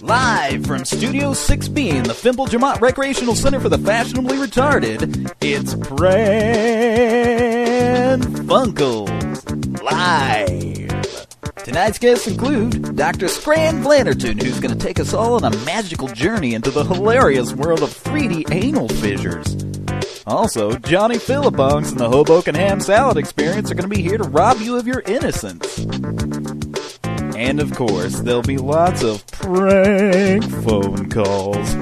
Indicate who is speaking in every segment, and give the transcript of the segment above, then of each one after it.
Speaker 1: Live from Studio 6B in the Fimple Jamont Recreational Center for the Fashionably Retarded, it's Pran Funkels Live. Tonight's guests include Dr. Scran Flannerton, who's going to take us all on a magical journey into the hilarious world of 3D anal fissures. Also, Johnny Phillibongs and the Hoboken Ham Salad Experience are going to be here to rob you of your innocence. And of course, there'll be lots of prank phone calls.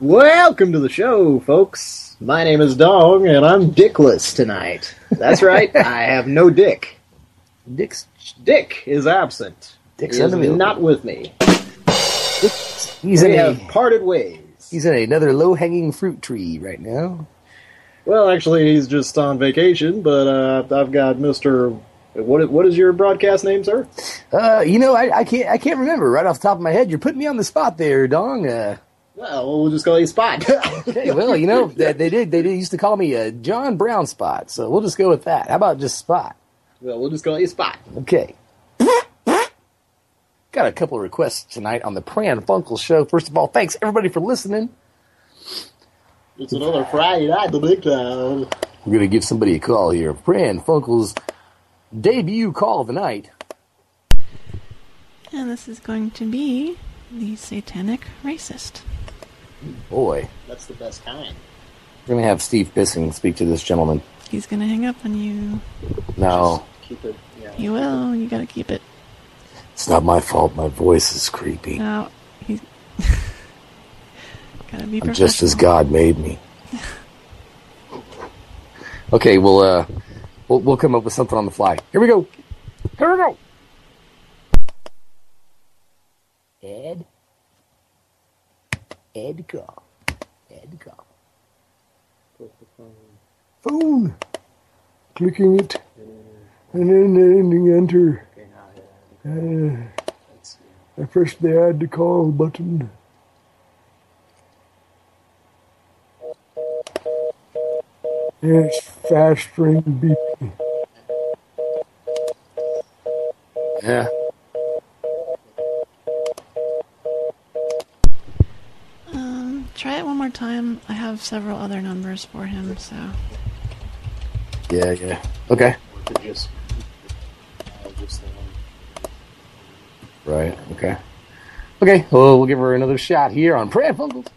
Speaker 2: Welcome to the show, folks. My name is Dong, and I'm dickless tonight. That's right, I have no dick.
Speaker 3: Dick's
Speaker 2: Dick is absent.
Speaker 3: Dick's
Speaker 2: he is not with me.
Speaker 3: he's
Speaker 2: we
Speaker 3: in
Speaker 2: have
Speaker 3: a
Speaker 2: parted ways.
Speaker 3: He's in another low hanging fruit tree right now.
Speaker 2: Well, actually, he's just on vacation, but uh, I've got Mister. What what is your broadcast name, sir?
Speaker 3: Uh, you know, I, I can't I can't remember right off the top of my head. You're putting me on the spot there, Dong. Uh,
Speaker 2: Well, we'll just call you Spot.
Speaker 3: hey, well, you know they, they did they did used to call me uh, John Brown Spot, so we'll just go with that. How about just Spot?
Speaker 2: well, we'll just call you Spot.
Speaker 3: Okay. Got a couple of requests tonight on the Pran Funkel show. First of all, thanks everybody for listening.
Speaker 2: It's another Friday night, the big time.
Speaker 3: We're gonna give somebody a call here. Pran Funkel's debut call of the night.
Speaker 4: And this is going to be the satanic racist.
Speaker 3: Boy,
Speaker 2: That's the best kind.
Speaker 3: we're gonna have Steve Bissing speak to this gentleman.
Speaker 4: He's gonna hang up on you.
Speaker 3: No,
Speaker 2: Keep it. Yeah.
Speaker 4: He will. You gotta keep it.
Speaker 3: It's not my fault. My voice is creepy.
Speaker 4: Now, he's gotta be
Speaker 3: I'm just as. God made me. Okay, well, uh, we'll we'll come up with something on the fly. Here we go. Here we go. Ed. Ed call. Ed call. Phone. Clicking it. And then ending enter. Uh, I pressed the add to call button. It's fast ring beeping. Yeah.
Speaker 4: Um, try it one more time. I have several other numbers for him, so.
Speaker 3: Yeah, yeah. Okay.
Speaker 2: To just, uh, just the one.
Speaker 3: Right. Okay. Okay. Well, we'll give her another shot here on Pran Funkels.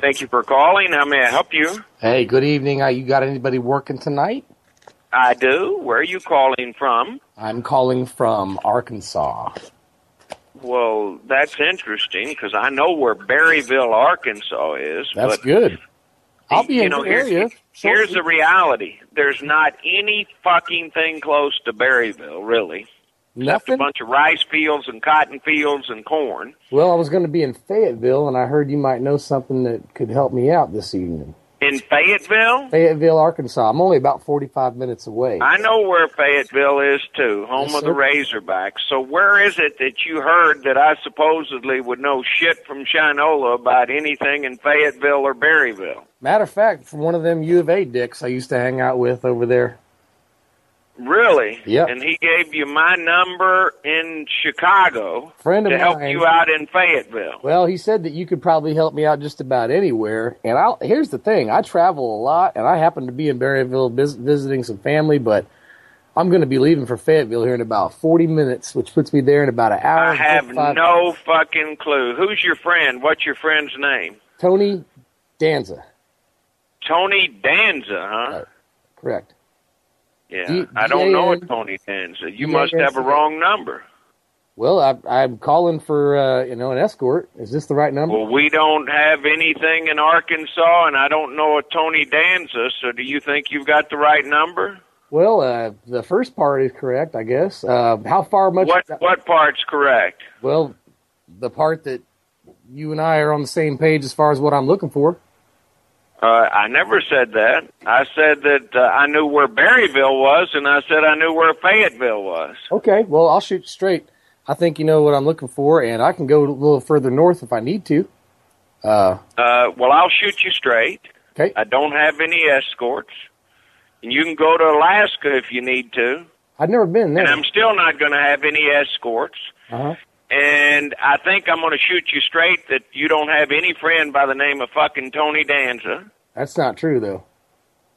Speaker 5: Thank you for calling. How may I help you?
Speaker 3: Hey, good evening. Uh, you got anybody working tonight?
Speaker 5: I do. Where are you calling from?
Speaker 3: I'm calling from Arkansas.
Speaker 5: Well, that's interesting because I know where Berryville, Arkansas is.
Speaker 3: That's
Speaker 5: but,
Speaker 3: good. I'll be in
Speaker 5: know,
Speaker 3: the area.
Speaker 5: Here's the reality. There's not any fucking thing close to Berryville, really.
Speaker 3: Nothing.
Speaker 5: a bunch of rice fields and cotton fields and corn.
Speaker 3: Well, I was going to be in Fayetteville, and I heard you might know something that could help me out this evening.
Speaker 5: In Fayetteville?
Speaker 3: Fayetteville, Arkansas. I'm only about 45 minutes away.
Speaker 5: I know where Fayetteville is too, home
Speaker 3: Yes,
Speaker 5: of the. Razorbacks. So where is it that you heard that I supposedly would know shit from Shinola about anything in Fayetteville or Berryville?
Speaker 3: Matter of fact, from one of them U of A dicks I used to hang out with over there.
Speaker 5: Really?
Speaker 3: Yeah.
Speaker 5: And he gave you my number in Chicago
Speaker 3: Friend of
Speaker 5: to help
Speaker 3: mine.
Speaker 5: you out in Fayetteville.
Speaker 3: Well, he said that you could probably help me out just about anywhere. And I'll, here's the thing: I travel a lot, and I happen to be in Berryville vis- visiting some family. But I'm going to be leaving for Fayetteville here in about 40 minutes, which puts me there in about an hour.
Speaker 5: I
Speaker 3: and
Speaker 5: have
Speaker 3: 55
Speaker 5: no fucking clue. Who's your friend? What's your friend's name?
Speaker 3: Tony Danza,
Speaker 5: Tony Danza, huh?
Speaker 3: Right. correct?
Speaker 5: Yeah.
Speaker 3: D-
Speaker 5: I don't know a Tony Danza. You must have a wrong number.
Speaker 3: Well, I, I'm calling for uh, you know an escort. Is this the right number?
Speaker 5: Well, we don't have anything in Arkansas, and I don't know a Tony Danza. So, do you think you've got the right number?
Speaker 3: Well, uh, the first part is correct, I guess. Uh, how far much?
Speaker 5: What what part's correct?
Speaker 3: Well, the part that you and I are on the same page as far as what I'm looking for.
Speaker 5: Uh, I never said that. I said that uh, I knew where Berryville was, and I said I knew where Fayetteville was.
Speaker 3: Okay, well, I'll shoot straight. I think you know what I'm looking for, and I can go a little further north if I need to. Uh,
Speaker 5: Uh, well, I'll shoot you straight.
Speaker 3: okay.
Speaker 5: I don't have any escorts, and you can go to Alaska if you need to.
Speaker 3: I've never been there, And.
Speaker 5: I'm still not going to have any escorts.
Speaker 3: Uh-huh.
Speaker 5: And I think I'm going to shoot you straight that you don't have any friend by the name of fucking Tony Danza.
Speaker 3: That's not true, though.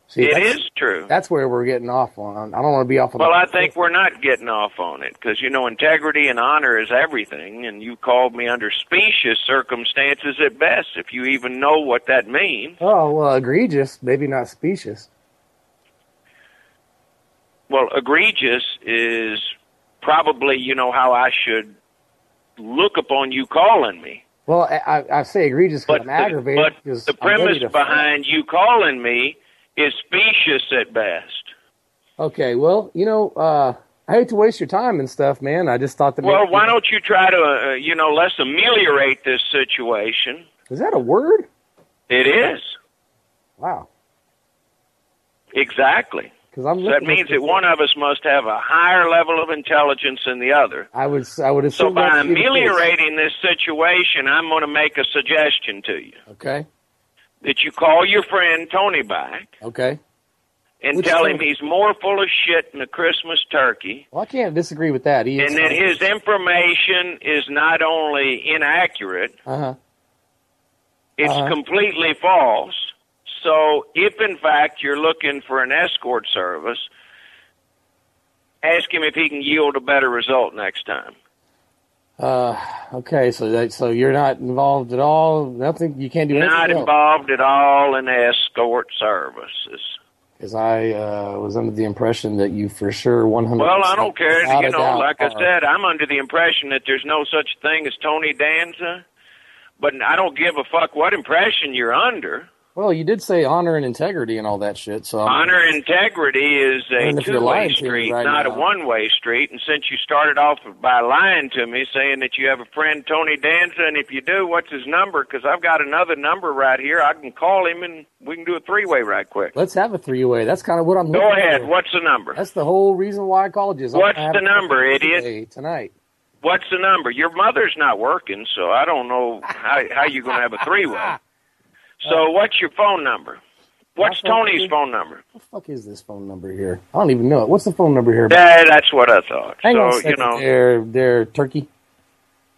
Speaker 3: See,
Speaker 5: It is true.
Speaker 3: That's where we're getting off on. I don't want to be off on.
Speaker 5: Well, I think we're not getting off on it because you know integrity and honor is everything, and you called me under specious circumstances at best, if you even know what that means.
Speaker 3: Oh well, egregious, maybe not specious.
Speaker 5: Well, egregious is probably you know how I should look upon you calling me.
Speaker 3: Well, I, I, say egregious
Speaker 5: But
Speaker 3: I'm
Speaker 5: the,
Speaker 3: aggravated.
Speaker 5: but the premise behind you calling me is specious at best.
Speaker 3: Okay, well, you know, uh, I hate to waste your time and stuff, man. I just thought that.
Speaker 5: Well, why don't you try to, uh, you know, let's ameliorate this situation.
Speaker 3: Is that a word?
Speaker 5: It is
Speaker 3: Wow.
Speaker 5: exactly.
Speaker 3: Because I'm.
Speaker 5: So that means that one of us must have a higher level of intelligence than the other.
Speaker 3: I would. I would assume.
Speaker 5: So by
Speaker 3: that to be the case.
Speaker 5: ameliorating this situation, I'm going to make a suggestion to you
Speaker 3: Okay.
Speaker 5: that you call your friend Tony back
Speaker 3: Okay.
Speaker 5: and
Speaker 3: Which
Speaker 5: tell him he's more full of shit than a Christmas turkey.
Speaker 3: Well, I can't disagree with that. He
Speaker 5: and that his information is not only inaccurate,
Speaker 3: Uh huh.
Speaker 5: it's
Speaker 3: Uh-huh.
Speaker 5: completely false. So, if in fact you're looking for an escort service, ask him if he can yield a better result next time.
Speaker 3: Uh. Okay. So that. So you're not involved at all. Nothing. You can't do anything.
Speaker 5: Not involved at all in escort services.
Speaker 3: Because I uh, was under the impression that you for sure 100.
Speaker 5: Well, I don't care. You know,
Speaker 3: doubt
Speaker 5: like I said, I'm under the impression that there's no such thing as Tony Danza. But I don't give a fuck what impression you're under.
Speaker 3: Well, you did say honor and integrity and all that shit. So I'm-
Speaker 5: Honor and integrity is a two-way
Speaker 3: lying to me
Speaker 5: street,
Speaker 3: right
Speaker 5: not a one-way street. And since you started off by lying to me, saying that you have a friend Tony Danza, and if you do, what's his number? Because I've got another number right here. I can call him, and we can do a three-way right quick.
Speaker 3: Let's have a three way. That's kind of what I'm.
Speaker 5: Go ahead.
Speaker 3: for.
Speaker 5: What's the number?
Speaker 3: That's the whole reason why I called you.
Speaker 5: What's the number, idiot?
Speaker 3: Tonight.
Speaker 5: What's the number? Your mother's not working, so I don't know how how you're going to have a three-way. So uh, what's your phone number? What's Tony's
Speaker 3: number?
Speaker 5: phone number?
Speaker 3: What the fuck is this phone number here? I don't even know it. What's the phone number here?
Speaker 5: Yeah, that's what I thought.
Speaker 3: Hang on a second
Speaker 5: you know,
Speaker 3: there, there, Turkey.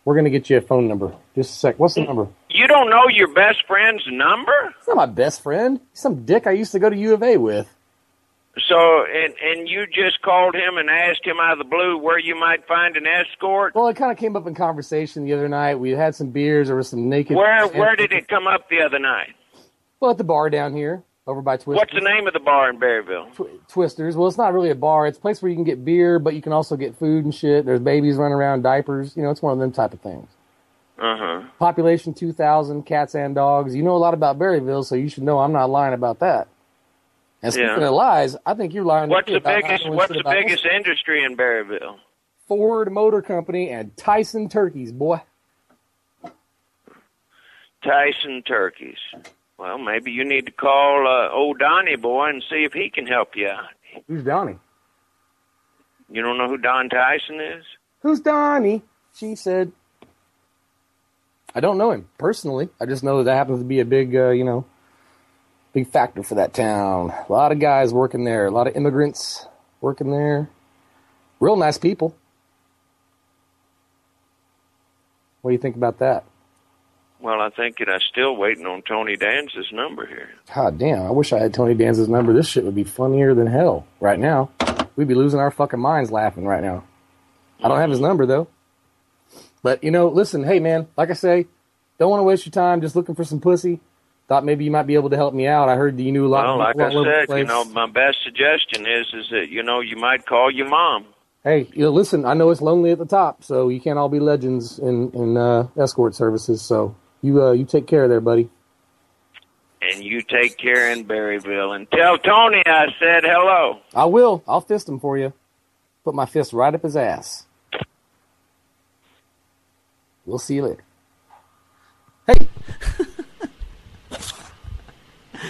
Speaker 3: We're gonna get you a phone number. Just a sec. What's the mm, number?
Speaker 5: you don't know your best friend's number.
Speaker 3: He's not my best friend. He's some dick I used to go to U of A with.
Speaker 5: So, and and you just called him and asked him out of the blue where you might find an escort.
Speaker 3: Well, it kind of came up in conversation the other night. We had some beers. There was some naked.
Speaker 5: Where where did it come up the other night?
Speaker 3: Well, at the bar down here, over by Twisters.
Speaker 5: What's the name of the bar in Berryville?
Speaker 3: Tw- Twisters. Well, it's not really a bar. It's a place where you can get beer, but you can also get food and shit. There's babies running around, diapers. You know, it's one of them type of things.
Speaker 5: Uh huh.
Speaker 3: Population 2,000, cats and dogs. You know a lot about Berryville, so you should know I'm not lying about that. And speaking
Speaker 5: Yeah.
Speaker 3: of lies, I think you're lying.
Speaker 5: What's the biggest What's the biggest industry in Berryville?
Speaker 3: Ford Motor Company and Tyson Turkeys, boy.
Speaker 5: Tyson Turkeys. Well, maybe you need to call uh, old Donnie boy and see if he can help you out.
Speaker 3: Who's Donnie?
Speaker 5: You don't know who Don Tyson is?
Speaker 3: Who's Donnie? She said. I don't know him personally. I just know that happens to be a big, uh, you know, big factor for that town. A lot of guys working there. A lot of immigrants working there. Real nice people. What do you think about that?
Speaker 5: Well, I think that I'm still waiting on Tony Danza's number here.
Speaker 3: God damn, I wish I had Tony Danza's number. This shit would be funnier than hell right now. We'd be losing our fucking minds laughing right now. I don't have his number though. But you know, listen, hey man, like I say, don't want to waste your time just looking for some pussy. Thought maybe you might be able to help me out. I heard that you knew a lot.
Speaker 5: Well, like I
Speaker 3: all over the
Speaker 5: said, you know, my best suggestion is is that you know you might call your mom.
Speaker 3: Hey, you know, listen, I know it's lonely at the top, so you can't all be legends in in uh, escort services. So you uh, you take care of there, buddy.
Speaker 5: and you take care in Berryville. And tell Tony I said hello.
Speaker 3: I will. I'll fist him for you. Put my fist right up his ass. We'll see you later. Hey,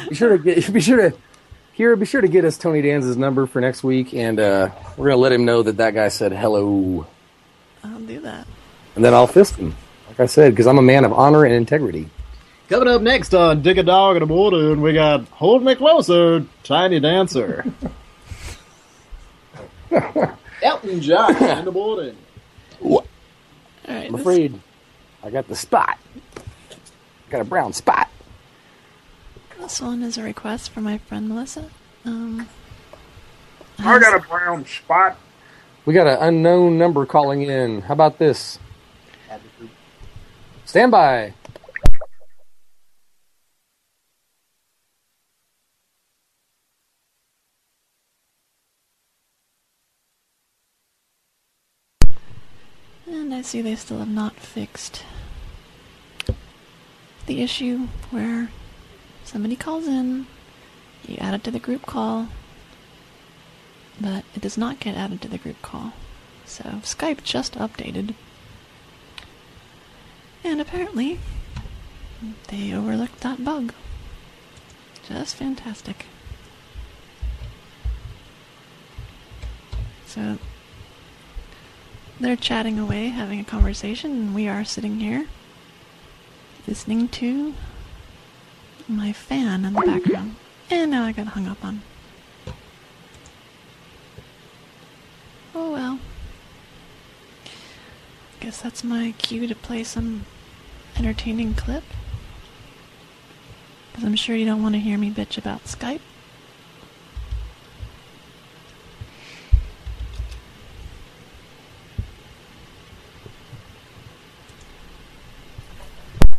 Speaker 3: be sure to get be sure to here be sure to get us Tony Danza's number for next week, and uh, we're gonna let him know that that guy said hello,
Speaker 4: I'll do that.
Speaker 3: and then I'll fist him. Like I said, because I'm a man of honor and integrity.
Speaker 2: Coming up next on Dig a Dog in the Morning, we got Hold Me Closer, Tiny Dancer. Elton John in the morning.
Speaker 4: All right.
Speaker 3: I'm
Speaker 4: this-
Speaker 3: afraid I got the spot. Got a brown spot.
Speaker 4: This one is a request from my friend Melissa. Um,
Speaker 6: I got a brown spot.
Speaker 3: We got an unknown number calling in. How about this? Stand by.
Speaker 4: And I see they still have not fixed the issue where somebody calls in, you add it to the group call, but it does not get added to the group call. So Skype just updated. And apparently, they overlooked that bug. Just fantastic. So they're chatting away, having a conversation, and we are sitting here listening to my fan in the background. And now I got hung up on. Oh well. Guess that's my cue to play some entertaining clip. Because I'm sure you don't want to hear me bitch about Skype.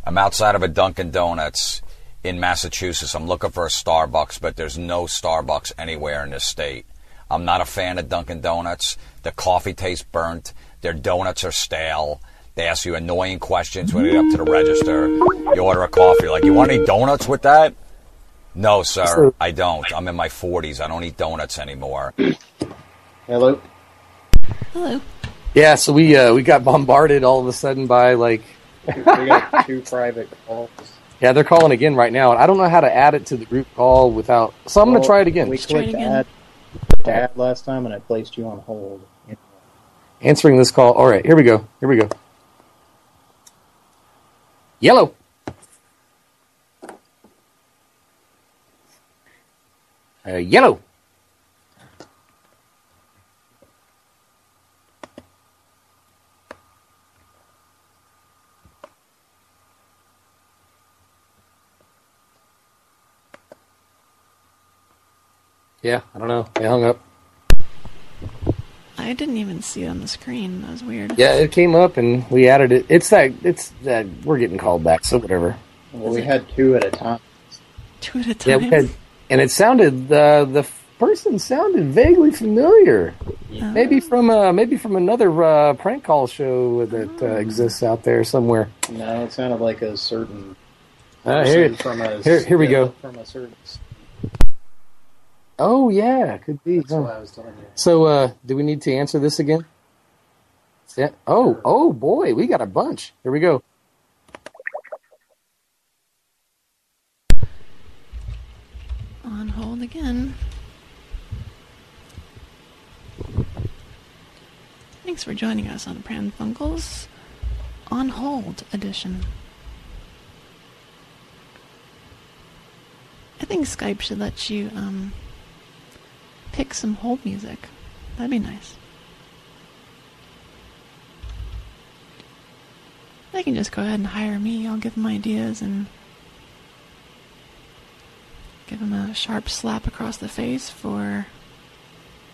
Speaker 7: I'm outside of a Dunkin' Donuts in Massachusetts. I'm looking for a Starbucks, but there's no Starbucks anywhere in this state. I'm not a fan of Dunkin' Donuts. The coffee tastes burnt. Their donuts are stale. They ask you annoying questions when you get up to the register. You order a coffee, like, you want any donuts with that? No, sir, I don't. I'm in my 40s. I don't eat donuts anymore.
Speaker 2: Hello.
Speaker 4: Hello.
Speaker 3: Yeah, so we uh, we got bombarded all of a sudden by like
Speaker 2: we got two private calls.
Speaker 3: Yeah they're calling again right now and I don't know how to add it to the group call without so I'm gonna try it again.
Speaker 2: We
Speaker 4: try
Speaker 2: clicked
Speaker 4: again.
Speaker 2: add, add last time, and I placed you on hold.
Speaker 3: Answering this call. All right, here we go. Here we go. Yellow. Uh, yellow. Yeah, I don't know. They hung up.
Speaker 4: I didn't even see it on the screen. That was weird.
Speaker 3: Yeah, it came up and we added it. It's that it's that we're getting called back, so whatever.
Speaker 2: Well, we had two at a time.
Speaker 4: Two at a
Speaker 3: Yeah,
Speaker 4: time.
Speaker 3: we had, and it sounded uh, the person sounded vaguely familiar.
Speaker 4: Oh.
Speaker 3: Maybe from uh, maybe from another uh, prank call show that uh, exists out there somewhere.
Speaker 2: No, it sounded like a certain
Speaker 3: Uh, here,
Speaker 2: person from a
Speaker 3: here- here we
Speaker 2: yeah,
Speaker 3: go.
Speaker 2: from a certain.
Speaker 3: Oh yeah, could be.
Speaker 2: That's
Speaker 3: huh.
Speaker 2: what I was telling you.
Speaker 3: So, uh, do we need to answer this again? Yeah. Oh, oh boy, we got a bunch. Here we go.
Speaker 4: On hold again. Thanks for joining us on Pran Funkels On Hold edition. I think Skype should let you um, pick some hold music. That'd be nice. They can just go ahead and hire me. I'll give them ideas and give them a sharp slap across the face for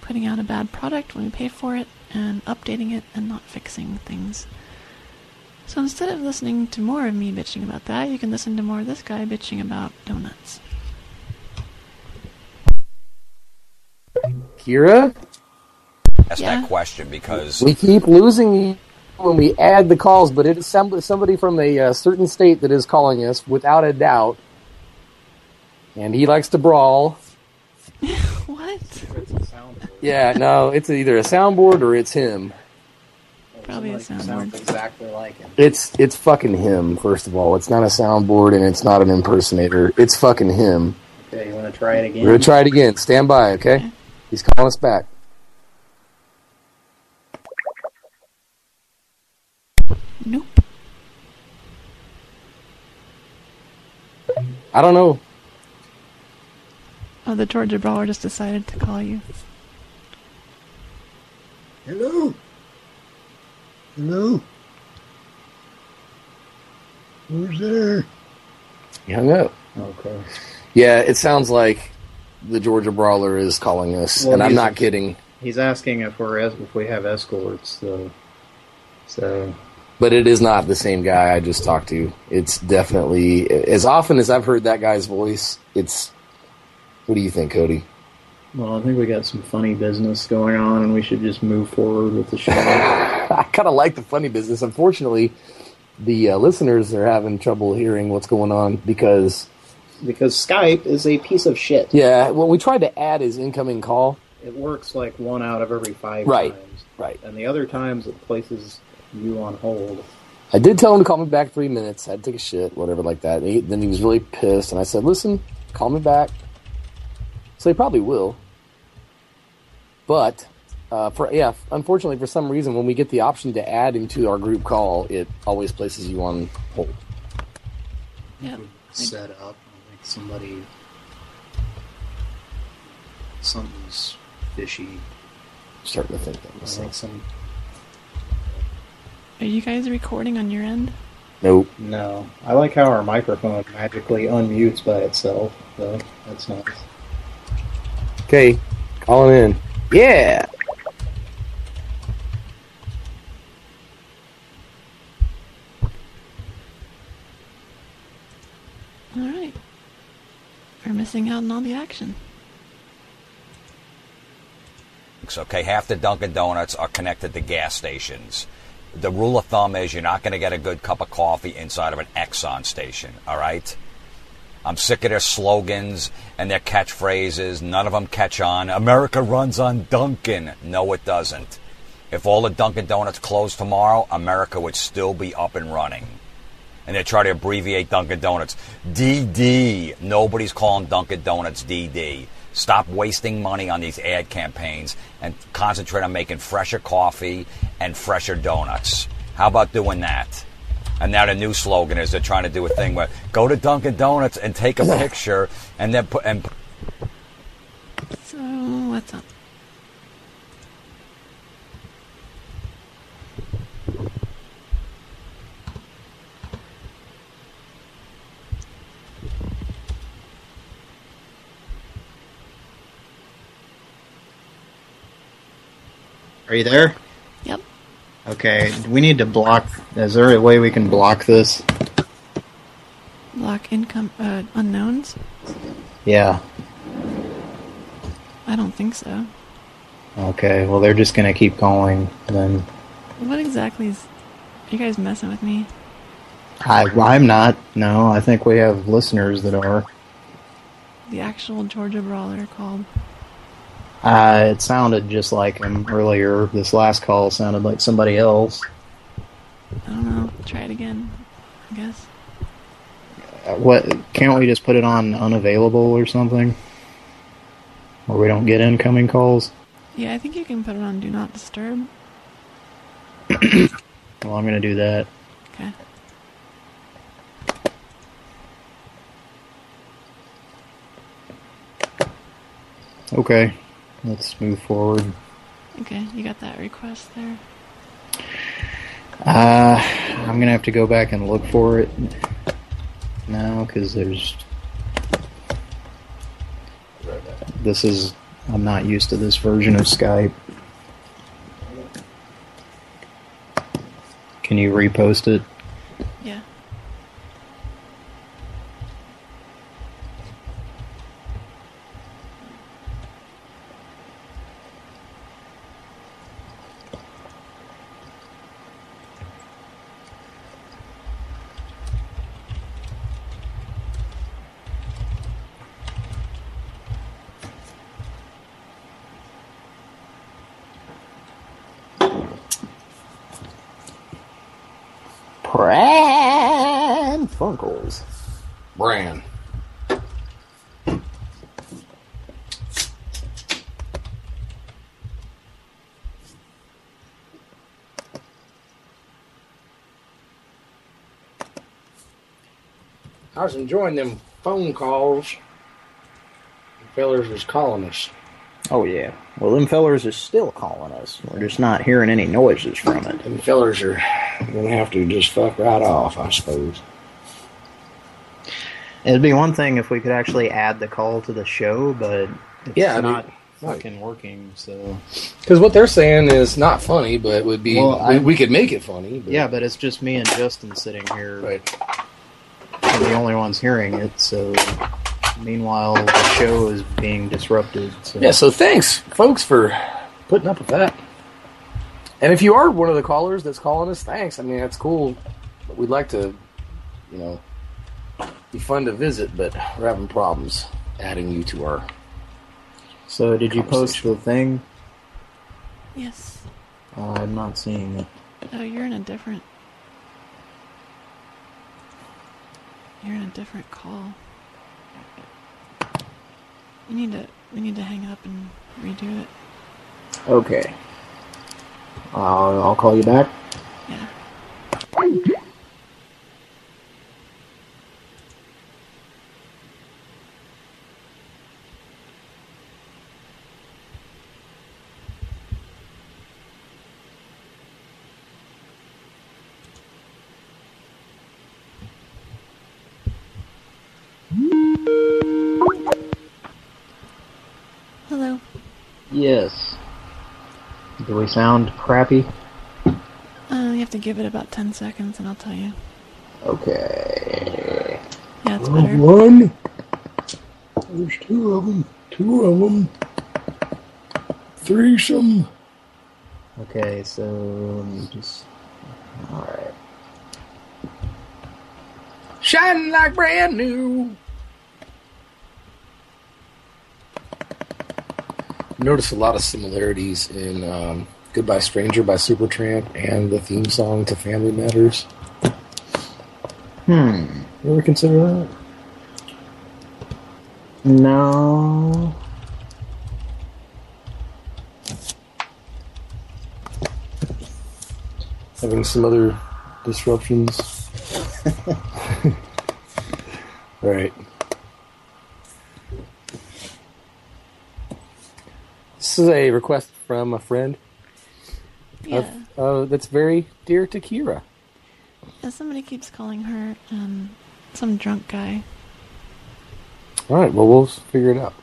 Speaker 4: putting out a bad product when we pay for it and updating it and not fixing things. So instead of listening to more of me bitching about that, you can listen to more of this guy bitching about donuts.
Speaker 3: Kira,
Speaker 7: Ask
Speaker 4: Yeah.
Speaker 7: that question because
Speaker 3: we keep losing you when we add the calls, but it is some, somebody from a uh, certain state that is calling us without a doubt, and he likes to brawl.
Speaker 4: What?
Speaker 2: It's a sound.
Speaker 3: Yeah, no, it's either a soundboard or it's him.
Speaker 4: Probably a soundboard.
Speaker 2: Exactly like him.
Speaker 3: It's it's fucking him. First of all, it's not a soundboard and it's not an impersonator. It's fucking him.
Speaker 2: Okay, you want to try it again.
Speaker 3: We're gonna try it again. Stand by, okay?
Speaker 4: Okay.
Speaker 3: He's calling us back.
Speaker 4: Nope.
Speaker 3: I don't know.
Speaker 4: Oh, the Georgia Brawler just decided to call you.
Speaker 2: Hello. Hello. Who's there?
Speaker 3: He hung up.
Speaker 2: Okay.
Speaker 3: Yeah, it sounds like the Georgia Brawler is calling us,
Speaker 2: Well,
Speaker 3: and I'm not kidding.
Speaker 2: He's asking if we're if we have escorts. So, so
Speaker 3: But it is not the same guy I just talked to. It's definitely as often as I've heard that guy's voice. It's. What do you think, Cody?
Speaker 2: well, I think we got some funny business going on, and we should just move forward with the show.
Speaker 3: I kind of like the funny business. Unfortunately, the uh, listeners are having trouble hearing what's going on because,
Speaker 2: because Skype is a piece of shit.
Speaker 3: yeah, when we tried to add his incoming call,
Speaker 2: It works like one out of every five
Speaker 3: Right.
Speaker 2: times,
Speaker 3: right?
Speaker 2: and the other times it places you on hold.
Speaker 3: I did tell him to call me back three minutes. I had to take a shit, whatever, like that. He, then he was really pissed, and I said, "Listen, call me back." So he probably will. But uh, for yeah, unfortunately, for some reason, when we get the option to add him to our group call, it always places you on hold.
Speaker 4: Yeah.
Speaker 2: Set up. I think somebody. Something's fishy.
Speaker 3: starting to think that
Speaker 2: I
Speaker 3: myself.
Speaker 2: think some.
Speaker 4: Are you guys recording on your end?
Speaker 3: Nope.
Speaker 2: No, I like how our microphone magically unmutes by itself. Though that's nice.
Speaker 3: Okay, calling in. Yeah.
Speaker 4: All right. We're missing out on all the action.
Speaker 8: Okay, half the Dunkin' Donuts are connected to gas stations. The rule of thumb is you're not going to get a good cup of coffee inside of an Exxon station, all right? I'm sick of their slogans and their catchphrases. None of them catch on. America runs on Dunkin'. No, it doesn't. If all the Dunkin' Donuts closed tomorrow, America would still be up and running. And they try to abbreviate Dunkin' Donuts. DD. Nobody's calling Dunkin' Donuts DD. Stop wasting money on these ad campaigns and concentrate on making fresher coffee and fresher donuts. How about doing that? And now the new slogan is they're trying to do a thing where go to Dunkin' Donuts and take a picture and then put and
Speaker 4: So, what's up?
Speaker 2: Are you there?
Speaker 4: Yep.
Speaker 2: Okay. We need to block. Is there a way we can block this?
Speaker 4: Block income uh, unknowns?
Speaker 2: Yeah.
Speaker 4: I don't think so.
Speaker 2: Okay. Well, they're just gonna keep calling then.
Speaker 4: What exactly is? Are you guys messing with me?
Speaker 2: I, I'm not. No, I think we have listeners that are.
Speaker 4: The actual Georgia Brawler called.
Speaker 2: Uh, it sounded just like him earlier. This last call sounded like somebody else.
Speaker 4: I don't know. Try it again. I guess.
Speaker 2: Uh, What? Can't we just put it on unavailable or something? Where we don't get incoming calls?
Speaker 4: Yeah, I think you can put it on Do Not Disturb.
Speaker 2: Well, I'm gonna do that.
Speaker 4: Okay.
Speaker 2: Okay. Let's move forward.
Speaker 4: Okay, you got that request there.
Speaker 2: Uh, I'm gonna have to go back and look for it now because there's. This is. I'm not used to this version of Skype. Can you repost it?
Speaker 4: Yeah.
Speaker 3: Pran Funkels. Bran. I was enjoying them phone calls. The fellers was calling us.
Speaker 2: Oh yeah. Well, them fellers is still calling us. We're just not hearing any noises from it.
Speaker 3: Them fellers are gonna have to just fuck right off, I suppose.
Speaker 2: It'd be one thing if we could actually add the call to the show, but it's
Speaker 3: Yeah, I mean,
Speaker 2: not
Speaker 3: right.
Speaker 2: fucking working. So
Speaker 3: Because what they're saying is not funny, but it would be.
Speaker 2: Well, I-
Speaker 3: we, we could make it funny. But,
Speaker 2: yeah, but it's just me and Justin sitting here.
Speaker 3: Right.
Speaker 2: We're the only ones hearing it. So meanwhile, the show is being disrupted. So.
Speaker 3: Yeah, so thanks, folks, for putting up with that. And if you are one of the callers that's calling us, thanks. I mean, that's cool. But we'd like to, you know, be fun to visit, but we're having problems adding you to our.
Speaker 2: So did you post the thing?
Speaker 4: Yes.
Speaker 2: Uh, I'm not seeing it.
Speaker 4: Oh, you're in a different. You're in a different call. You need to. We need to hang up and redo it.
Speaker 2: Okay. Uh, I'll call you back.
Speaker 4: Yeah. Hello.
Speaker 2: Yes. Do we sound crappy?
Speaker 4: Uh, you have to give it about 10 seconds and I'll tell you.
Speaker 2: Okay.
Speaker 4: Yeah, it's better.
Speaker 6: One. There's two of them. Two of them. Threesome.
Speaker 2: Okay, so let me just. Alright.
Speaker 3: Shining like brand new. Notice a lot of similarities in um, "Goodbye Stranger" by Supertramp and the theme song to Family Matters.
Speaker 2: Hmm.
Speaker 3: You ever consider that?
Speaker 2: No.
Speaker 3: Having some other disruptions. right. This is a request from a friend
Speaker 4: Yeah.
Speaker 3: uh, that's very dear to Kira.
Speaker 4: yeah. Somebody keeps calling her, um, some drunk guy.
Speaker 3: All right, well, we'll figure it out.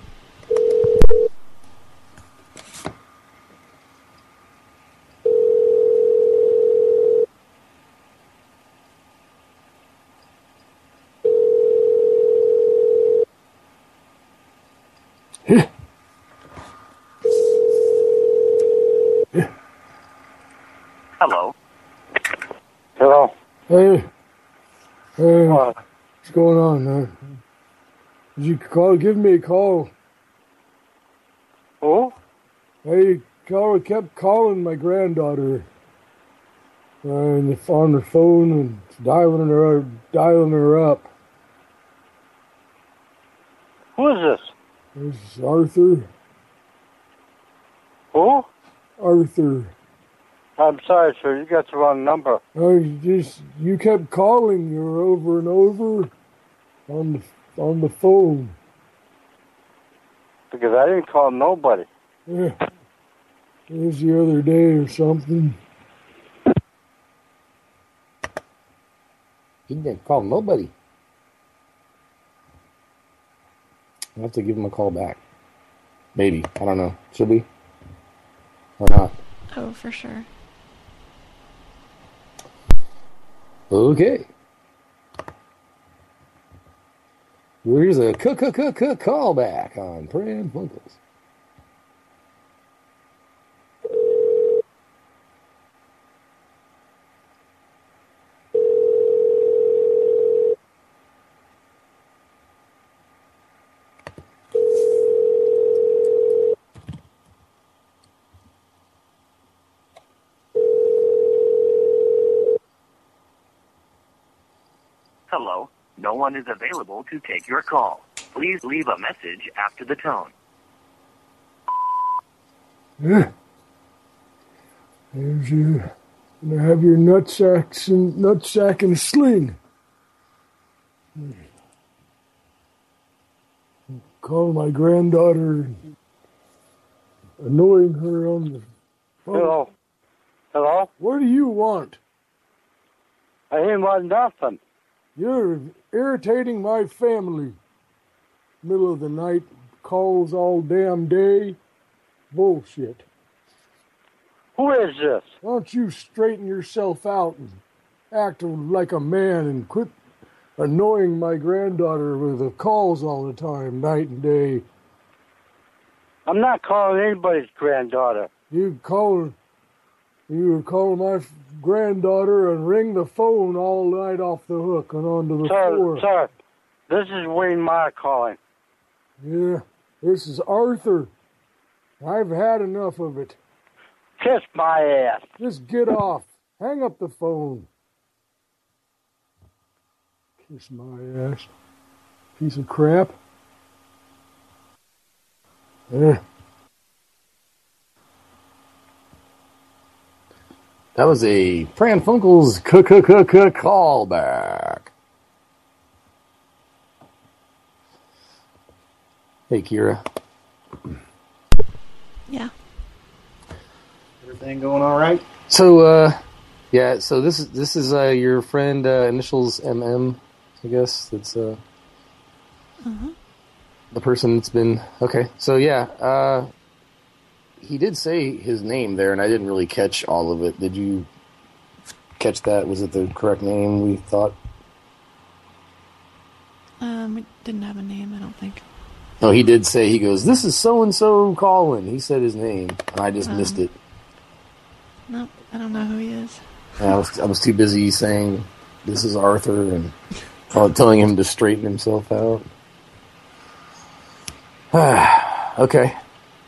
Speaker 9: Hello.
Speaker 6: Hello.
Speaker 10: Hey, hey,
Speaker 6: What?
Speaker 10: what's going on? Uh, did you call? Give me a call.
Speaker 6: Who?
Speaker 10: Hey, Carl kept calling my granddaughter uh, on the on the phone and dialing her dialing her up.
Speaker 6: Who is this?
Speaker 10: This is Arthur.
Speaker 6: Who?
Speaker 10: Arthur.
Speaker 6: I'm sorry, sir. You got the wrong number.
Speaker 10: I just you kept calling her over and over on the on the phone.
Speaker 6: Because I didn't call nobody.
Speaker 10: Yeah. It was the other day or something.
Speaker 3: He didn't call nobody. I'll have to give him a call back. Maybe. I don't know. Should we? Or not?
Speaker 4: Oh, for sure.
Speaker 3: Okay. Here's a c- c- c- callback on Pran Funkels.
Speaker 9: Hello. No one is available to take your call. Please leave a message after the tone.
Speaker 10: Yeah. There's your, gonna have your nutsacks and nutsack and sling. call my granddaughter, annoying her on the phone.
Speaker 11: Hello. Hello?
Speaker 10: What do you want?
Speaker 11: I ain't want nothing.
Speaker 10: You're irritating my family. Middle of the night, calls all damn day. Bullshit.
Speaker 11: Who is this?
Speaker 10: Why don't you straighten yourself out and act like a man and quit annoying my granddaughter with the calls all the time, night and day?
Speaker 11: I'm not calling anybody's granddaughter.
Speaker 10: You call, you call my granddaughter and ring the phone all night off the hook and onto the
Speaker 11: Sir,
Speaker 10: floor.
Speaker 11: sir, this is Wayne Meyer calling.
Speaker 10: Yeah, this is Arthur. I've had enough of it.
Speaker 11: Kiss my ass.
Speaker 10: Just get off. Hang up the phone. Kiss my ass. Piece of crap. Eh.
Speaker 3: That was a Pran Funkels c- c- c- c- callback. Hey, Kira.
Speaker 4: Yeah.
Speaker 2: Everything going all right?
Speaker 3: So, uh, yeah. So this is this is uh, your friend uh, initials MM, I guess. That's uh,
Speaker 4: Uh-huh.
Speaker 3: the person that's been okay. So yeah, uh, he did say his name there, and I didn't really catch all of it. Did you catch that? Was it the correct name we thought?
Speaker 4: Um, we didn't have a name, I don't think.
Speaker 3: No, he did say he goes. This is so and so calling. He said his name, and I just
Speaker 4: Um.
Speaker 3: missed it.
Speaker 4: Nope, I don't know who he is.
Speaker 3: I was I was too busy saying this is Arthur and telling him to straighten himself out. okay,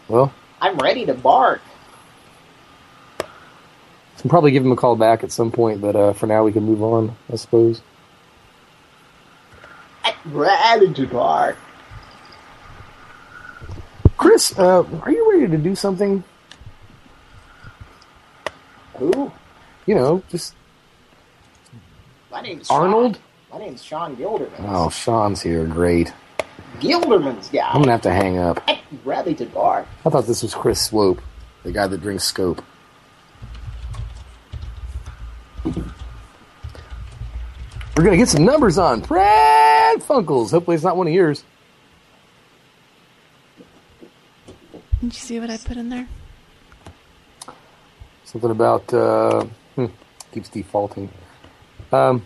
Speaker 3: well,
Speaker 2: I'm ready to bark.
Speaker 3: I'll probably give him a call back at some point, but uh, for now we can move on, I suppose.
Speaker 2: Ready to bark.
Speaker 3: Chris, uh, are you ready to do something?
Speaker 2: Who?
Speaker 3: You know, just
Speaker 2: My name's
Speaker 3: Arnold?
Speaker 2: Sean. My name's Sean Gilderman.
Speaker 3: oh, Sean's here. Great.
Speaker 2: Gilderman's guy.
Speaker 3: I'm gonna have to hang up.
Speaker 2: Ready to bark.
Speaker 3: I thought this was Chris Swope, the guy that drinks Scope. We're gonna get some numbers on Fred Funkles. Hopefully, it's not one of yours.
Speaker 4: Did you see what I put in there?
Speaker 3: Something about uh, hmm, keeps defaulting. Um,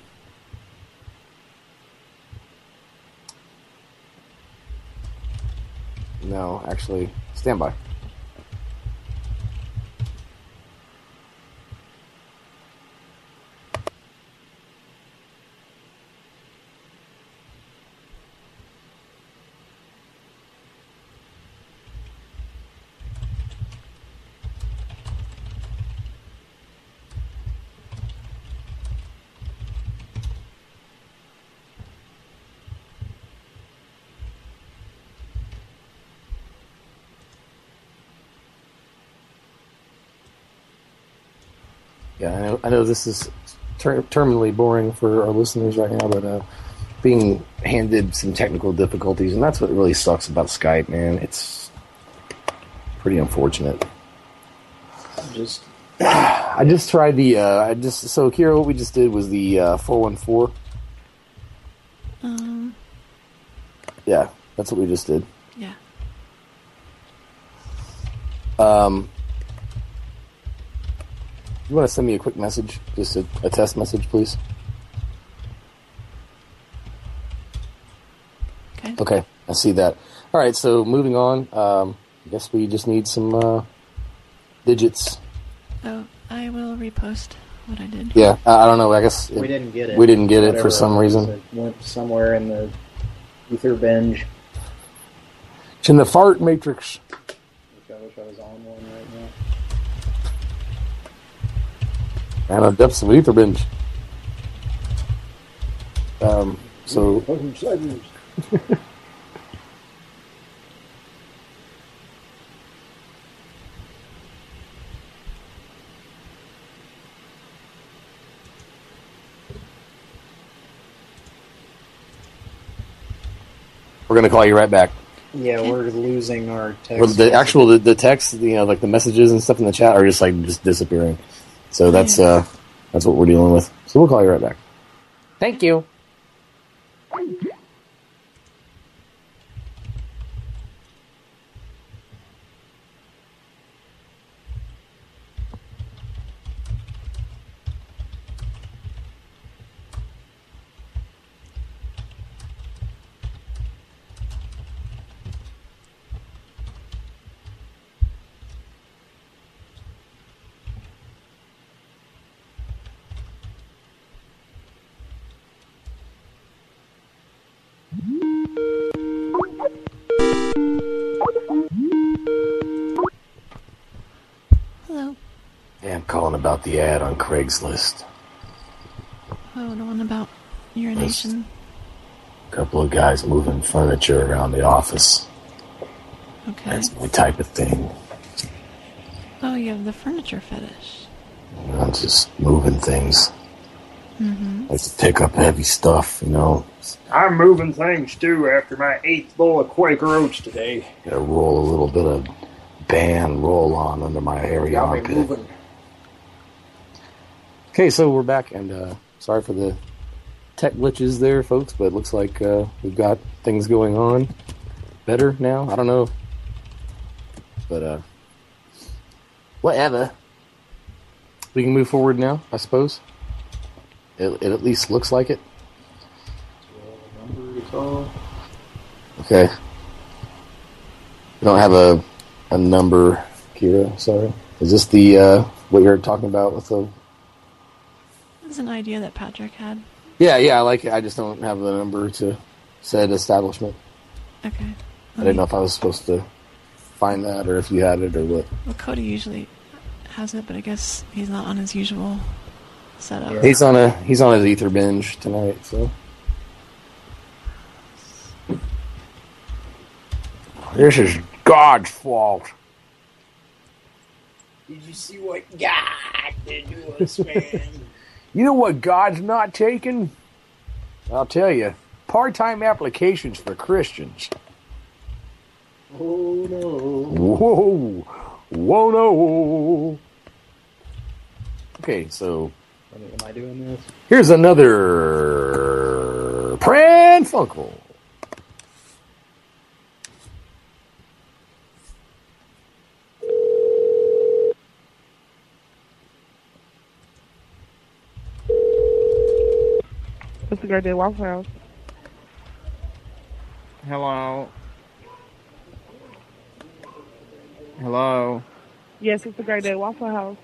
Speaker 3: no, actually, stand by. Yeah, I know, I know this is ter- terminally boring for our listeners right now, but uh, being handed some technical difficulties, and that's what really sucks about Skype, man. It's pretty unfortunate.
Speaker 2: Just
Speaker 3: I just tried the. Uh, I just so Kira, what we just did was the uh, four one four.
Speaker 4: Um,
Speaker 3: Yeah, that's what we just did.
Speaker 4: yeah.
Speaker 3: Um, you want to send me a quick message, just a, a test message, please?
Speaker 4: Okay.
Speaker 3: Okay, I see that. All right, so moving on. Um, I guess we just need some uh, digits.
Speaker 4: Oh, I will repost what I did.
Speaker 3: Yeah, I, I don't know. I guess
Speaker 2: we didn't get it.
Speaker 3: We didn't get it
Speaker 2: Whatever
Speaker 3: for some
Speaker 2: was,
Speaker 3: reason.
Speaker 2: It went somewhere in the ether binge.
Speaker 3: It's in the fart matrix.
Speaker 2: Which I wish I was on one right now.
Speaker 3: And a depths of ether binge. Um, so we're gonna call you right back.
Speaker 2: Yeah, we're losing our text.
Speaker 3: Or the actual the, the text, you know, like the messages and stuff in the chat are just like just disappearing. So that's uh that's what we're dealing with. So we'll call you right back. Thank you. Calling about the ad on Craigslist.
Speaker 4: Oh, the one about urination.
Speaker 3: A couple of guys moving furniture around the office.
Speaker 4: Okay.
Speaker 3: That's my type of thing.
Speaker 4: Oh, you have the furniture fetish.
Speaker 3: You know, just moving things.
Speaker 4: Mm-hmm.
Speaker 3: Like to pick up heavy stuff, you know.
Speaker 6: I'm moving things too after my eighth bowl of Quaker Oats today.
Speaker 3: Gotta roll a little bit of Ban roll on under my hairy
Speaker 6: Got me
Speaker 3: armpit.
Speaker 6: moving.
Speaker 3: Okay, so we're back, and uh, sorry for the tech glitches there, folks, but it looks like uh, we've got things going on better now. I don't know, but uh, whatever. We can move forward now, I suppose. It, it at least looks like it. Okay. We don't have a a number, Kira. Sorry. Is this the uh, what you're talking about with the?
Speaker 4: That's an idea that Patrick had.
Speaker 3: Yeah, yeah. I like it. I just don't have the number to said establishment.
Speaker 4: Okay.
Speaker 3: I didn't know if I was supposed to find that or if you had it or what.
Speaker 4: Well, Cody usually has it, but I guess he's not on his usual setup.
Speaker 3: He's on a he's on his ether binge tonight, so. This is God's fault.
Speaker 6: Did you see what God did to us, man?
Speaker 10: You know what God's not taking? I'll tell you. Part-time applications for Christians.
Speaker 2: Oh no.
Speaker 10: Whoa. Whoa, no.
Speaker 3: Okay, so
Speaker 2: Am I doing this?
Speaker 3: here's another Pran Funkel.
Speaker 12: The Great Day Waffle House?
Speaker 13: Hello. Hello.
Speaker 12: Yes, it's the Great Day Waffle House.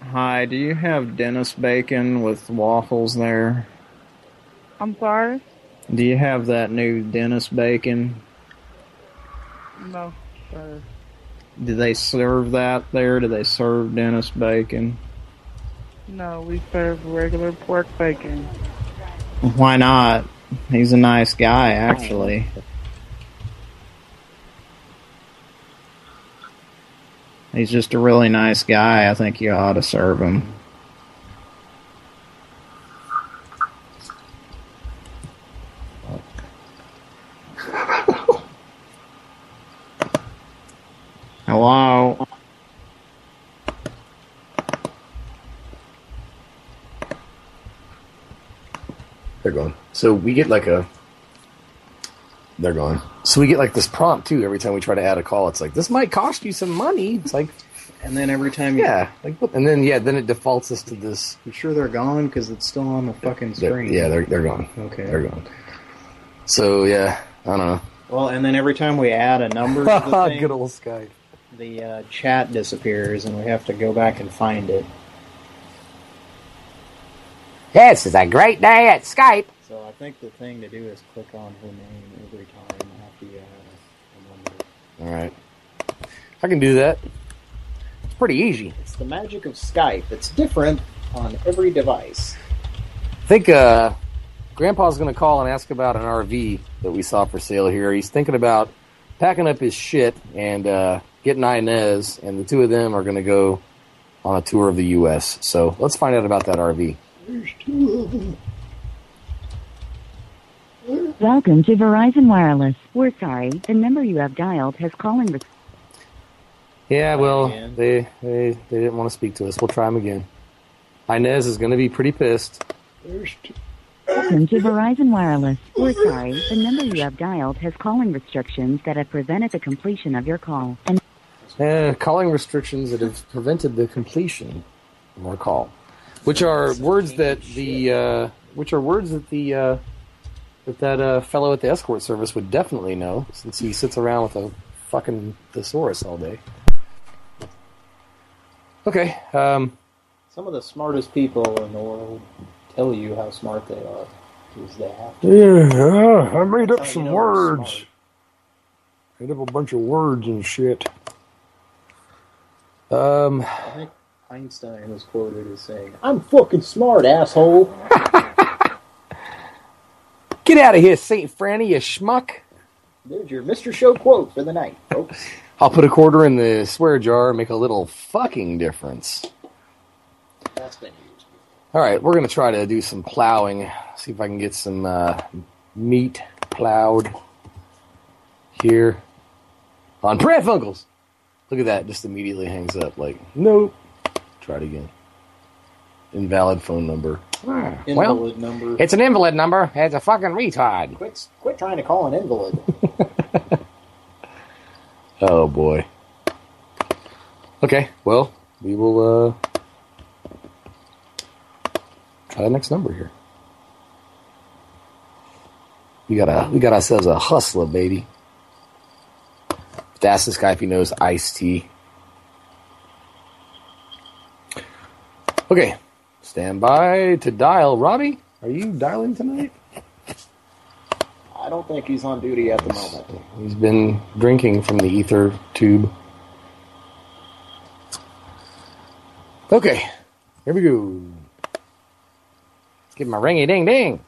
Speaker 13: Hi, do you have Dennis bacon with waffles there?
Speaker 12: I'm sorry?
Speaker 13: Do you have that new Dennis bacon?
Speaker 12: No, sir.
Speaker 13: Do they serve that there? Do they serve Dennis bacon?
Speaker 12: No, we serve regular pork bacon.
Speaker 13: Why not? He's a nice guy, actually. He's just a really nice guy. I think you ought to serve him. Hello.
Speaker 3: They're gone. So we get like a. They're gone. So we get like this prompt too every time we try to add a call. It's like this might cost you some money. It's like,
Speaker 2: And then every time you.
Speaker 3: yeah, like, what- and then yeah, then it defaults us to this.
Speaker 2: You sure they're gone? Because it's still on the fucking
Speaker 3: They're-
Speaker 2: screen.
Speaker 3: yeah, they're they're gone.
Speaker 2: Okay.
Speaker 3: They're gone. So yeah, I don't know.
Speaker 2: Well, and then every time we add a number to the thing,
Speaker 3: Good old Skype.
Speaker 2: the uh, chat disappears, and we have to go back and find it.
Speaker 14: This is a great day at Skype.
Speaker 2: So I think the thing to do is click on her name every time after you add a number.
Speaker 3: All right, I can do that. It's pretty easy.
Speaker 2: It's the magic of Skype. It's different on every device.
Speaker 3: I think uh, Grandpa's going to call and ask about an RV that we saw for sale here. He's thinking about packing up his shit and uh, getting Inez, and the two of them are going to go on a tour of the U.S. So let's find out about that RV.
Speaker 6: There's two of them.
Speaker 15: Welcome to Verizon Wireless. We're sorry, the number you have dialed has calling. Res-
Speaker 3: Yeah, well, they, they they didn't want to speak to us. We'll try them again. Inez is going to be pretty pissed.
Speaker 15: Welcome to Verizon Wireless. We're sorry, the number you have dialed has calling restrictions that have prevented the completion of your call. And
Speaker 3: Eh, calling restrictions that have prevented the completion of our call, which are words that the uh, which are words that the uh, that that uh, fellow at the escort service would definitely know, since he sits around with a fucking thesaurus all day. Okay, um,
Speaker 2: Some of the smartest people in the world tell you how smart they are because they have to.
Speaker 10: Yeah, I made up some
Speaker 2: you know they're
Speaker 10: words. Made up a bunch of words and shit.
Speaker 3: Um,
Speaker 2: I think Einstein was quoted as saying, "I'm fucking smart, asshole."
Speaker 3: get out of here, Saint Franny, you schmuck!
Speaker 2: There's your Mr. Show quote for the night, folks.
Speaker 3: I'll put a quarter in the swear jar and make a little fucking difference.
Speaker 2: That's been used.
Speaker 3: All right, we're gonna try to do some plowing. See if I can get some uh, meat plowed here on Pran Funkels. Look at that! Just immediately hangs up. Like, nope. Try it again. Invalid phone number. Ah, well,
Speaker 2: Invalid number.
Speaker 3: it's an invalid number. It's a fucking retard.
Speaker 2: Quit, quit trying to call an invalid.
Speaker 3: Oh boy. Okay, well, we will uh try the next number here. We got a we got ourselves a hustler, baby. Ask this guy if he knows iced tea. Okay, stand by to dial. Robbie, are you dialing tonight?
Speaker 2: I don't think he's on duty at the moment.
Speaker 3: He's been drinking from the ether tube. Okay, here we go. Give him a ringy ding ding.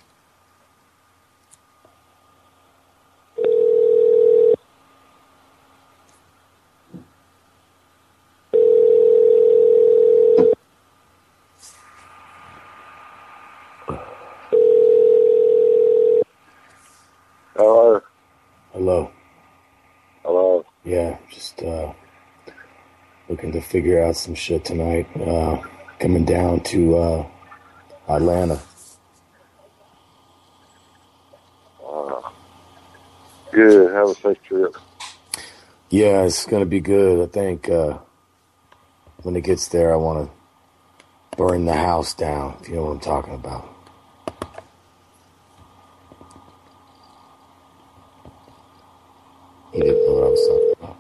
Speaker 16: Hello.
Speaker 3: Hello.
Speaker 16: Hello.
Speaker 3: Yeah, just uh, looking to figure out some shit tonight. Uh, coming down to uh, Atlanta.
Speaker 16: Uh, good. Have a safe trip.
Speaker 3: Yeah, it's gonna be good. I think uh, when it gets there, I want to burn the house down. If you know what I'm talking about. He didn't know what I was talking about.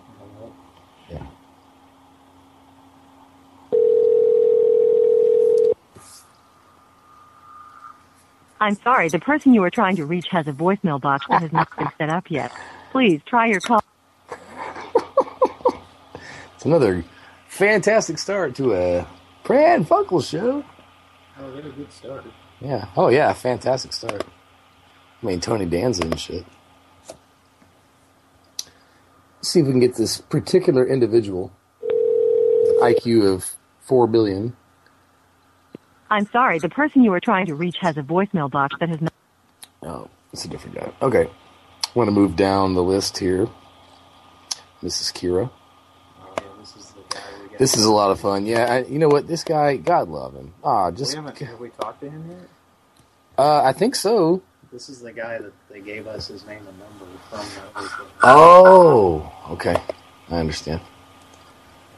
Speaker 3: Yeah.
Speaker 17: I'm sorry, the person you are trying to reach has a voicemail box that has not been set up yet. Please try your call.
Speaker 3: It's another fantastic start to a Pran Funkel show.
Speaker 2: Oh, what a good start.
Speaker 3: Yeah. Oh yeah, fantastic start. I mean Tony Danza and shit. Let's see if we can get this particular individual IQ of four billion.
Speaker 17: I'm sorry, the person you are trying to reach has a voicemail box that has not.
Speaker 3: Oh, it's a different guy. Okay. I want to move down the list here. This is Kira. This is a lot of fun. Yeah, I, you know what? This guy, God love him. Ah, just
Speaker 2: we haven't, we talked to him yet?
Speaker 3: uh, I think so.
Speaker 2: This is the guy that they gave us his name and number from. That
Speaker 3: Oh, okay. I understand.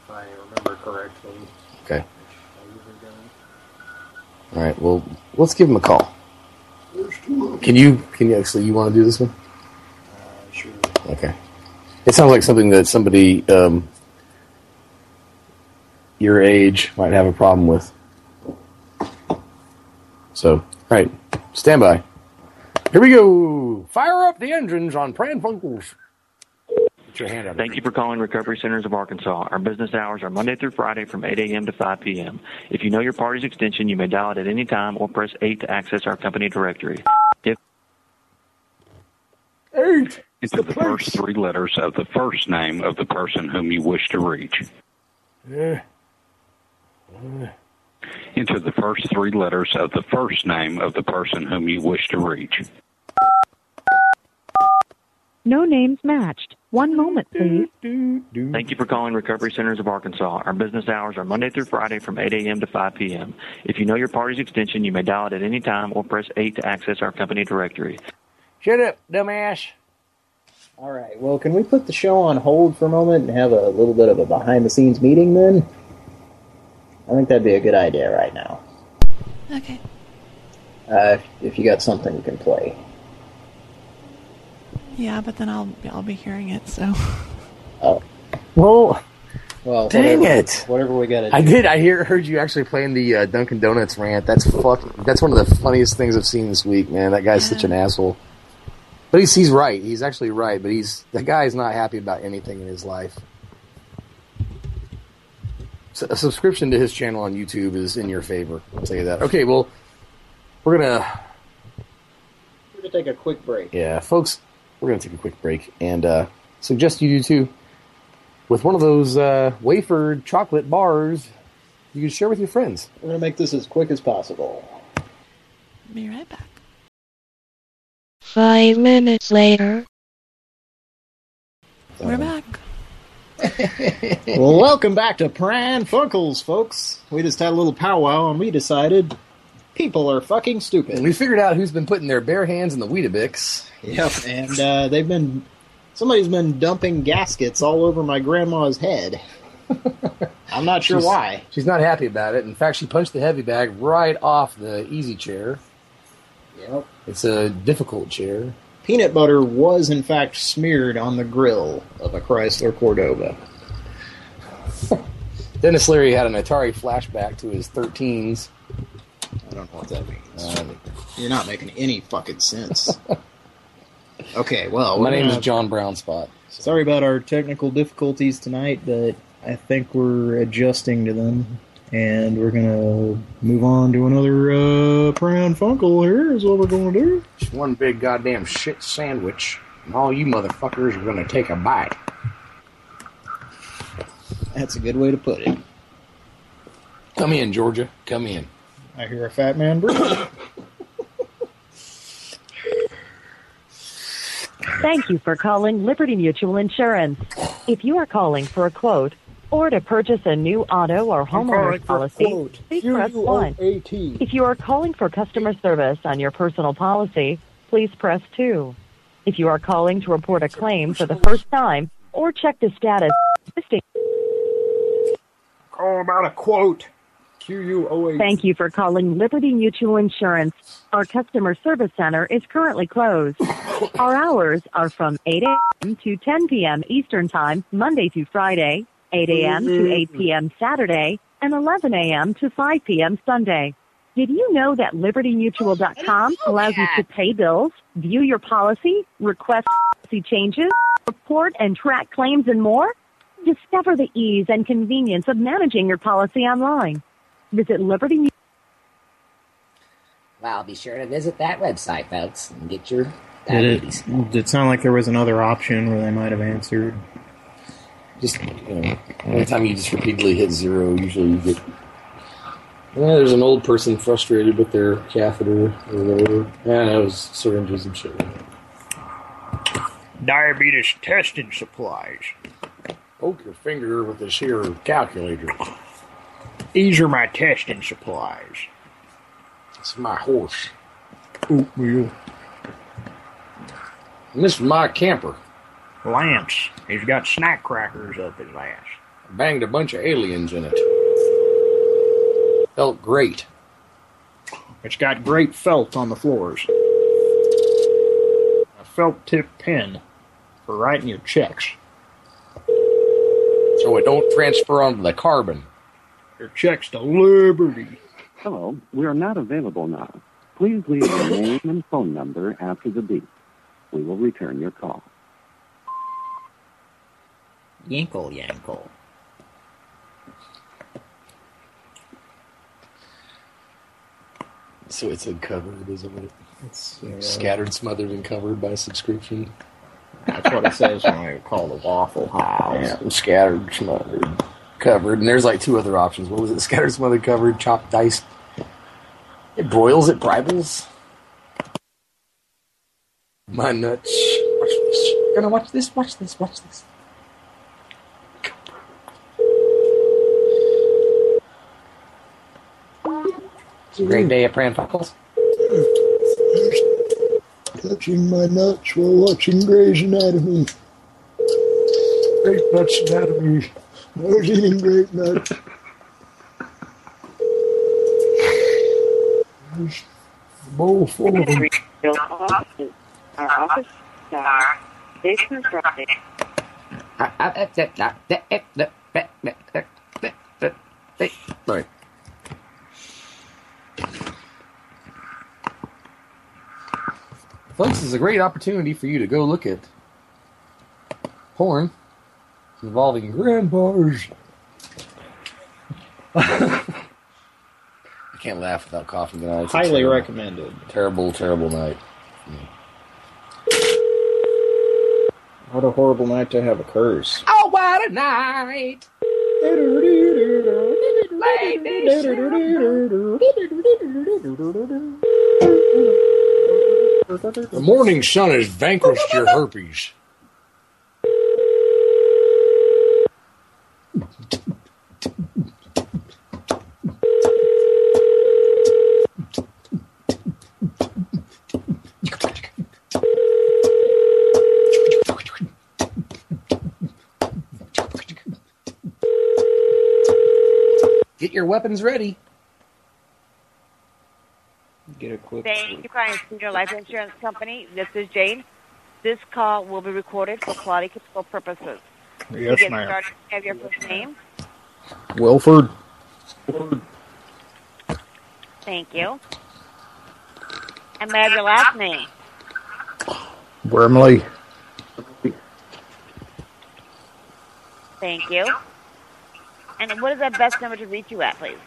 Speaker 2: if I remember correctly.
Speaker 3: All right. Well, let's give him a call. Can you? Can you actually? You want to do this one?
Speaker 2: Uh, sure.
Speaker 3: Okay. It sounds like something that somebody um, your age might have a problem with. So, all right, stand by. Here we go. Fire up the engines on Pran Funkels. Put your hand up.
Speaker 18: Thank you for calling Recovery Centers of Arkansas. Our business hours are Monday through Friday from 8 a.m. to 5 p.m. If you know your party's extension, you may dial it at any time or press 8 to access our company directory. If
Speaker 10: Eight.
Speaker 19: Into the first three letters of the first name of the person whom you wish to reach.
Speaker 10: Yeah.
Speaker 19: Enter the first three letters of the first name of the person whom you wish to reach.
Speaker 17: No names matched. One moment, please.
Speaker 18: Thank you for calling Recovery Centers of Arkansas. Our business hours are Monday through Friday from 8 a.m. to 5 p.m. If you know your party's extension, you may dial it at any time or press 8 to access our company directory.
Speaker 3: Shut up, dumbass.
Speaker 2: All right. Well, can we put the show on hold for a moment and have a little bit of a behind-the-scenes meeting then? I think that'd be a good idea right now.
Speaker 4: Okay.
Speaker 2: Uh, if, if you got something you can play.
Speaker 4: Yeah, but then I'll I'll be hearing it. So
Speaker 2: Oh.
Speaker 3: Well,
Speaker 2: well,
Speaker 3: dang
Speaker 2: whatever-
Speaker 3: it.
Speaker 2: Whatever we got to.
Speaker 3: I did. I hear heard you actually playing the uh, Dunkin' Donuts rant. That's fuck. That's one of the funniest things I've seen this week, man. That guy's such an asshole. But he's he's right. He's actually right. But he's the guy is not happy about anything in his life. So a subscription to his channel on YouTube is in your favor. I'll tell you that. Okay, well, we're gonna
Speaker 2: We're gonna take a quick break.
Speaker 3: yeah, folks, we're gonna take a quick break and uh, suggest you do too. With one of those uh, wafered chocolate bars, you can share with your friends.
Speaker 2: We're gonna make this as quick as possible.
Speaker 4: be right back.
Speaker 20: Five minutes later.
Speaker 4: We're back.
Speaker 2: well, welcome back to Pran Funkels, folks. We just had a little powwow and we decided people are fucking stupid.
Speaker 3: And we figured out who's been putting their bare hands in the Weetabix.
Speaker 2: Yep, and uh, they've been somebody's been dumping gaskets all over my grandma's head. I'm not sure
Speaker 3: She's-
Speaker 2: why.
Speaker 3: She's not happy about it. In fact, she punched the heavy bag right off the easy chair.
Speaker 2: Yep.
Speaker 3: It's a difficult chair.
Speaker 2: Peanut butter was in fact smeared on the grill of a Chrysler Cordoba.
Speaker 3: Denis Leary had an Atari flashback to his 13s.
Speaker 2: I don't know what that means. You're not making any fucking sense. okay, well,
Speaker 3: My name is John Brown Spot.
Speaker 2: Sorry about our technical difficulties tonight, but I think we're adjusting to them. And we're gonna move on to another uh, Pran Funkel here, is what we're gonna do.
Speaker 3: Just one big goddamn shit sandwich, and all you motherfuckers are going to take a bite.
Speaker 2: That's a good way to put it.
Speaker 3: Come in, Georgia. Come in.
Speaker 2: I hear a fat man breathe.
Speaker 17: Thank you for calling Liberty Mutual Insurance. If you are calling for a quote or to purchase a new auto or homeowner's policy, please press 1. If you are calling for customer service on your personal policy, please press 2. If you are calling to report a claim for the first time or check the status, listing-
Speaker 6: Call about a quote. Q-U-O-A.
Speaker 17: Thank you for calling Liberty Mutual Insurance. Our customer service center is currently closed. Our hours are from 8 a.m. to 10 p.m. Eastern Time, Monday through Friday, 8 a.m. to 8 p.m. Saturday, and 11 a.m. to 5 p.m. Sunday. Did you know that LibertyMutual.com oh, allows you to pay bills, view your policy, request policy changes, report and track claims, and more? Discover the ease and convenience of managing your policy online. Visit Liberty Mu-
Speaker 14: Well, be sure to visit that website, folks, and get your
Speaker 2: Did
Speaker 14: diabetes.
Speaker 2: it, did it sound like there was another option where they might have answered?
Speaker 3: Just, you know, anytime you just repeatedly hit zero, usually you get. Yeah, there's an old person frustrated with their catheter or whatever. Yeah, that was syringes and shit.
Speaker 6: Diabetes testing supplies.
Speaker 3: Poke your finger with this here calculator.
Speaker 6: These are my testing supplies.
Speaker 3: It's my horse.
Speaker 6: Oatmeal.
Speaker 3: And this is my camper.
Speaker 6: Lance. He's got snack crackers up his ass.
Speaker 3: Banged a bunch of aliens in it. Felt great.
Speaker 6: It's got great felt on the floors. A felt tip pen for writing your checks.
Speaker 3: So it don't transfer onto the carbon.
Speaker 6: Your checks to Liberty.
Speaker 19: Hello, we are not available now. Please leave your name and phone number after the beep. We will return your call.
Speaker 2: Yankle, yankle.
Speaker 3: So it's uncovered, isn't it?
Speaker 2: It's uh,
Speaker 3: Scattered, smothered, and covered by subscription.
Speaker 2: That's what it says when I call the Waffle House.
Speaker 3: Yeah, scattered, smothered, covered, and there's like two other options. What was it? Scattered, smothered, covered, chopped, diced. It broils, it bribbles. My nuts. Watch this. gonna watch this, watch this, watch this. It's a great day at Pran Funkels.
Speaker 2: Touching my nuts while watching Grey's Anatomy.
Speaker 10: Great nuts anatomy.
Speaker 2: I was eating grape nuts.
Speaker 10: A bowl full of them.
Speaker 12: Our office star, Friday.
Speaker 3: Folks, this is a great opportunity for you to go look at porn involving grandpas. I can't laugh without coughing tonight. It's
Speaker 2: Highly
Speaker 3: terrible-
Speaker 2: recommended.
Speaker 3: Terrible, terrible night.
Speaker 2: What a horrible night to have a curse.
Speaker 3: Oh, what a night!
Speaker 10: The morning sun has vanquished your herpes.
Speaker 3: Your weapons ready.
Speaker 2: Get a quick.
Speaker 20: Thank you for Senior Life Insurance Company. This is Jane. This call will be recorded for quality control purposes.
Speaker 2: Yes,
Speaker 20: to get
Speaker 2: ma'am.
Speaker 20: started, have your first name.
Speaker 2: Wilford.
Speaker 20: Thank you. And may I have your last name?
Speaker 2: Wormley.
Speaker 20: Thank you. And what is that best number to reach you at, please?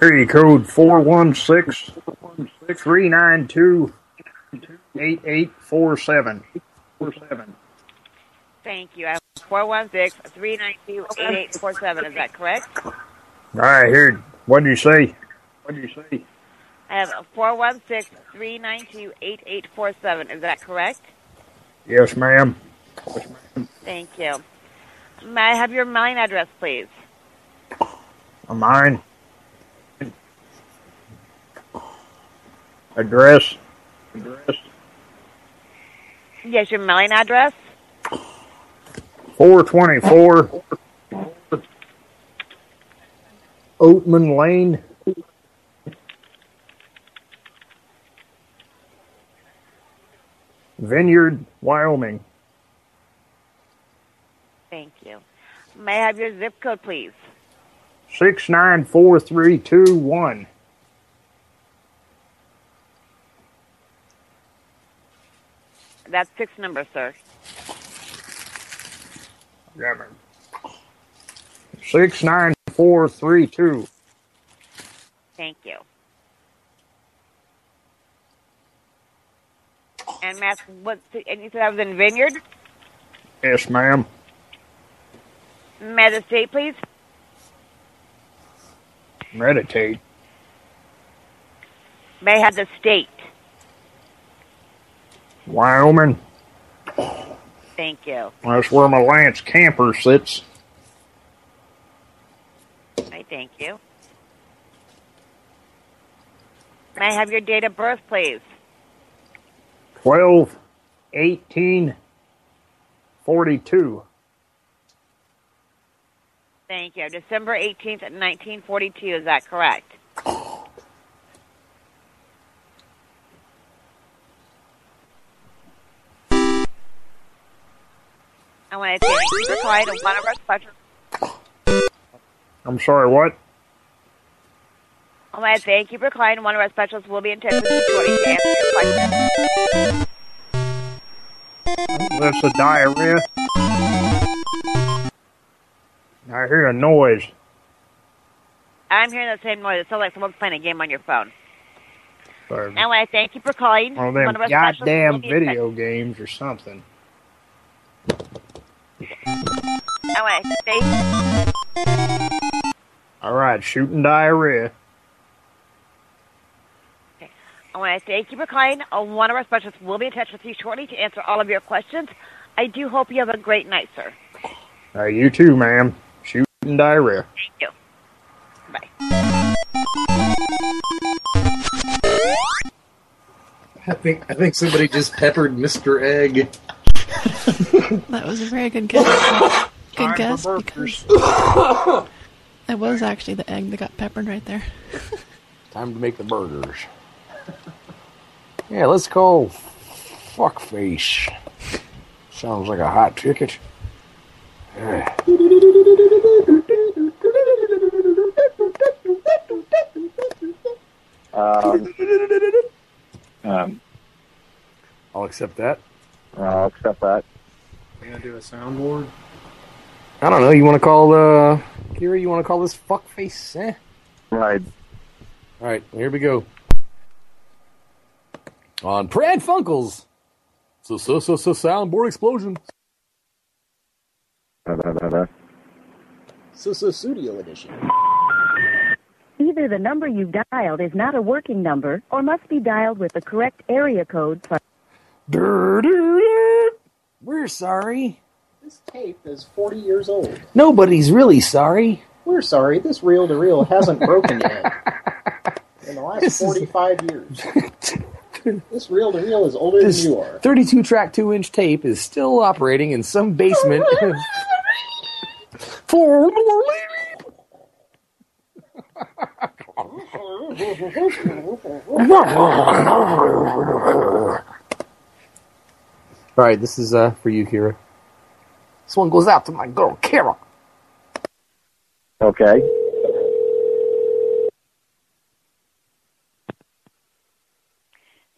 Speaker 6: Area code four one six three nine two eight eight four seven. Four seven.
Speaker 20: Thank you. I have 416-392-8847. Is that correct?
Speaker 6: I heard. What did you say? What did you say?
Speaker 20: I have 416-392-8847. Is that correct?
Speaker 6: Yes, ma'am.
Speaker 20: Thank you. May I have your mailing address, please?
Speaker 6: Oh, mine. Address. Address.
Speaker 20: Yes, your mailing address.
Speaker 6: Four twenty four. Oatman Lane. Vineyard, Wyoming.
Speaker 20: Thank you. May I have your zip code, please?
Speaker 6: Six nine four three two one.
Speaker 20: That's six number, sir.
Speaker 6: Yeah, ma'am. Six nine four three two.
Speaker 20: Thank you. And Matt, what? And you said I was in Vineyard.
Speaker 6: Yes, ma'am.
Speaker 20: May I have the state, please?
Speaker 6: Meditate.
Speaker 20: May I have the state?
Speaker 6: Wyoming.
Speaker 20: Thank you.
Speaker 6: That's where my Lance camper sits.
Speaker 20: I thank you. May I have your date of birth, please?
Speaker 6: Twelve, eighteen, forty-two.
Speaker 20: Thank you. December 18th, 1942. Is that correct? I want to thank you for calling one of our special.
Speaker 6: I'm sorry, what?
Speaker 20: I want to thank you for calling one of our specialists. We'll be in touch with you shortly to answer your question.
Speaker 6: That's the diarrhea. I hear a noise.
Speaker 20: I'm hearing the same noise. It sounds like someone's playing a game on your phone. Want to thank you for calling
Speaker 6: One of
Speaker 20: one of
Speaker 6: goddamn
Speaker 20: We'll be in touch.
Speaker 6: video games or something.
Speaker 20: I want to thank
Speaker 6: All right, shooting diarrhea.
Speaker 20: I I want to thank you for calling. Uh, One of our specialists will be in touch with you shortly to answer all of your questions. I do hope you have a great night, sir.
Speaker 6: Uh, you too, ma'am. Shooting diarrhea.
Speaker 20: Thank you. Bye.
Speaker 2: I think I think somebody just peppered Mr. Egg.
Speaker 4: That was a very good guess. Good
Speaker 2: Time
Speaker 4: guess because it was actually the egg that got peppered right there.
Speaker 3: Time to make the burgers. Yeah, let's call Fuckface. Sounds like a hot ticket. Yeah.
Speaker 6: Um, um,
Speaker 3: I'll accept that.
Speaker 6: I'll accept that.
Speaker 2: You gonna do a soundboard?
Speaker 3: I don't know. You want to call uh, Kira? You want to call this fuckface? Eh?
Speaker 6: Right.
Speaker 3: All right. Here we go. On Pran Funkels. So so so so soundboard explosion.
Speaker 2: So so studio edition.
Speaker 17: Either the number you've dialed is not a working number or must be dialed with the correct area code. For-
Speaker 3: We're sorry.
Speaker 2: This tape is 40 years old.
Speaker 3: Nobody's really sorry.
Speaker 2: We're sorry, this reel to reel hasn't broken yet. In the last 45 years. this reel to reel is older
Speaker 3: This
Speaker 2: than you are.
Speaker 3: 32 track 2 inch tape is still operating in some basement. For All right, this is uh for you, Kira. This one goes out to my girl, Kira.
Speaker 6: Okay.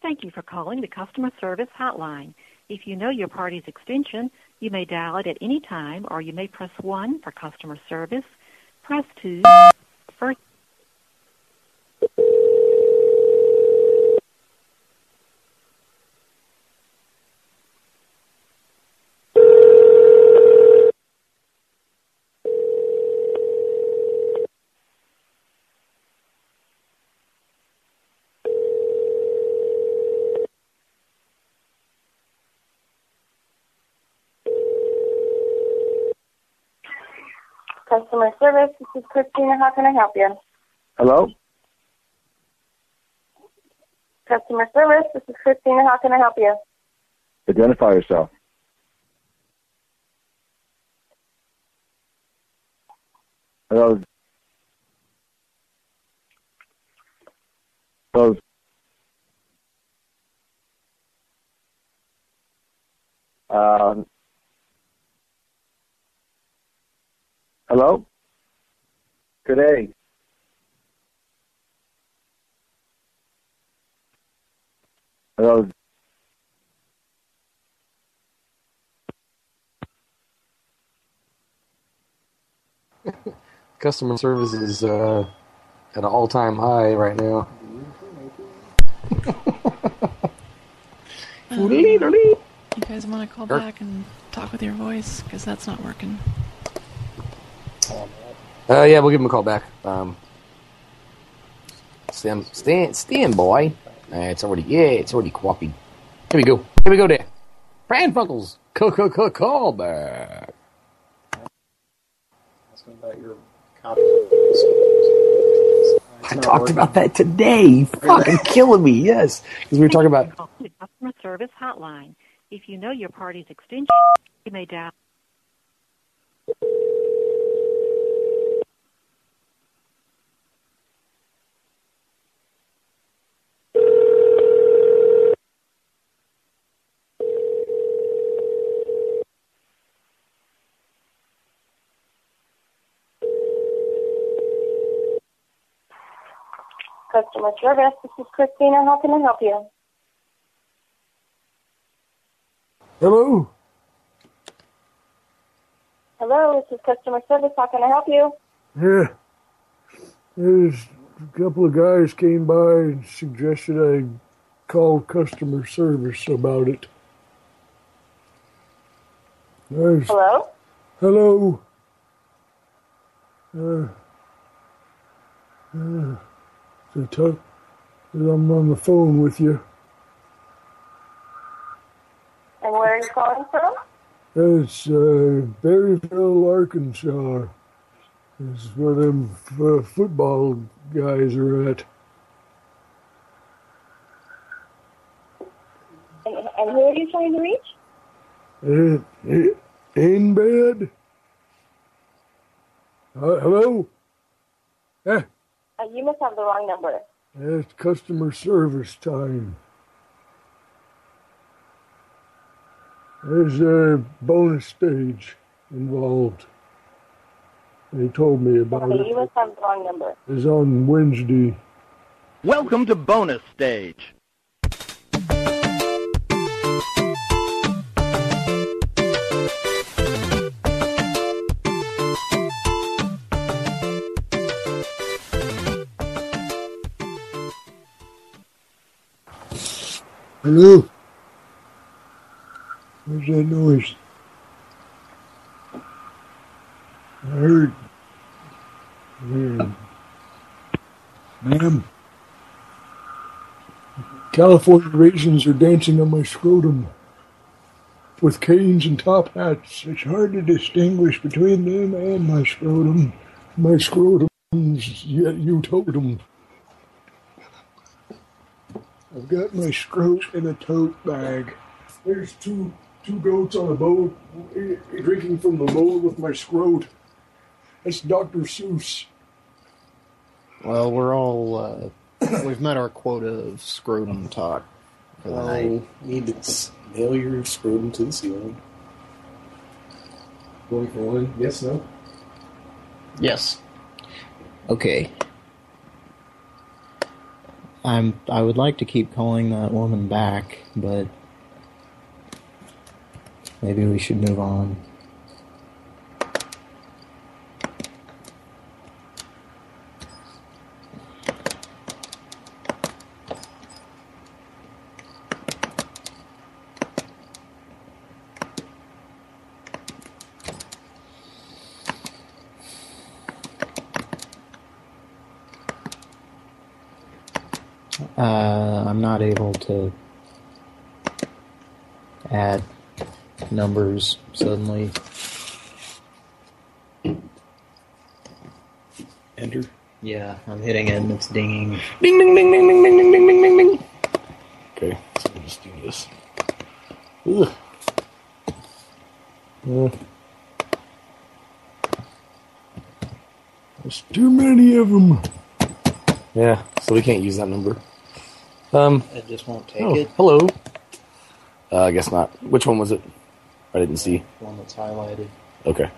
Speaker 21: Thank you for calling the customer service hotline. If you know your party's extension, you may dial it at any time or you may press 1 for customer service, press 2 for
Speaker 22: Customer service, this is Christina. How can I help you?
Speaker 6: Hello?
Speaker 22: Customer service, this is Christina. How can I help you?
Speaker 6: Identify yourself. Hello? Hello? Um, hello? Good day. Hello?
Speaker 3: Customer service is uh, at an all time high right now.
Speaker 4: Um, you guys want to call back and talk with your voice? Because that's not working.
Speaker 3: Uh, yeah, we'll give him a call back. Um, stand, stand, stand, boy. Uh, it's already, yeah, it's already copied. Here we go. Here we go there. Pran Funkels. Call, call, call, call back.
Speaker 2: Asking about your copy.
Speaker 3: I talked about that today. Fucking killing me. Yes, because we were talking about.
Speaker 21: the customer service hotline. If you know your party's extension, you may dial
Speaker 22: Customer service, this is Christina. How can I help you?
Speaker 10: Hello?
Speaker 22: Hello, this is customer service. How can I help you?
Speaker 10: Yeah. There's a couple of guys came by and suggested I call customer service about it. There's,
Speaker 22: Hello?
Speaker 10: hello? Uh, uh, that I'm on the phone with you.
Speaker 22: And where are you calling from?
Speaker 10: It's uh, Berryville, Arkansas. It's where them uh, football guys are at.
Speaker 22: And, and who are you trying to reach?
Speaker 10: It ain't bad. Uh, hello? Eh,
Speaker 22: Uh, you must have the wrong number.
Speaker 10: it's customer service time. There's a bonus stage involved. They told me about
Speaker 22: Okay, you must have the wrong number.
Speaker 10: It's on Wednesday.
Speaker 1: Welcome to bonus stage.
Speaker 10: Hello? What's that noise? I heard. Yeah. Ma'am? California raisins are dancing on my scrotum. With canes and top hats, it's hard to distinguish between them and my scrotum. My scrotum's yet you totem. I've got my scrot in a tote bag. There's two two goats on a boat drinking from the bowl with my scrot. That's Dr. Seuss.
Speaker 2: Well, we're all uh, we've met our quota of scrotum talk for the
Speaker 3: Well,
Speaker 2: night.
Speaker 3: need to s- nail your scrotum to the ceiling. Going for one? Yes, no?
Speaker 2: Yes. Okay. I'm. I would like to keep calling that woman back, but maybe we should move on. Uh, I'm not able to add numbers suddenly.
Speaker 3: Enter.
Speaker 2: Yeah, I'm hitting it and it's dinging.
Speaker 3: Ding, ding, ding, ding, ding, ding, ding, ding, ding, ding, ding. Okay, so we'll just do this. Ugh. Uh,
Speaker 10: There's too many of them.
Speaker 3: yeah, so we can't use that number. Um,
Speaker 2: It just won't take
Speaker 3: oh,
Speaker 2: it.
Speaker 3: hello. Uh, I guess not. Which one was it? I didn't see.
Speaker 2: One that's highlighted.
Speaker 3: Okay.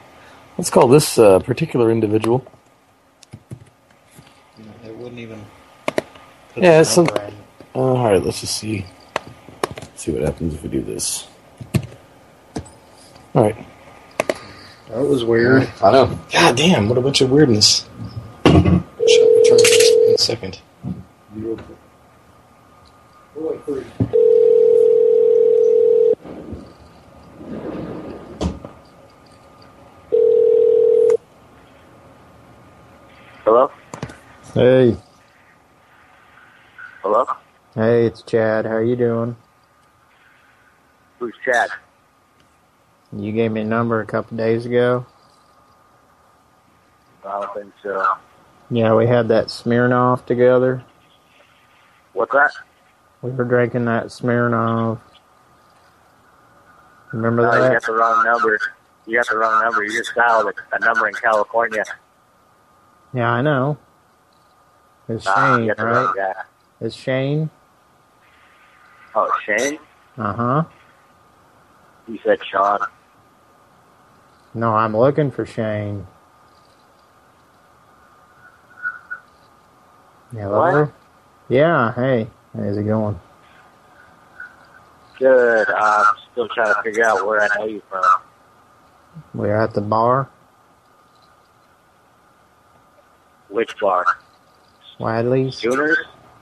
Speaker 3: Let's call this uh, particular individual.
Speaker 2: It wouldn't even. Put
Speaker 3: Yeah, it's some. Uh, all right, let's just see. see what happens if we do this. All right.
Speaker 2: That was weird.
Speaker 3: I know. God damn! What a bunch of weirdness. Shall return in a second.
Speaker 11: Hello?
Speaker 2: Hey,
Speaker 11: Hello?
Speaker 2: hey, it's Chad. How you doing?
Speaker 11: Who's Chad?
Speaker 2: You gave me a number a couple days ago.
Speaker 11: I don't think so.
Speaker 2: Yeah, we had that Smirnoff together.
Speaker 11: What's that?
Speaker 2: We were drinking that Smirnoff. Remember
Speaker 11: No, you
Speaker 2: that?
Speaker 11: got the wrong number. You got the wrong number. You just dialed a, a number in California.
Speaker 2: Yeah, I know. It's
Speaker 11: Ah,
Speaker 2: Shane, right? It's Shane.
Speaker 11: Oh, Shane?
Speaker 2: Uh huh.
Speaker 11: You said Sean.
Speaker 2: No, I'm looking for Shane. Hello? Yeah, hey. How's it going?
Speaker 11: Good. I'm still trying to figure out where I know you from.
Speaker 2: We're at the bar.
Speaker 11: Which bar?
Speaker 2: Wadley's.
Speaker 11: Schooners?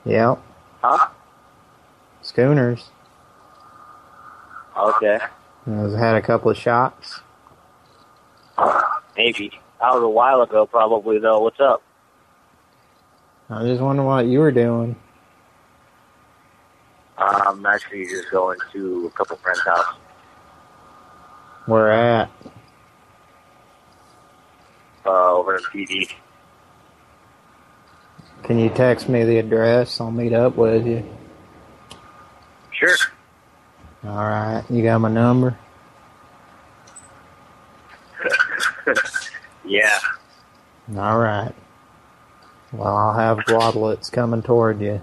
Speaker 2: Yep.
Speaker 11: Huh?
Speaker 2: Schooners.
Speaker 11: Okay.
Speaker 2: I've had a couple of shots.
Speaker 11: Maybe. That was a while ago, probably, though. What's up?
Speaker 2: I just wonder what you were doing.
Speaker 11: I'm actually just going to a couple friends' house.
Speaker 2: Where at?
Speaker 11: Uh, over in PD.
Speaker 2: Can you text me the address? I'll meet up with you.
Speaker 11: Sure.
Speaker 2: All right. You got my number?
Speaker 11: yeah.
Speaker 2: All right. Well, I'll have guadalets coming toward you.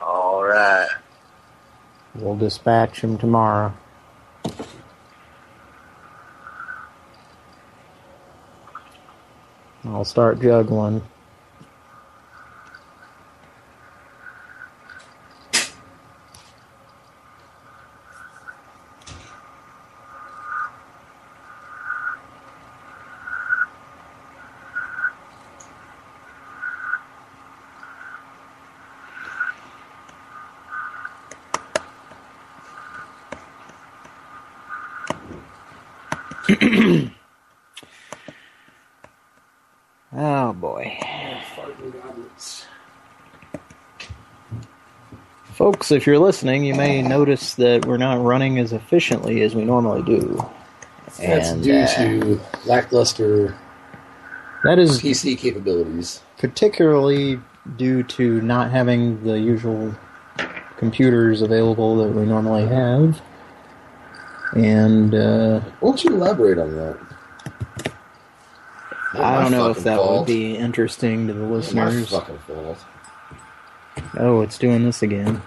Speaker 11: All right.
Speaker 2: We'll dispatch them tomorrow. I'll start juggling. oh boy. Folks, if you're listening, you may notice that we're not running as efficiently as we normally do.
Speaker 3: That's
Speaker 2: And,
Speaker 3: due
Speaker 2: uh,
Speaker 3: to lackluster
Speaker 2: that is
Speaker 3: PC capabilities.
Speaker 2: particularly due to not having the usual computers available that we normally have. And uh,
Speaker 3: Won't you elaborate on that?
Speaker 2: I don't know if that
Speaker 3: fault.
Speaker 2: would be interesting to the listeners. Oh, it's doing this again.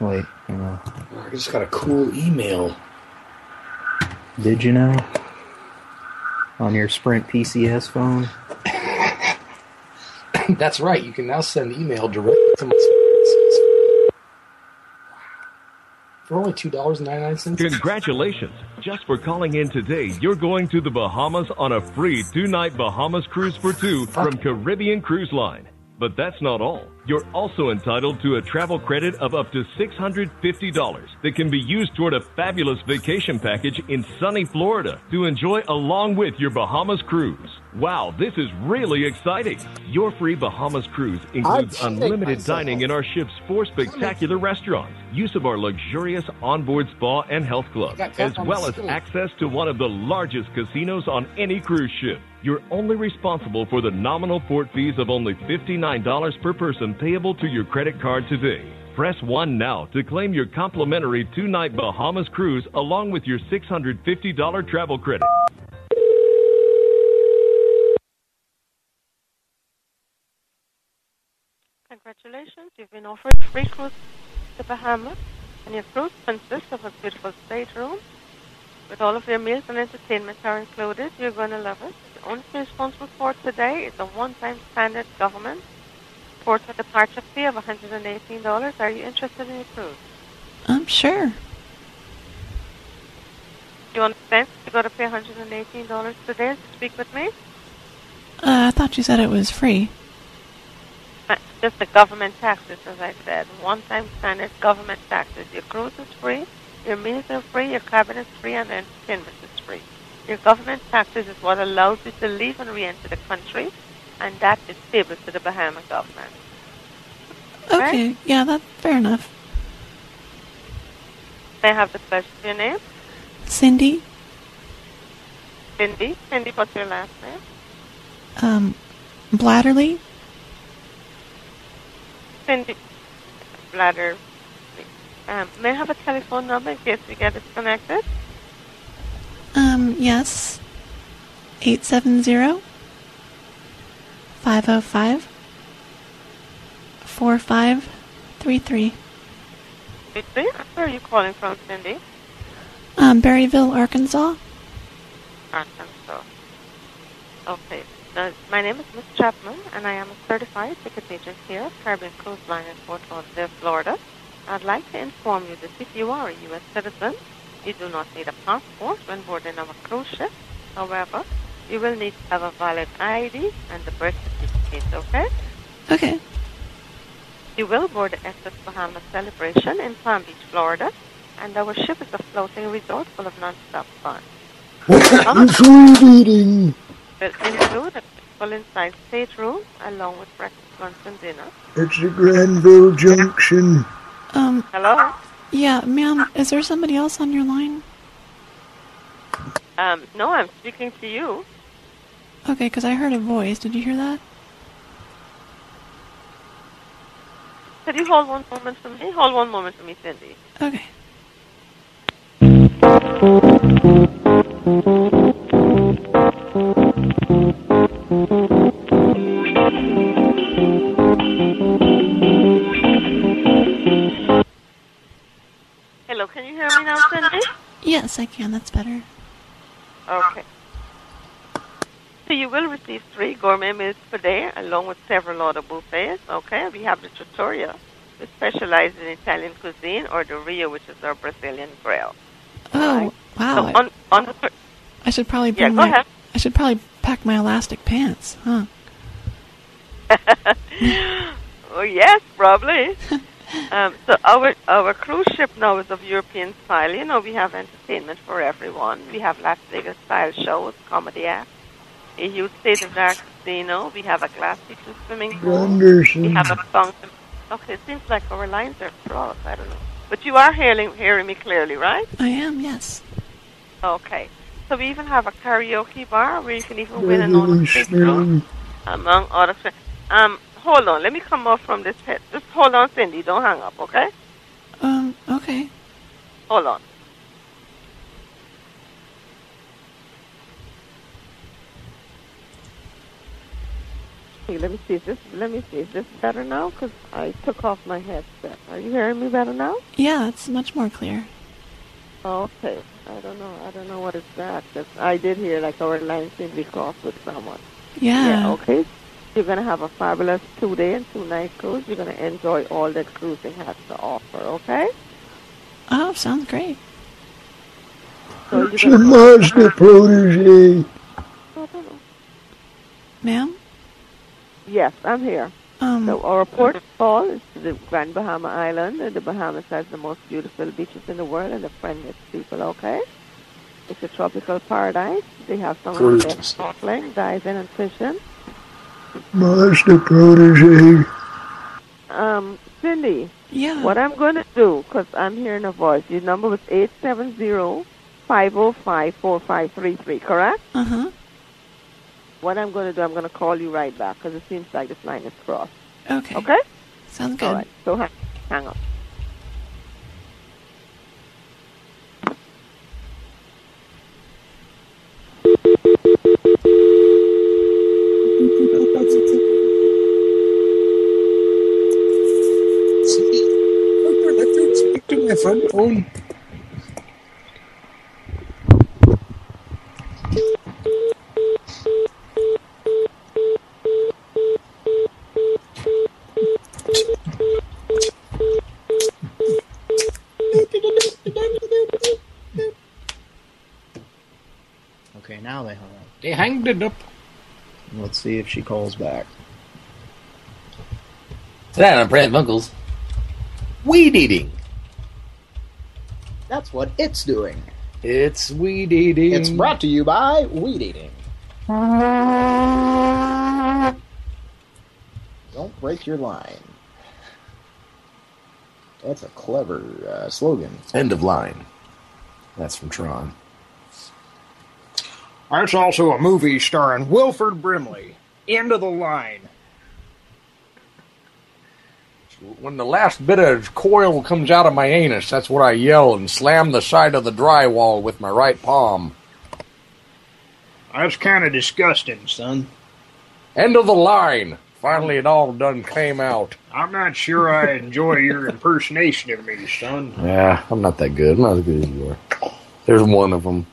Speaker 2: Wait, hang on.
Speaker 3: I just got a cool email.
Speaker 2: Did you know? On your Sprint PCS phone?
Speaker 3: That's right. You can now send email direct to my for only two dollars and ninety nine cents.
Speaker 23: Congratulations! Just for calling in today, you're going to the Bahamas on a free two-night Bahamas cruise for two from Caribbean Cruise Line. But that's not all. You're also entitled to a travel credit of up to $650 that can be used toward a fabulous vacation package in sunny Florida to enjoy along with your Bahamas cruise. Wow, this is really exciting. Your free Bahamas cruise includes unlimited dining in our ship's four spectacular restaurants, use of our luxurious onboard spa and health club, as well as access to one of the largest casinos on any cruise ship. You're only responsible for the nominal port fees of only $59 per person payable to your credit card today. Press 1 now to claim your complimentary two night Bahamas cruise along with your $650 travel credit.
Speaker 24: Congratulations, you've been offered free cruise to Bahamas, and your cruise consists of a beautiful stateroom. With all of your meals and entertainment are included, you're going to love it. The only thing responsible for today is a one-time standard government port and departure fee of $118. Are you interested in your cruise?
Speaker 4: I'm sure.
Speaker 24: You understand? You got to go to pay $118 today to speak with me.
Speaker 4: Uh, I thought you said it was free.
Speaker 24: Uh, Just the government taxes, as I said. One-time standard government taxes. Your cruise is free, your meals are free, your cabin is free, and the entertainment is free. Your government taxes is what allows you to leave and re-enter the country, and that is payable to the Bahama government.
Speaker 4: Okay, yeah, that's fair enough.
Speaker 24: May I have the pleasure of your name?
Speaker 4: Cindy,
Speaker 24: Cindy. Cindy, what's your last name?
Speaker 4: um, Blatterly,
Speaker 24: Cindy Bladder. Um, may I have a telephone number in case we get disconnected?
Speaker 4: um, yes, 870 505 4533.
Speaker 24: Cindy, where are you calling from, Cindy?
Speaker 4: Um, Berryville, Arkansas.
Speaker 24: Arkansas. Okay. Now, my name is Miss Chapman, and I am a certified ticket agent here at Caribbean Cruise Line in Fort Lauderdale, Florida. I'd like to inform you that if you are a U.S. citizen, you do not need a passport when boarding our cruise ship. However, you will need to have a valid ID and the birth certificate, okay?
Speaker 4: Okay.
Speaker 24: You will board the SS Bahamas Celebration in Palm Beach, Florida, and our ship is a floating resort full of non-stop fun.
Speaker 25: Sweet eating.
Speaker 24: will include a
Speaker 12: full-inside staterooms along with breakfast, lunch, and dinner.
Speaker 10: It's the Granville Junction.
Speaker 4: Um,
Speaker 12: Hello?
Speaker 4: yeah, ma'am, is there somebody else on your line?
Speaker 12: Um, no, I'm speaking to you.
Speaker 4: Okay, because I heard a voice. Did you hear that?
Speaker 12: Could you hold one moment for me? Hold one moment for me, Cindy.
Speaker 4: Okay.
Speaker 12: Hello, can you hear me now, Cindy?
Speaker 4: Yes, I can. That's better.
Speaker 12: Okay. So you will receive three gourmet meals per day, along with several other buffets. Okay, we have the trattoria. We specialize in Italian cuisine, or the Rio, which is our Brazilian grill.
Speaker 4: Oh, wow.
Speaker 12: So on, on the,
Speaker 4: I should probably
Speaker 12: Yeah,
Speaker 4: bring
Speaker 12: go
Speaker 4: my.
Speaker 12: ahead.
Speaker 4: I should probably pack my elastic pants, huh?
Speaker 12: oh yes, probably. um, so our our cruise ship now is of European style. You know, we have entertainment for everyone. We have Las Vegas style shows, comedy acts, a huge state of the art casino. We have a glass feature swimming pool.
Speaker 10: Anderson.
Speaker 12: We have a fountain. Okay, it seems like our lines are crossed. I don't know, but you are hearing hearing me clearly, right?
Speaker 4: I am, yes.
Speaker 12: Okay. So we even have a karaoke bar where you can even win an honor
Speaker 10: Beverly
Speaker 12: room,
Speaker 10: Smith.
Speaker 12: among other things. Um, hold on. Let me come off from this head. Just hold on, Cindy. Don't hang up, okay?
Speaker 4: Um, okay.
Speaker 12: Hold on. Okay, let me see. Is this, let me see. Is this better now? Because I took off my headset. Are you hearing me better now?
Speaker 4: Yeah, it's much more clear.
Speaker 12: Oh, okay. I don't know. I don't know what what is that. 'cause I did hear like our line seemed to be crossed with someone.
Speaker 4: Yeah.
Speaker 12: Yeah, okay. You're going to have a fabulous two day and two night cruise. You're going to enjoy all that cruising has to offer, okay?
Speaker 4: Oh, sounds great.
Speaker 12: So you're
Speaker 10: It's
Speaker 12: gonna
Speaker 10: a
Speaker 12: go-
Speaker 10: protege.
Speaker 4: Ma'am?
Speaker 12: Yes, I'm here.
Speaker 4: Um,
Speaker 12: so our port call is to the Grand Bahama Island. The Bahamas has the most beautiful beaches in the world and the friendliest people, okay? It's a tropical paradise. They have some of the
Speaker 10: Cruise.
Speaker 12: best snorkeling, diving, and fishing.
Speaker 10: Mazda protege.
Speaker 12: Um, Cindy.
Speaker 4: Yeah.
Speaker 12: What I'm going to do, because I'm hearing a voice, your number was 870-505-4533, correct?
Speaker 4: Uh-huh.
Speaker 12: What I'm going to do, I'm going to call you right back, because it seems like this line is crossed.
Speaker 4: Okay.
Speaker 12: Okay?
Speaker 4: Sounds good.
Speaker 12: All right. So hang, hang up.
Speaker 26: Speak to my front phone.
Speaker 2: They hung up.
Speaker 26: They hanged it up.
Speaker 2: Let's see if she calls back.
Speaker 27: Tonight on Brad Muggles. Weed eating.
Speaker 2: That's what it's doing.
Speaker 26: It's weed eating.
Speaker 2: It's brought to you by Weed Eating. Don't break your line. That's a clever uh, slogan.
Speaker 26: End of line. That's from Tron.
Speaker 6: That's also a movie starring Wilford Brimley. End of the line.
Speaker 26: When the last bit of coil comes out of my anus, that's what I yell and slam the side of the drywall with my right palm.
Speaker 6: That's kind of disgusting, son.
Speaker 26: End of the line. Finally, it all done came out.
Speaker 6: I'm not sure I enjoy your impersonation of me, son.
Speaker 26: Yeah, I'm not that good. I'm not as good as you are. There's one of them.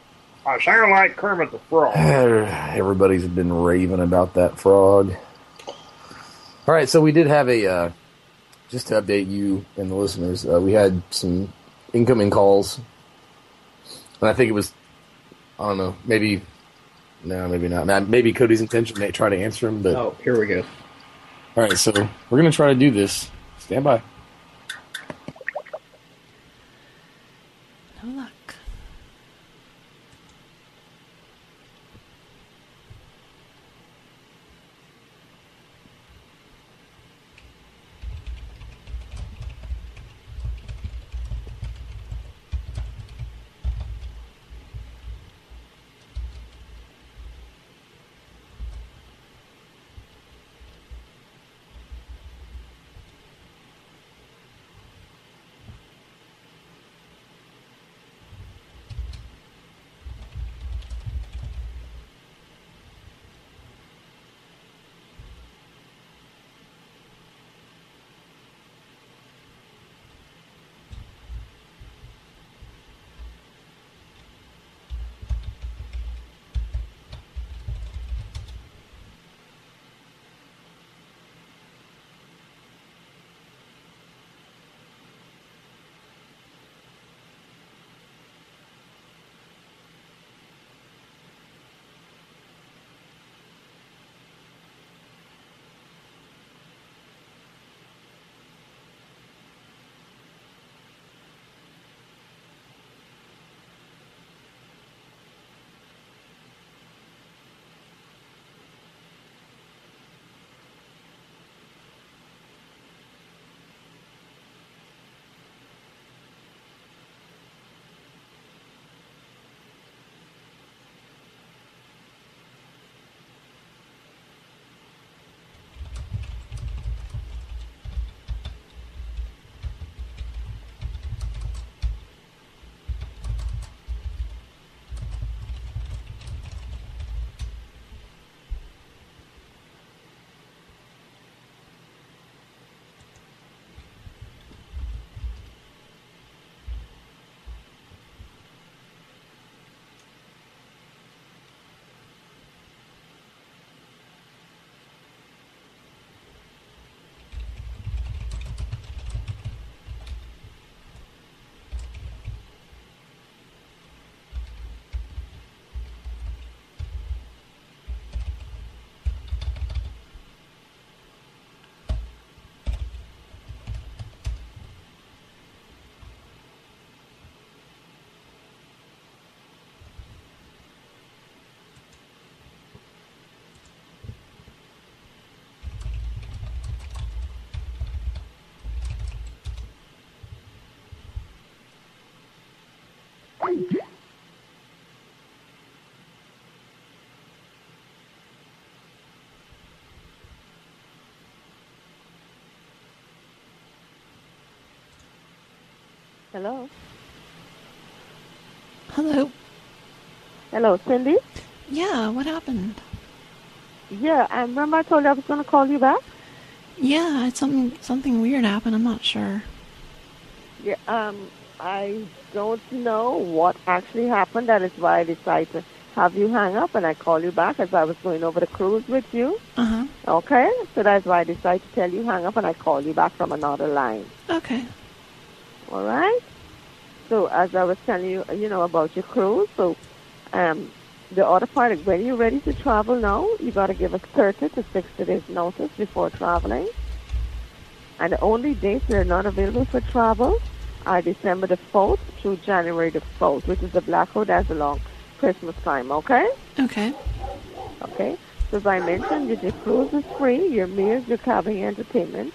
Speaker 6: I sound like Kermit the Frog.
Speaker 26: Everybody's been raving about that frog.
Speaker 3: All right, so we did have a uh, just to update you and the listeners. Uh, we had some incoming calls, and I think it was I don't know, maybe no, maybe not. Maybe Cody's intention may try to answer him, but
Speaker 2: Oh, here we go.
Speaker 3: all right. So we're gonna try to do this. Stand by.
Speaker 12: Hello.
Speaker 4: Hello.
Speaker 12: Hello, Cindy?
Speaker 4: Yeah, what happened?
Speaker 12: Yeah, I remember I told you I was going to call you back?
Speaker 4: Yeah, something something weird happened. I'm not sure.
Speaker 12: Yeah, um, I don't know what actually happened. That is why I decided to have you hang up and I call you back as I was going over the cruise with you.
Speaker 4: Uh huh.
Speaker 12: Okay, so that's why I decided to tell you hang up and I call you back from another line.
Speaker 4: Okay.
Speaker 12: All right. So as I was telling you, you know about your cruise. So, um, the other part, is when you're ready to travel now, you got to give us 30 to 60 days notice before traveling. And the only dates that are not available for travel are December the 4th through January the 4th, which is the blackout as along Christmas time, okay?
Speaker 4: Okay.
Speaker 12: Okay. So as I mentioned, your your cruise is free, your meals, your cabin entertainment,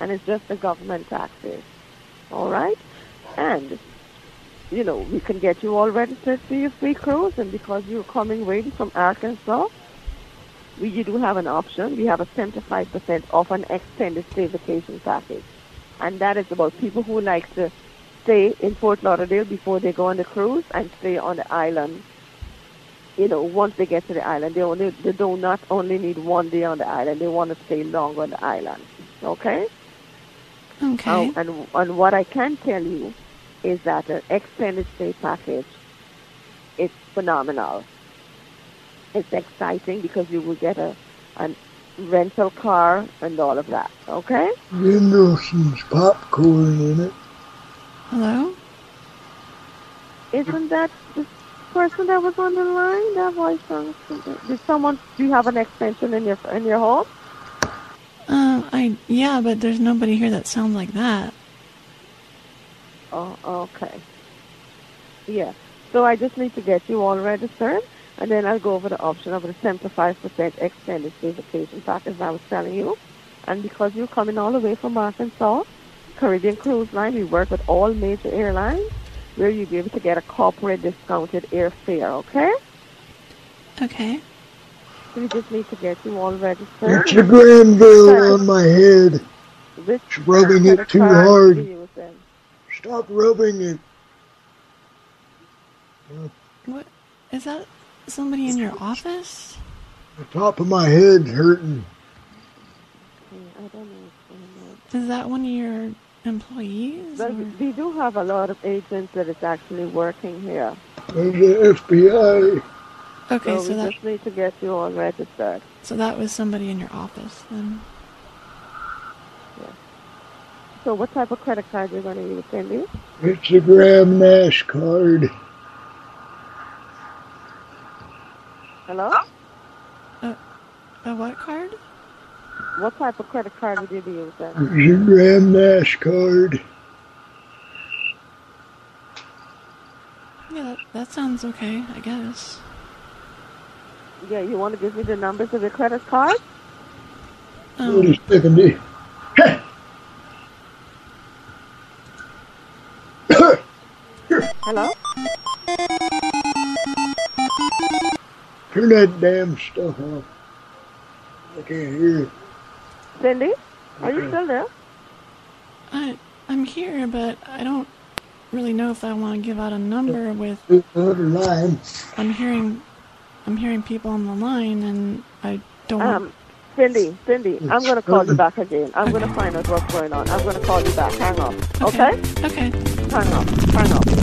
Speaker 12: and it's just the government taxes. All right? And, you know, we can get you all registered for your free cruise, and because you're coming waiting from Arkansas, we, you do have an option. We have a 75% off an extended stay vacation package. And that is about people who like to stay in Fort Lauderdale before they go on the cruise and stay on the island. You know, once they get to the island, they only they do not only need one day on the island. They want to stay longer on the island. Okay.
Speaker 4: Okay.
Speaker 12: Um, and and what I can tell you is that an extended stay package, it's phenomenal. It's exciting because you will get a a rental car and all of that. Okay.
Speaker 10: Jingleton's popcorn in it.
Speaker 4: Hello.
Speaker 12: Isn't that the person that was on the line? That voice sounds. Did someone? Do you have an extension in your in your home?
Speaker 4: Uh, I yeah, but there's nobody here that sounds like that.
Speaker 12: Oh, okay. Yeah. So I just need to get you all registered, and then I'll go over the option of the 75% extended stay vacation package I was telling you. And because you're coming all the way from Arkansas, Caribbean Cruise Line, we work with all major airlines, where you'll be able to get a corporate discounted airfare, okay?
Speaker 4: Okay.
Speaker 12: So we just need to get you all registered.
Speaker 10: It's a Granville on my head.
Speaker 12: Which
Speaker 10: It's rubbing it too hard.
Speaker 12: do you use?
Speaker 10: Stop rubbing it.
Speaker 4: What is that? Somebody in your office?
Speaker 10: The top of my head's hurting.
Speaker 12: I don't know.
Speaker 4: Is that one of your employees?
Speaker 12: Well,
Speaker 4: or-
Speaker 12: we do have a lot of agents that is actually working here.
Speaker 10: There's the FBI.
Speaker 4: Okay,
Speaker 12: so,
Speaker 4: so
Speaker 12: we
Speaker 4: that
Speaker 12: just need to get you all registered.
Speaker 4: so that was somebody in your office then.
Speaker 12: So what type of credit card are you're going to use, Cindy?
Speaker 10: It's a Graham Nash card.
Speaker 12: Hello?
Speaker 4: A what card?
Speaker 12: What type of credit card would you be using?
Speaker 10: It's a Graham Nash card.
Speaker 4: Yeah, that, that sounds okay, I guess.
Speaker 12: Yeah, you want to give me the numbers of your credit card?
Speaker 4: Um,
Speaker 10: Wait a eh?
Speaker 12: Hello?
Speaker 10: Turn that damn stuff off. I can't hear it.
Speaker 12: Cindy? Are you still there?
Speaker 4: I I'm here, but I don't really know if I want to give out a number with.
Speaker 10: Line.
Speaker 4: I'm hearing, I'm hearing people on the line, and I don't. want
Speaker 12: Um, Cindy, Cindy, I'm going to call you back again. I'm going to find out what's going on. I'm going to call you back. Hang on. Okay?
Speaker 4: Okay.
Speaker 12: Hang on. Hang up.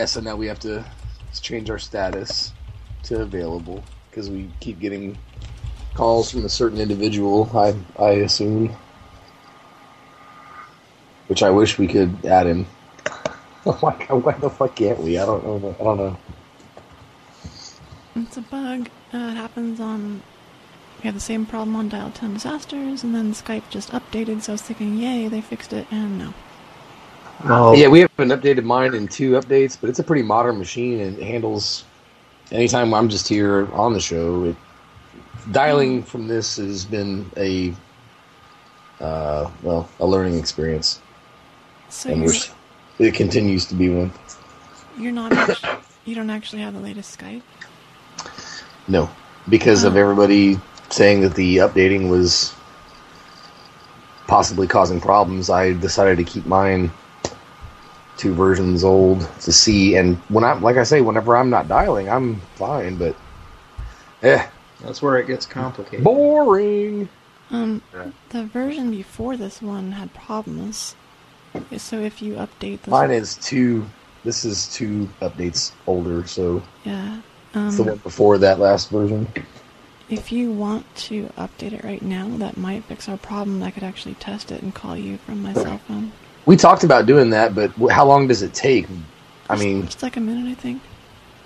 Speaker 3: Yeah, so now we have to change our status to available because we keep getting calls from a certain individual. I I assume, which I wish we could add him. why, why the fuck can't we? I don't know. I don't know.
Speaker 4: It's a bug. Uh, it happens on. We have the same problem on Dial 10 Disasters, and then Skype just updated, so I was thinking, yay, they fixed it, and no.
Speaker 3: Yeah, we haven't updated mine in two updates, but it's a pretty modern machine and it handles. Anytime I'm just here on the show, it, dialing from this has been a uh, well, a learning experience,
Speaker 4: So
Speaker 3: and it continues to be one.
Speaker 4: you're not. act- You don't actually have the latest Skype.
Speaker 3: No, because of
Speaker 4: Oh.
Speaker 3: everybody saying that the updating was possibly causing problems, I decided to keep mine two versions old to see. And when I'm like I say, whenever I'm not dialing, I'm fine. But eh,
Speaker 2: That's where it gets complicated.
Speaker 3: boring.
Speaker 4: Um, the version before this one had problems. So if you update the
Speaker 3: Mine is two. This is two updates older, so
Speaker 4: yeah,
Speaker 3: it's the one
Speaker 4: um,
Speaker 3: before that last version.
Speaker 4: if you want to update it right now, that might fix our problem. I could actually test it and call you from my cell phone.
Speaker 3: We talked about doing that, but how long does it take? I mean,
Speaker 4: Just like a minute, I think.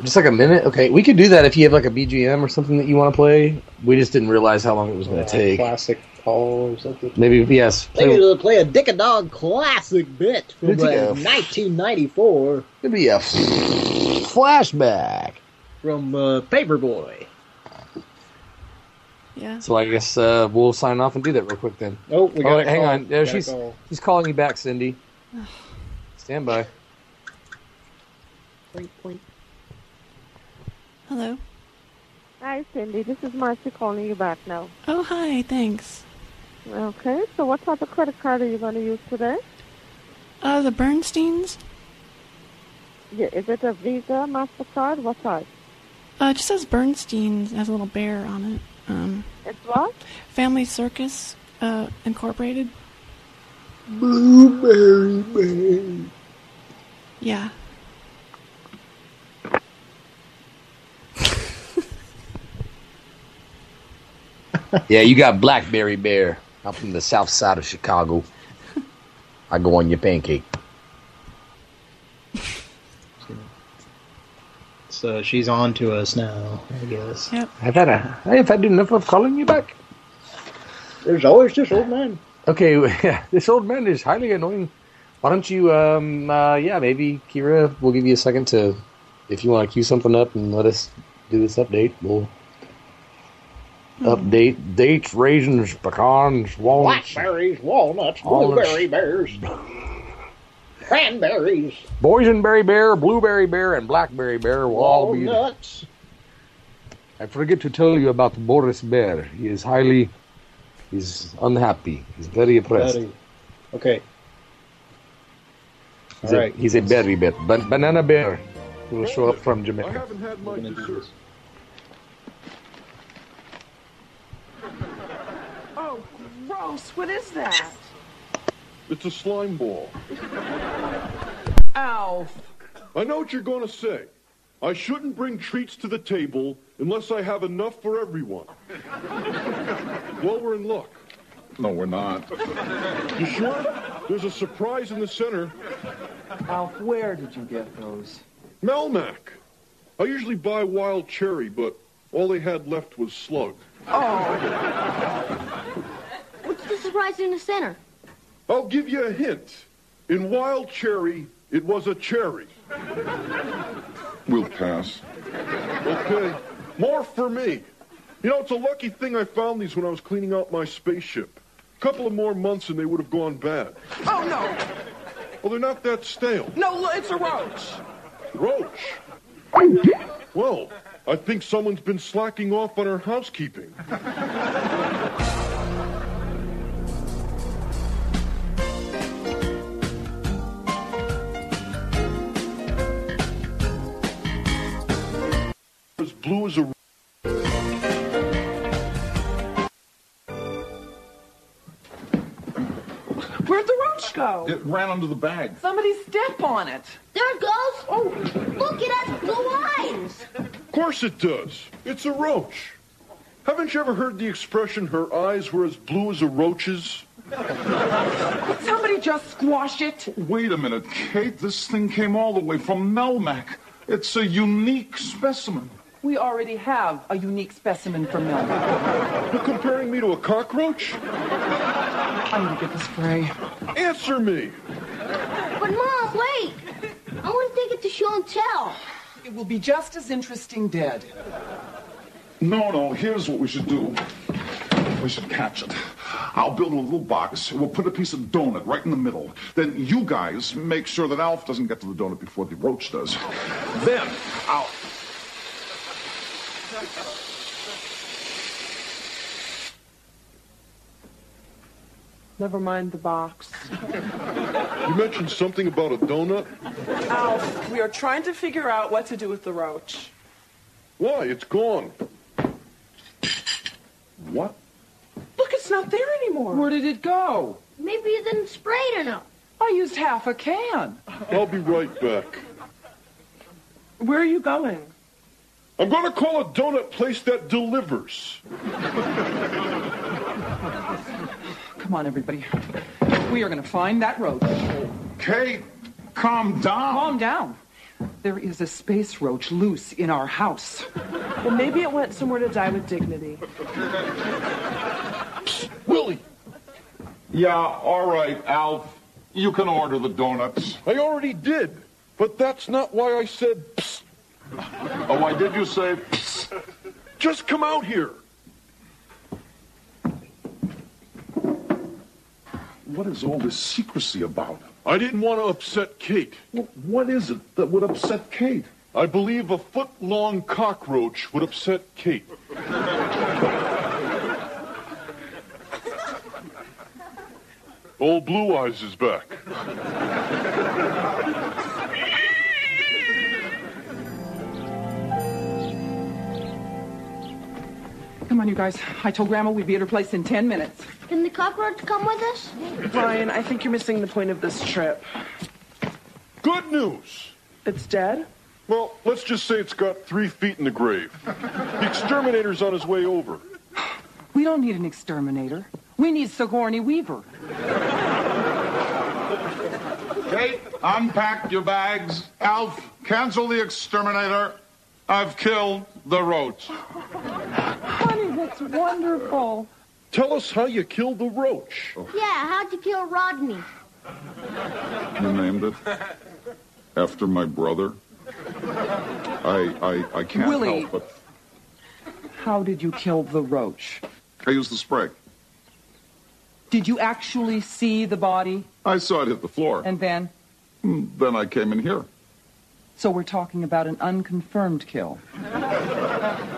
Speaker 3: just like a minute. Okay, we could do that if you have like a BGM or something that you want to play. We just didn't realize how long it was going to take.
Speaker 2: Classic call or something.
Speaker 3: Maybe yes.
Speaker 2: Maybe
Speaker 3: play-
Speaker 2: to play a Dick a Dog classic bit from
Speaker 3: It's
Speaker 2: uh, 1994
Speaker 3: It'd be a flashback.
Speaker 2: from uh, Paperboy.
Speaker 4: Yeah.
Speaker 3: So I guess uh, we'll sign off and do that real quick then.
Speaker 2: Oh, we got a
Speaker 3: hang
Speaker 2: call.
Speaker 3: on.
Speaker 2: We got a
Speaker 3: she's
Speaker 2: call.
Speaker 3: she's calling you back, Cindy. Stand by.
Speaker 4: Hello.
Speaker 12: Hi, Cindy. This is Marcy calling you back now.
Speaker 4: Oh, hi. Thanks.
Speaker 12: Okay, so what type of credit card are you going to use today?
Speaker 4: Uh, the Bernsteins.
Speaker 12: Yeah, is it a Visa, MasterCard? What type?
Speaker 4: Uh, it just says Bernstein. It has a little bear on it. Um,
Speaker 12: It's what?
Speaker 4: Family Circus uh, Incorporated.
Speaker 28: Blueberry Bear.
Speaker 4: Yeah.
Speaker 3: Yeah, you got Blackberry Bear. I'm from the south side of Chicago. I go on your pancake.
Speaker 2: So she's on to us now, I guess.
Speaker 4: Yep.
Speaker 3: I've had a, have had enough of calling you back.
Speaker 2: There's always this old man.
Speaker 3: Okay, yeah, this old man is highly annoying. Why don't you, um, uh, yeah, maybe Kira, we'll give you a second to, if you want to cue something up and let us do this update, we'll update dates, raisins, pecans, walnuts,
Speaker 2: Blackberries, walnuts,
Speaker 3: Walnuts.
Speaker 2: blueberry bears, cranberries,
Speaker 3: boysenberry bear, blueberry bear, and blackberry bear will all be.
Speaker 2: walnuts.
Speaker 3: I forget to tell you about Boris Bear. He is highly, he's unhappy. He's very oppressed.
Speaker 2: Buddy. Okay.
Speaker 3: He's,
Speaker 2: All
Speaker 3: a,
Speaker 2: right.
Speaker 3: he's a berry bear, ban- banana bear. Who will show up from Jamaica.
Speaker 28: haven't had my dessert.
Speaker 29: Oh, gross. What is that?
Speaker 28: It's a slime ball.
Speaker 29: Ow.
Speaker 28: I know what you're going to say. I shouldn't bring treats to the table unless I have enough for everyone. well, we're in luck.
Speaker 30: No, we're not.
Speaker 28: You sure? There's a surprise in the center.
Speaker 29: Alf, where did you get those?
Speaker 28: Melmac. I usually buy wild cherry, but all they had left was slug. Oh.
Speaker 31: What's the surprise in the center?
Speaker 28: I'll give you a hint. In wild cherry, it was a cherry.
Speaker 30: We'll pass.
Speaker 28: Okay. More for me. You know, it's a lucky thing I found these when I was cleaning out my spaceship. A couple of more months and they would have gone bad.
Speaker 29: Oh, no.
Speaker 28: Well, they're not that stale.
Speaker 29: No, it's a roach.
Speaker 28: Roach. Well, I think someone's been slacking off on her housekeeping. Blue as a
Speaker 29: Where'd the roach go?
Speaker 30: It ran under the bag.
Speaker 29: Somebody step on it.
Speaker 31: There it goes. Oh, look, it has blue eyes.
Speaker 28: Of course it does. It's a roach. Haven't you ever heard the expression, her eyes were as blue as a roach's?
Speaker 29: Did somebody just squash it?
Speaker 30: Wait a minute, Kate. This thing came all the way from Melmac. It's a unique specimen.
Speaker 29: We already have a unique specimen for Melbourne.
Speaker 28: You're comparing me to a cockroach?
Speaker 29: I'm gonna get the spray.
Speaker 28: Answer me!
Speaker 31: But Mom, wait. I want to take it to show and tell.
Speaker 29: It will be just as interesting dead.
Speaker 30: No, no, here's what we should do. we should catch it. I'll build a little box. We'll put a piece of donut right in the middle. Then you guys make sure that Alf doesn't get to the donut before the roach does. Then I'll.
Speaker 32: Never mind the box.
Speaker 28: You mentioned something about a donut?
Speaker 32: Alf, we are trying to figure out what to do with the roach.
Speaker 28: Why? It's gone.
Speaker 30: What?
Speaker 32: Look, it's not there anymore.
Speaker 29: Where did it go?
Speaker 31: Maybe you didn't spray it enough.
Speaker 29: I used half a can.
Speaker 28: I'll be right back.
Speaker 32: Where are you going?
Speaker 28: I'm going to call a donut place that delivers.
Speaker 29: Come on, everybody. We are going to find that roach.
Speaker 30: Kate, calm down.
Speaker 29: Calm down. There is a space roach loose in our house.
Speaker 32: Well, maybe it went somewhere to die with dignity.
Speaker 28: Willie!
Speaker 30: Yeah, all right, Alf. You can order the donuts.
Speaker 28: I already did, but that's not why I said psst.
Speaker 30: Oh, why did you say psst?
Speaker 28: Just come out here.
Speaker 30: What is all this secrecy about?
Speaker 28: I didn't want to upset Kate.
Speaker 30: Well, what is it that would upset Kate?
Speaker 28: I believe a foot-long cockroach would upset Kate. Old Blue Eyes is back.
Speaker 29: Come on, you guys. I told Grandma we'd be at her place in ten minutes.
Speaker 31: Can the cockroach come with us?
Speaker 32: Brian, I think you're missing the point of this trip.
Speaker 28: Good news.
Speaker 32: It's dead?
Speaker 28: Well, let's just say it's got three feet in the grave. The exterminator's on his way over.
Speaker 29: We don't need an exterminator. We need Sigourney Weaver.
Speaker 30: Kate, unpack your bags. Alf, cancel the exterminator. I've killed the roach.
Speaker 29: Honey, that's wonderful.
Speaker 28: Tell us how you killed the roach. Oh.
Speaker 31: Yeah, how'd you kill Rodney?
Speaker 30: You named it after my brother. I I I can't
Speaker 29: Willie.
Speaker 30: help but
Speaker 29: How did you kill the roach?
Speaker 30: I used the spray.
Speaker 29: Did you actually see the body?
Speaker 30: I saw it hit the floor.
Speaker 29: And then?
Speaker 30: Hmm, then I came in here.
Speaker 29: So we're talking about an unconfirmed kill.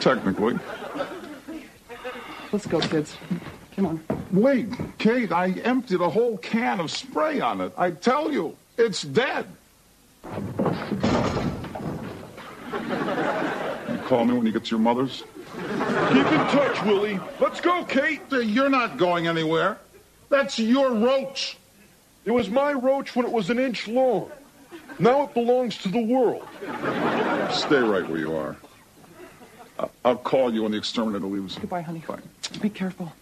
Speaker 30: Technically.
Speaker 29: Let's go, kids. Come on.
Speaker 30: Wait, Kate, I emptied a whole can of spray on it. I tell you, it's dead. You call me when you get to your mother's?
Speaker 28: Keep in touch, Willie. Let's go, Kate.
Speaker 30: You're not going anywhere. That's your roach.
Speaker 28: It was my roach when it was an inch long. Now it belongs to the world.
Speaker 30: Stay right where you are. I- I'll call you when the exterminator leaves.
Speaker 29: Goodbye, honey. Be careful.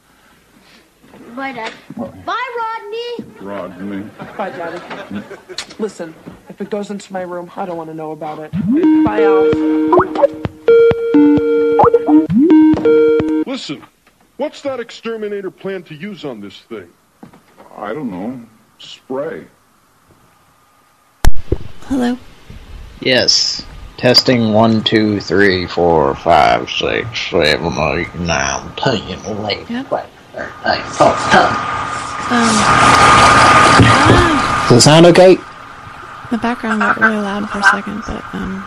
Speaker 31: Bye, Dad. Bye, Rodney.
Speaker 30: Rodney.
Speaker 32: Bye, Daddy. Listen, if it goes into my room, I don't want to know about it. Bye, Alf.
Speaker 28: Listen, what's that exterminator plan to use on this thing?
Speaker 30: I don't know. Spray.
Speaker 4: Hello.
Speaker 2: Yes. Testing one, two, three, four, five, six, seven, eight, nine, ten, eleven,
Speaker 4: Yep.
Speaker 2: twelve, thirteen, fourteen.
Speaker 4: Um,
Speaker 2: Does it sound okay?
Speaker 4: the background got really loud for a second, but um,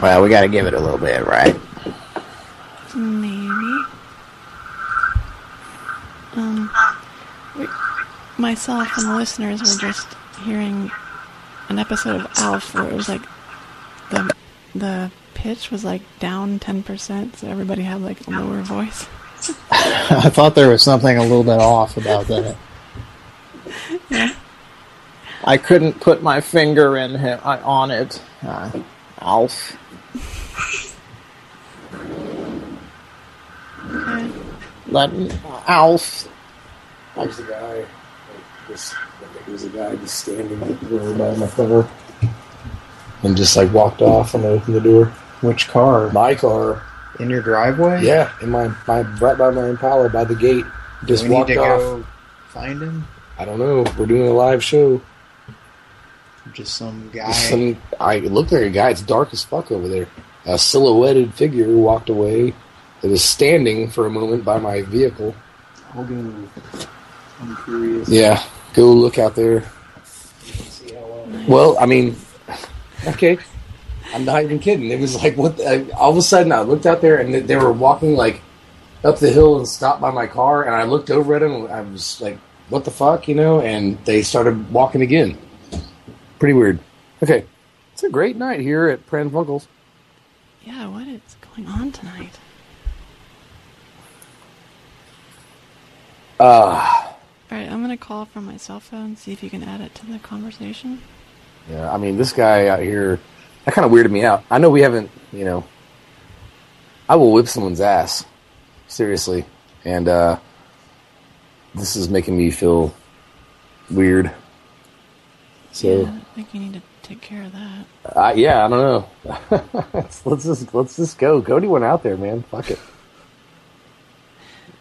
Speaker 2: Well, we gotta give it a little bit, right?
Speaker 4: maybe. Um, we, myself and the listeners were just hearing an episode of Alf where it was like the the pitch was like down ten percent, so everybody had like a lower voice.
Speaker 2: I thought there was something a little bit off about that.
Speaker 4: Yeah.
Speaker 2: I couldn't put my finger in him, uh, on it. Uh, Alf.
Speaker 4: Okay.
Speaker 2: Let Alf.
Speaker 33: There's the guy. Like this, I think it was a guy just standing there by my car, and just like walked off and opened the door.
Speaker 2: Which car?
Speaker 33: My car.
Speaker 2: In your driveway?
Speaker 33: Yeah, in my my right by my Impala by the gate. Just
Speaker 2: Do we
Speaker 33: walked
Speaker 2: need to
Speaker 33: off.
Speaker 2: go find him?
Speaker 33: I don't know. We're doing a live show.
Speaker 2: Just some guy.
Speaker 33: Just Some, I it looked like a guy. It's dark as fuck over there. A silhouetted figure walked away. It was standing for a moment by my vehicle.
Speaker 2: I'll go. I'm curious.
Speaker 3: Yeah, go look out there. Well, I mean, okay, I'm not even kidding. It was like what? The, all of a sudden, I looked out there and they were walking like up the hill and stopped by my car, and I looked over at them. And I was like, "What the fuck?" You know? And they started walking again. Pretty weird. Okay, it's a great night here at Pran Funkels.
Speaker 4: Yeah, what is going on tonight?
Speaker 3: Uh,
Speaker 4: All right, I'm gonna call from my cell phone. See if you can add it to the conversation.
Speaker 3: Yeah, I mean, this guy out here, that kind of weirded me out. I know we haven't, you know, I will whip someone's ass, seriously, and uh, this is making me feel weird. So,
Speaker 4: Yeah, I think you need to take care of that.
Speaker 3: uh, yeah, I don't know. let's just let's just go. Cody went out there, man. Fuck it.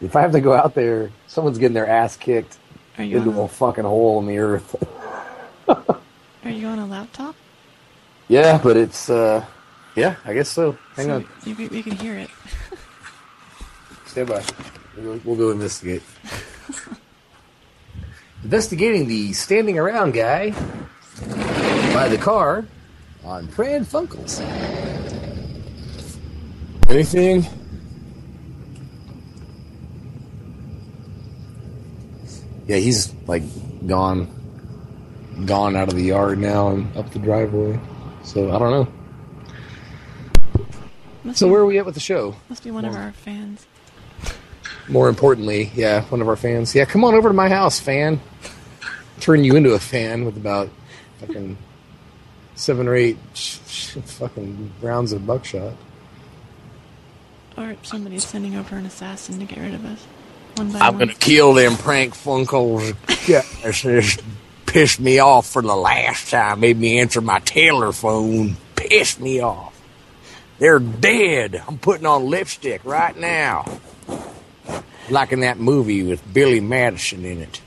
Speaker 3: If I have to go out there, someone's getting their ass kicked into
Speaker 4: a-
Speaker 3: a fucking hole in the earth.
Speaker 4: Are you on a laptop?
Speaker 3: yeah, but it's uh, yeah, I guess so. Hang
Speaker 4: So
Speaker 3: on.
Speaker 4: We, we, can hear it.
Speaker 3: Stand by. We'll go, we'll go investigate. Investigating the standing around guy by the car on Pran Funkels. Anything? Yeah, he's like gone, gone out of the yard now and up the driveway. So I don't know.
Speaker 4: Must
Speaker 3: So
Speaker 4: be,
Speaker 3: where are we at with the show?
Speaker 4: Must be one of our fans.
Speaker 3: More importantly, yeah, one of our fans. Yeah, come on over to my house, fan. Turn you into a fan with about fucking seven or eight fucking rounds of buckshot.
Speaker 4: Or somebody's sending over an assassin to get rid of us. One by
Speaker 34: I'm
Speaker 4: one.
Speaker 34: gonna kill them Pran Funkels. Guys just pissed me off for the last time. Made me answer my telephone. Pissed me off. They're dead. I'm putting on lipstick right now. Like in that movie with Billy Madison in it.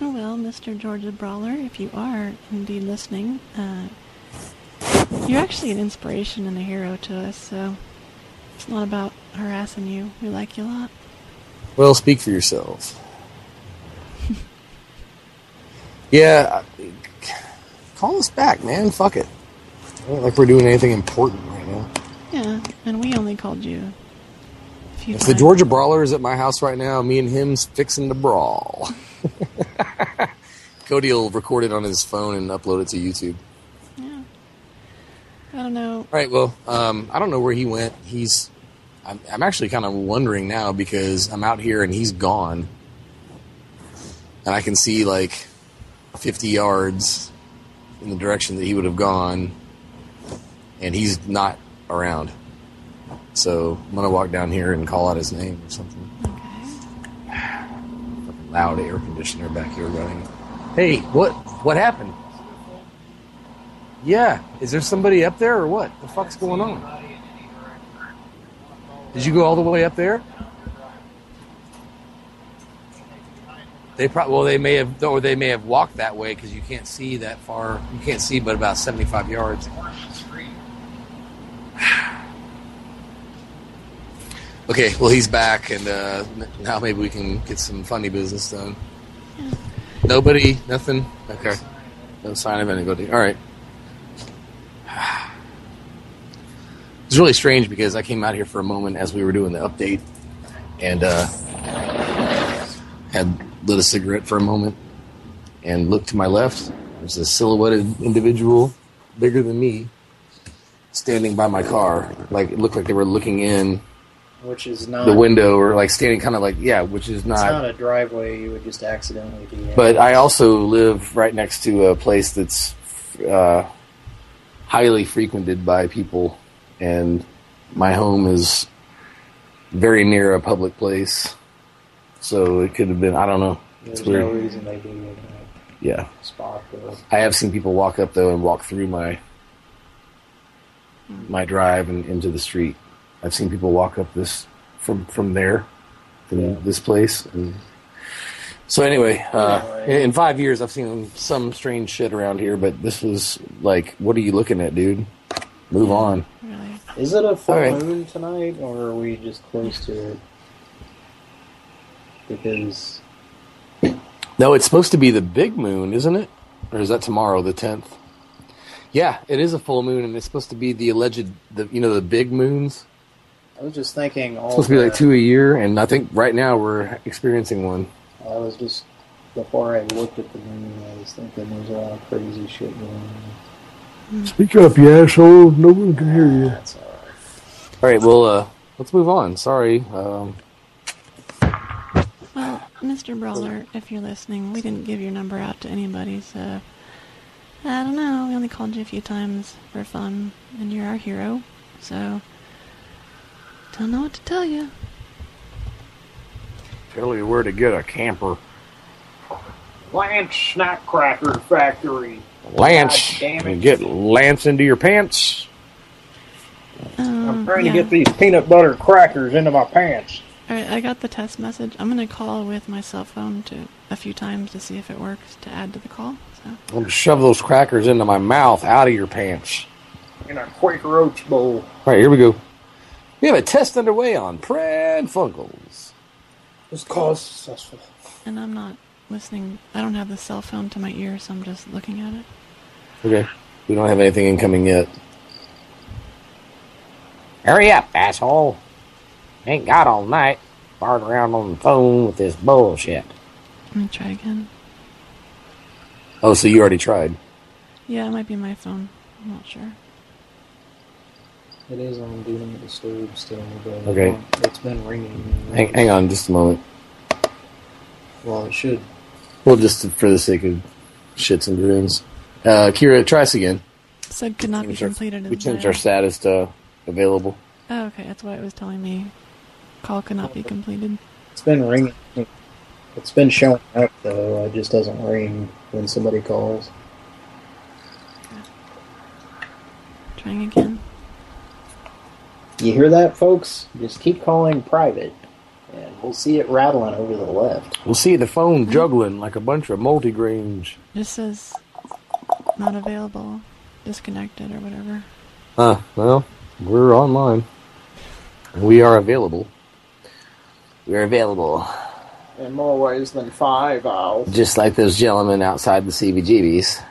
Speaker 4: Oh well, Mr. Georgia Brawler, if you are indeed listening, uh, you're actually an inspiration and a hero to us, so it's not about harassing you. We like you a lot.
Speaker 3: Well, speak for yourself. yeah, call us back, man. Fuck it. I don't like we're doing anything important right now.
Speaker 4: Yeah, and we only called you a few
Speaker 3: If the. Georgia Brawler is at my house right now, me and him's fixing to brawl. Cody will record it on his phone and upload it to YouTube. Yeah.
Speaker 4: I don't know.
Speaker 3: All right. Well, um, I don't know where he went. He's. I'm, I'm actually kind of wondering now because I'm out here and he's gone, and I can see like 50 yards in the direction that he would have gone, and he's not around. So I'm gonna walk down here and call out his name or something. Fucking loud air conditioner back here running. Hey, what? What happened? Yeah, is there somebody up there or what? The fuck's going on? Did you go all the way up there? They probably well, they may have, or they may have walked that way because you can't see that far. You can't see but about seventy-five yards. Okay, well he's back, and uh, now maybe we can get some funny business done. Nobody, nothing. Okay, no sign of anybody. All right. It's really strange because I came out here for a moment as we were doing the update, and uh, had lit a cigarette for a moment, and looked to my left. There's a silhouetted individual, bigger than me, standing by my car. Like it looked like they were looking in
Speaker 2: Which is not
Speaker 3: the window, or like standing kind of like yeah, which is
Speaker 2: It's not
Speaker 3: not.
Speaker 2: a driveway you would just accidentally be. that.
Speaker 3: But I also live right next to a place that's uh, highly frequented by people, and my home is very near a public place. So it could have been I don't know. It's
Speaker 2: there's
Speaker 3: weird.
Speaker 2: no reason they do that
Speaker 3: Yeah.
Speaker 2: spot though.
Speaker 3: I have seen people walk up though and walk through my my drive and into the street. I've seen people walk up this from from there, from this place. And so anyway, uh, in, in five years, I've seen some strange shit around here, but this was like, what are you looking at, dude? Move on.
Speaker 2: Is it a full
Speaker 3: All right.
Speaker 2: moon tonight, or are we just close to it? because
Speaker 3: No, it's supposed to be the big moon, isn't it? Or is that tomorrow, the tenth? Yeah, it is a full moon, and it's supposed to be the alleged, the you know, the big moons.
Speaker 2: I was just thinking all
Speaker 3: It's supposed to be like two a year, and I think right now we're experiencing one.
Speaker 2: I was just before I looked at the moon, I was thinking there's a lot of crazy shit going on.
Speaker 25: Speak up, you asshole. No one can hear ah, you.
Speaker 3: All right, well, uh, let's move on. Sorry. Um,
Speaker 4: Well, Mr. Brawler, if you're listening, we didn't give your number out to anybody, so I don't know. We only called you a few times for fun, and you're our hero, so don't know what to tell you.
Speaker 35: Tell you where to get a camper.
Speaker 6: Lance Snack Cracker Factory.
Speaker 35: Lance,
Speaker 6: God damn it.
Speaker 35: and get Lance into your pants.
Speaker 6: I'm oh, trying
Speaker 4: yeah.
Speaker 6: to get these peanut butter crackers into my pants.
Speaker 4: All right, I got the test message. I'm gonna call with my cell phone to a few times to see if it works to add to the call. So
Speaker 35: I'm gonna shove those crackers into my mouth out of your pants.
Speaker 6: In a Quaker Oats bowl.
Speaker 3: all right, here we go. We have a test underway on Pran Funkels.
Speaker 6: This call is successful.
Speaker 4: and I'm not listening. I don't have the cell phone to my ear, so I'm just looking at it.
Speaker 3: Okay, we don't have anything incoming yet.
Speaker 35: Hurry up, asshole. Ain't got all night. Barred around on the phone with this bullshit.
Speaker 4: Let me try again.
Speaker 3: Oh, so you already tried?
Speaker 4: Yeah, it might be my phone. I'm not sure.
Speaker 2: It is on Do Not Disturb still, but
Speaker 3: Okay.
Speaker 2: it's been ringing.
Speaker 3: Hang, hang on, just a moment.
Speaker 2: Well, it should.
Speaker 3: Well, just for the sake of shits and grins. Uh, Kira, try us again.
Speaker 4: Said could not be completed.
Speaker 3: We changed our status to available.
Speaker 4: Oh, okay, that's why it was telling me call cannot be completed.
Speaker 2: It's been ringing. It's been showing up though. It just doesn't ring when somebody calls.
Speaker 4: Trying again.
Speaker 2: You hear that, folks? Just keep calling private, and we'll see it rattling over the left.
Speaker 35: We'll see the phone juggling like a bunch of multigrains.
Speaker 4: This says not available, disconnected, or whatever.
Speaker 3: Uh, well, we're online. We are available. We are available.
Speaker 6: In more ways than five, Alf.
Speaker 3: Just like those gentlemen outside the CBGBs.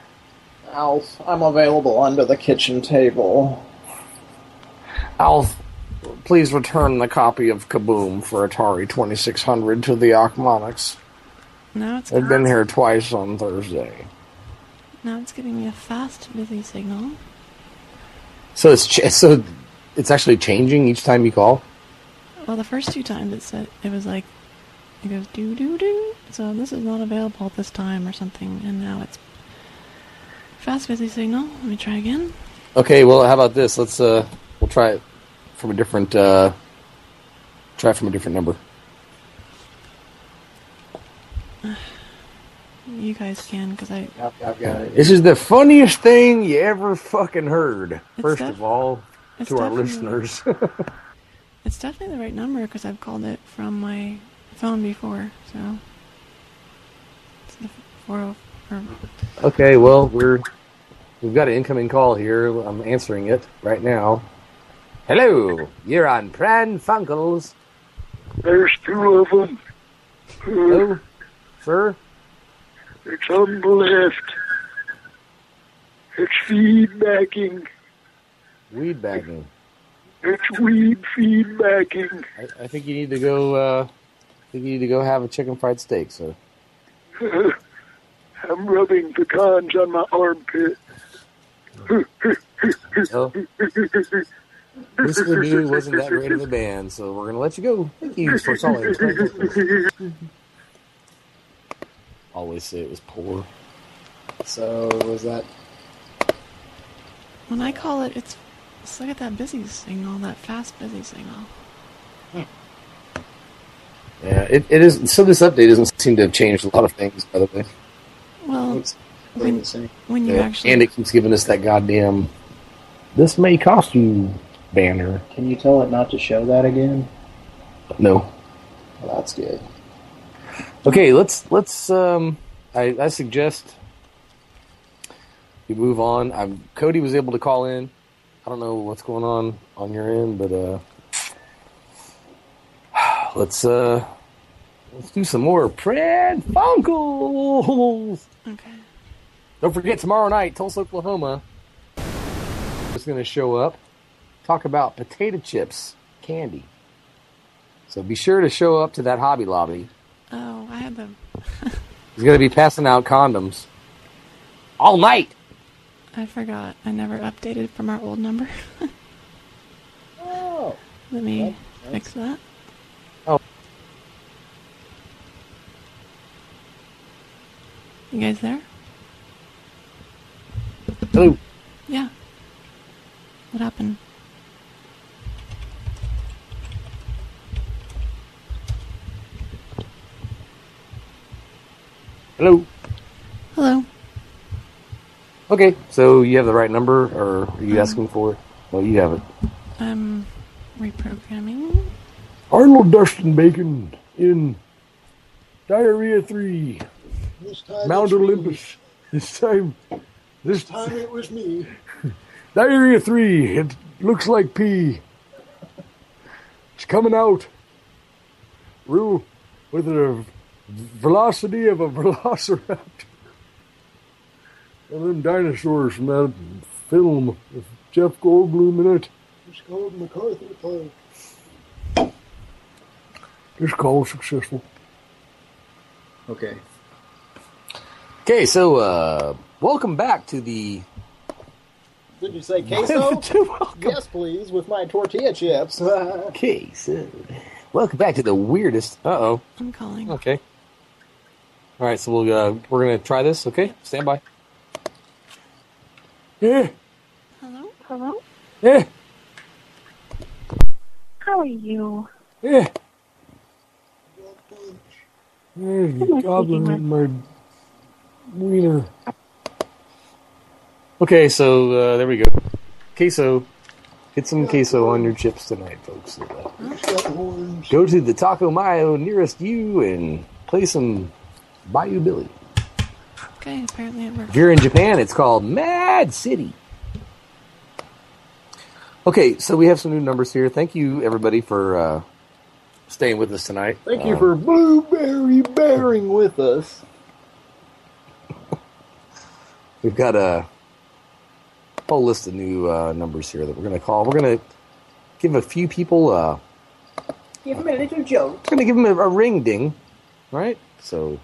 Speaker 6: Alf, I'm available under the kitchen table.
Speaker 35: Alf, please return the copy of Kaboom for Atari 2600 to the Achmonics.
Speaker 4: No, it's
Speaker 35: They've been here twice on Thursday.
Speaker 4: now it's giving me a fast busy signal.
Speaker 3: So it's ch- so it's actually changing each time you call.
Speaker 4: Well, the first two times it said it was like it goes do do do. So this is not available at this time or something, and now it's fast busy signal. Let me try again.
Speaker 3: Okay, well, how about this? Let's uh, we'll try it from a different uh, try from a different number.
Speaker 4: You guys can because I
Speaker 6: I've got it.
Speaker 35: This is the funniest thing you ever fucking heard.
Speaker 4: It's
Speaker 35: First
Speaker 4: def-
Speaker 35: of all,
Speaker 4: it's
Speaker 35: to our
Speaker 4: definitely-
Speaker 35: listeners.
Speaker 4: it's definitely the right number because I've called it from my phone before. So it's the four oh or
Speaker 3: Okay, well, we're we've got an incoming call here. I'm answering it right now. Hello, you're on Pran Funkels.
Speaker 25: There's two of them.
Speaker 3: Hello, sir.
Speaker 25: It's on the left. It's feedbacking.
Speaker 3: Weed bagging.
Speaker 25: It's weed feedbacking.
Speaker 3: I, I think you need to go. Uh, I think you need to go have a chicken fried steak, sir.
Speaker 25: I'm rubbing pecans on my armpit.
Speaker 3: Oh. This we knew wasn't that great of a band, so we're gonna let you go. Thank you for calling. Always say it was poor.
Speaker 2: So was that?
Speaker 4: when I call it, it's it's like at that busy signal, that fast busy signal.
Speaker 3: Yeah, it, it is. So this update doesn't seem to have changed a lot of things, by the way.
Speaker 4: Well, when, when you
Speaker 3: Yeah,
Speaker 4: actually
Speaker 3: and it keeps giving us that goddamn
Speaker 35: this may cost you banner.
Speaker 2: Can you tell it not to show that again?
Speaker 3: no.
Speaker 2: Well, that's good.
Speaker 3: Okay, let's let's. Um, I, I suggest we move on. I'm, Cody was able to call in. I don't know what's going on on your end, but uh, let's uh, Let's do some more Pran Funkels.
Speaker 4: Okay.
Speaker 3: Don't forget tomorrow night, Tulsa, Oklahoma. Is going to show up. Talk about potato chips candy. So be sure to show up to that Hobby Lobby.
Speaker 4: Oh, I had them.
Speaker 3: He's going to be passing out condoms all night.
Speaker 4: I forgot. I never updated from our old number.
Speaker 3: oh.
Speaker 4: Let me fix that.
Speaker 3: Oh.
Speaker 4: You guys there?
Speaker 3: Hello.
Speaker 4: Yeah. What happened?
Speaker 3: Hello.
Speaker 4: Hello.
Speaker 3: Okay, so you have the right number, or are you asking for it? Well, you have it.
Speaker 4: I'm reprogramming.
Speaker 10: Arnold Dustin Bacon in Diarrhea 3. This time Mount it's me. Olympus. This time. This time it was me. Diarrhea 3. It looks like pee. It's coming out. Real with a velocity of a velociraptor. One of them dinosaurs from that film with Jeff Goldblum in it.
Speaker 36: It's called MacArthur Park.
Speaker 10: This call was successful.
Speaker 2: Okay.
Speaker 3: Okay, so uh, welcome back to the.
Speaker 2: Did you say queso? yes, please, with my tortilla chips.
Speaker 3: okay, so welcome back to the weirdest. Uh oh.
Speaker 4: I'm calling.
Speaker 3: Okay. All right, so we'll uh, we're gonna try this. Okay, stand by.
Speaker 10: Yeah.
Speaker 12: Hello? Hello?
Speaker 10: Yeah.
Speaker 12: How are you?
Speaker 10: Yeah. There's
Speaker 12: Who am I
Speaker 10: a goblin
Speaker 12: speaking
Speaker 10: in my wiener.
Speaker 3: Okay, so uh, there we go. Queso. Get some queso on your chips tonight, folks. Uh, Go to the Taco Mayo nearest you and play some Bayou Billy.
Speaker 4: Okay, apparently it worked.
Speaker 3: If you're in Japan, it's called Mad City. Okay, so we have some new numbers here. Thank you, everybody, for uh, staying with us tonight.
Speaker 2: Thank you
Speaker 3: Uh,
Speaker 2: for blueberry bearing with us.
Speaker 3: We've got a whole list of new uh, numbers here that we're going to call. We're going to give a few people. Uh,
Speaker 2: Give me a little joke.
Speaker 3: we're going to give them a, a ring ding. right? So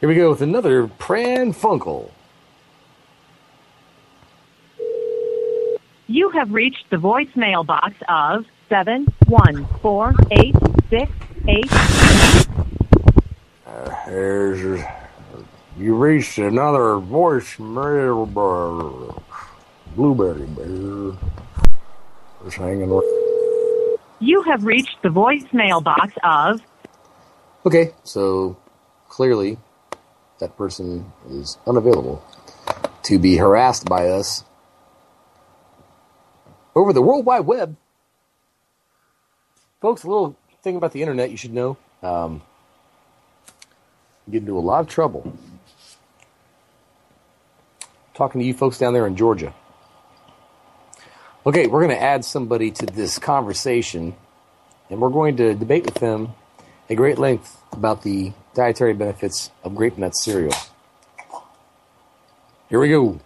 Speaker 3: here we go with another Pran Funkel.
Speaker 17: You have reached the voicemail box of seven one four eight six eight.
Speaker 26: Uh, there's, you reached another voicemail. uh, Blueberry bear. Just hanging with.
Speaker 17: You have reached the voicemail box of
Speaker 3: Okay, so clearly that person is unavailable to be harassed by us over the World Wide Web. Folks, a little thing about the internet you should know. Um, you get into a lot of trouble talking to you folks down there in Georgia. Okay, we're going to add somebody to this conversation, and we're going to debate with them at great length about the dietary benefits of grape nut cereal. Here we go.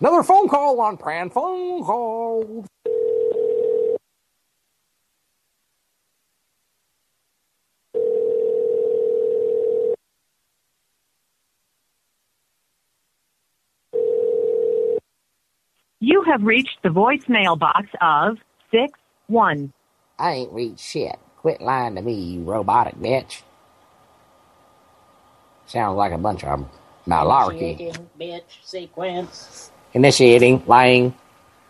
Speaker 3: Another phone call on Pran Phone Call.
Speaker 17: You have reached the voicemail box of six one.
Speaker 26: I ain't read shit. Quit lying to me, you robotic bitch. Sounds like a bunch of malarkey.
Speaker 37: Initiating bitch sequence.
Speaker 26: Initiating, lying.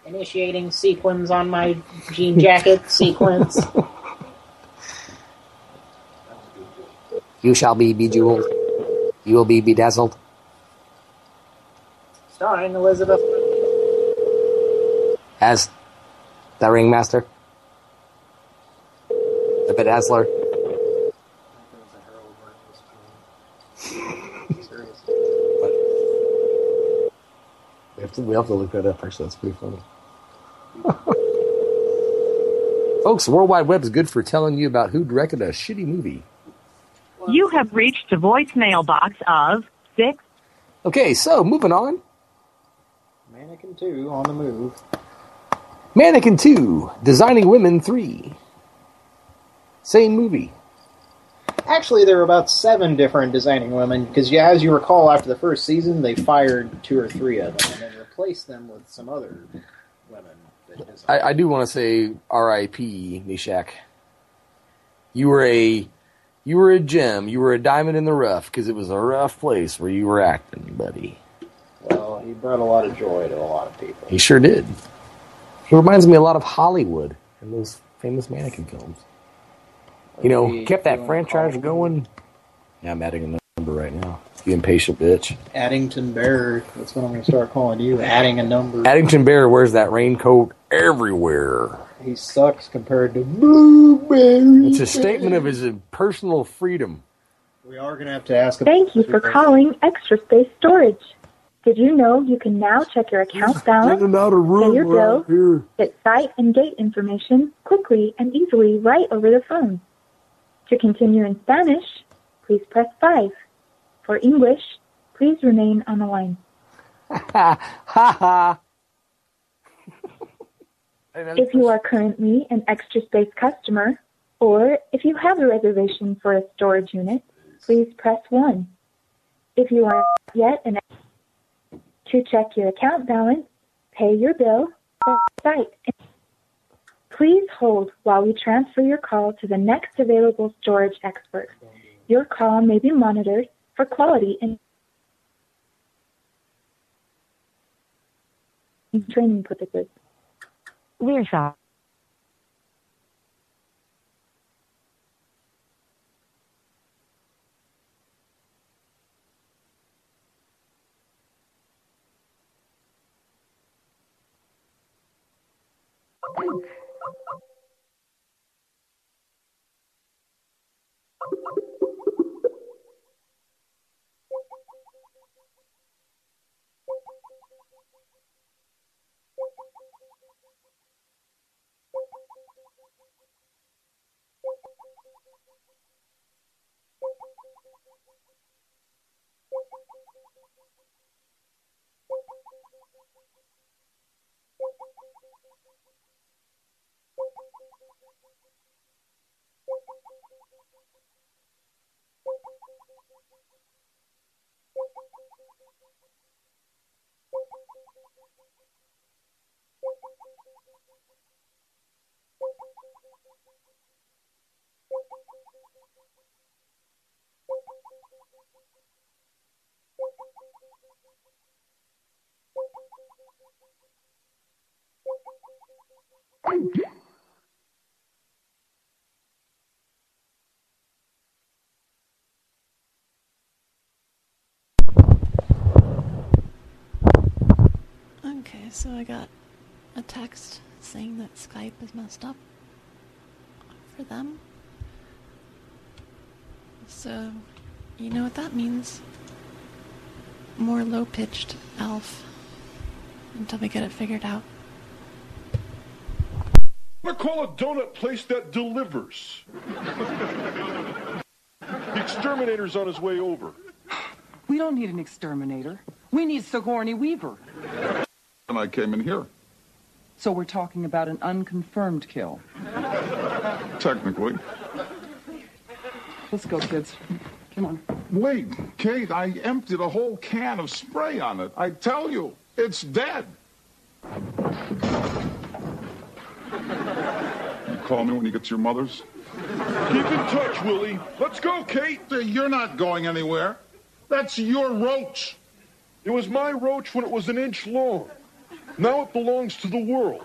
Speaker 37: Initiating sequence on my jean jacket sequence.
Speaker 26: You shall be bejeweled. You will be bedazzled.
Speaker 37: Starring Elizabeth.
Speaker 26: As the ringmaster. The bedazzler.
Speaker 3: Have to, we have to look that up, actually. That's pretty funny. Folks, the World Wide Web is good for telling you about who directed a shitty movie.
Speaker 17: You have reached the voicemail box of six.
Speaker 3: Okay, so moving on.
Speaker 2: Mannequin 2 on the move.
Speaker 3: Mannequin 2, Designing Women 3. Same movie.
Speaker 2: Actually, there were about seven different designing women, because yeah, as you recall, after the first season, they fired two or three of them and then replaced them with some other women.
Speaker 3: I, I do want to say R.I.P. Meshach. You were a you were a gem. You were a diamond in the rough because it was a rough place where you were acting, buddy.
Speaker 2: Well, he brought a lot of joy to a lot of people.
Speaker 3: He sure did. He reminds me a lot of Hollywood and those famous mannequin films. You know, kept that franchise going. Yeah, I'm adding a number right now. You impatient bitch.
Speaker 2: Addington Bear, that's what I'm going to start calling you. Adding a number.
Speaker 3: Addington Bear wears that raincoat everywhere.
Speaker 2: He sucks compared to Blueberry.
Speaker 3: It's a statement of his personal freedom.
Speaker 2: We are going to have to ask.
Speaker 38: Thank you for calling Extra Space Storage. Did you know you can now check your account balance,
Speaker 10: out of
Speaker 38: pay your
Speaker 10: right
Speaker 38: bill, get site and gate information quickly and easily right over the phone? To continue in Spanish, please press 5. For English, please remain on the line.
Speaker 3: Ha ha.
Speaker 38: If you are currently an Extra Space customer, or if you have a reservation for a storage unit, please press 1. If you are yet an to check your account balance, pay your bill, or site. Please hold while we transfer your call to the next available storage expert. Your call may be monitored for quality and training purposes. We're sorry.
Speaker 4: Okay, so I got a text saying that Skype is messed up for them. So, you know what that means. More low pitched elf until we get it figured out.
Speaker 28: I call a donut place that delivers. the exterminator's on his way over.
Speaker 29: We don't need an exterminator. We need Sigourney Weaver.
Speaker 30: And I came in here.
Speaker 29: So we're talking about an unconfirmed kill.
Speaker 30: Technically.
Speaker 29: Let's go, kids. Come on.
Speaker 30: Wait, Kate, I emptied a whole can of spray on it. I tell you, it's dead. You call me when you get to your mother's?
Speaker 28: Keep in touch, Willie. Let's go, Kate.
Speaker 30: Uh, you're not going anywhere. That's your roach.
Speaker 28: It was my roach when it was an inch long. Now it belongs to the world.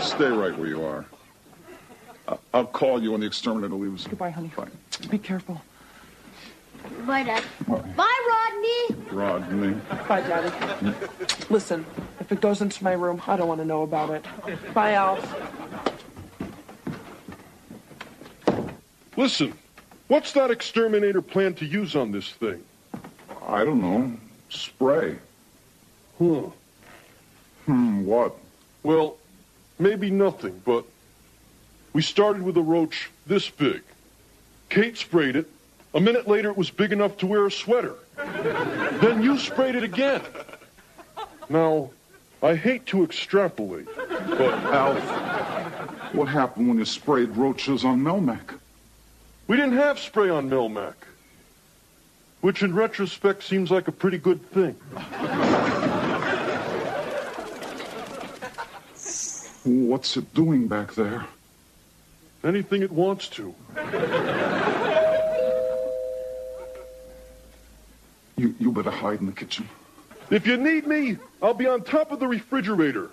Speaker 30: Stay right where you are. I- I'll call you when the exterminator leaves.
Speaker 29: Goodbye, honey.
Speaker 30: Bye.
Speaker 29: Be careful.
Speaker 31: Bye, Dad. Bye, Rodney.
Speaker 30: Rodney.
Speaker 29: Bye, Daddy. Listen, if it goes into my room, I don't want to know about it. Bye, Alf.
Speaker 28: Listen, what's that exterminator plan to use on this thing?
Speaker 30: I don't know. Spray.
Speaker 28: Huh.
Speaker 30: Hmm, what?
Speaker 28: Well, maybe nothing, but we started with a roach this big. Kate sprayed it, A minute later, it was big enough to wear a sweater. then you sprayed it again. Now, I hate to extrapolate, but
Speaker 30: Alf, what happened when you sprayed roaches on Melmac?
Speaker 28: we didn't have spray on Melmac, which in retrospect seems like a pretty good thing.
Speaker 30: What's it doing back there?
Speaker 28: Anything it wants to.
Speaker 30: You, you better hide in the kitchen.
Speaker 28: If you need me, I'll be on top of the refrigerator.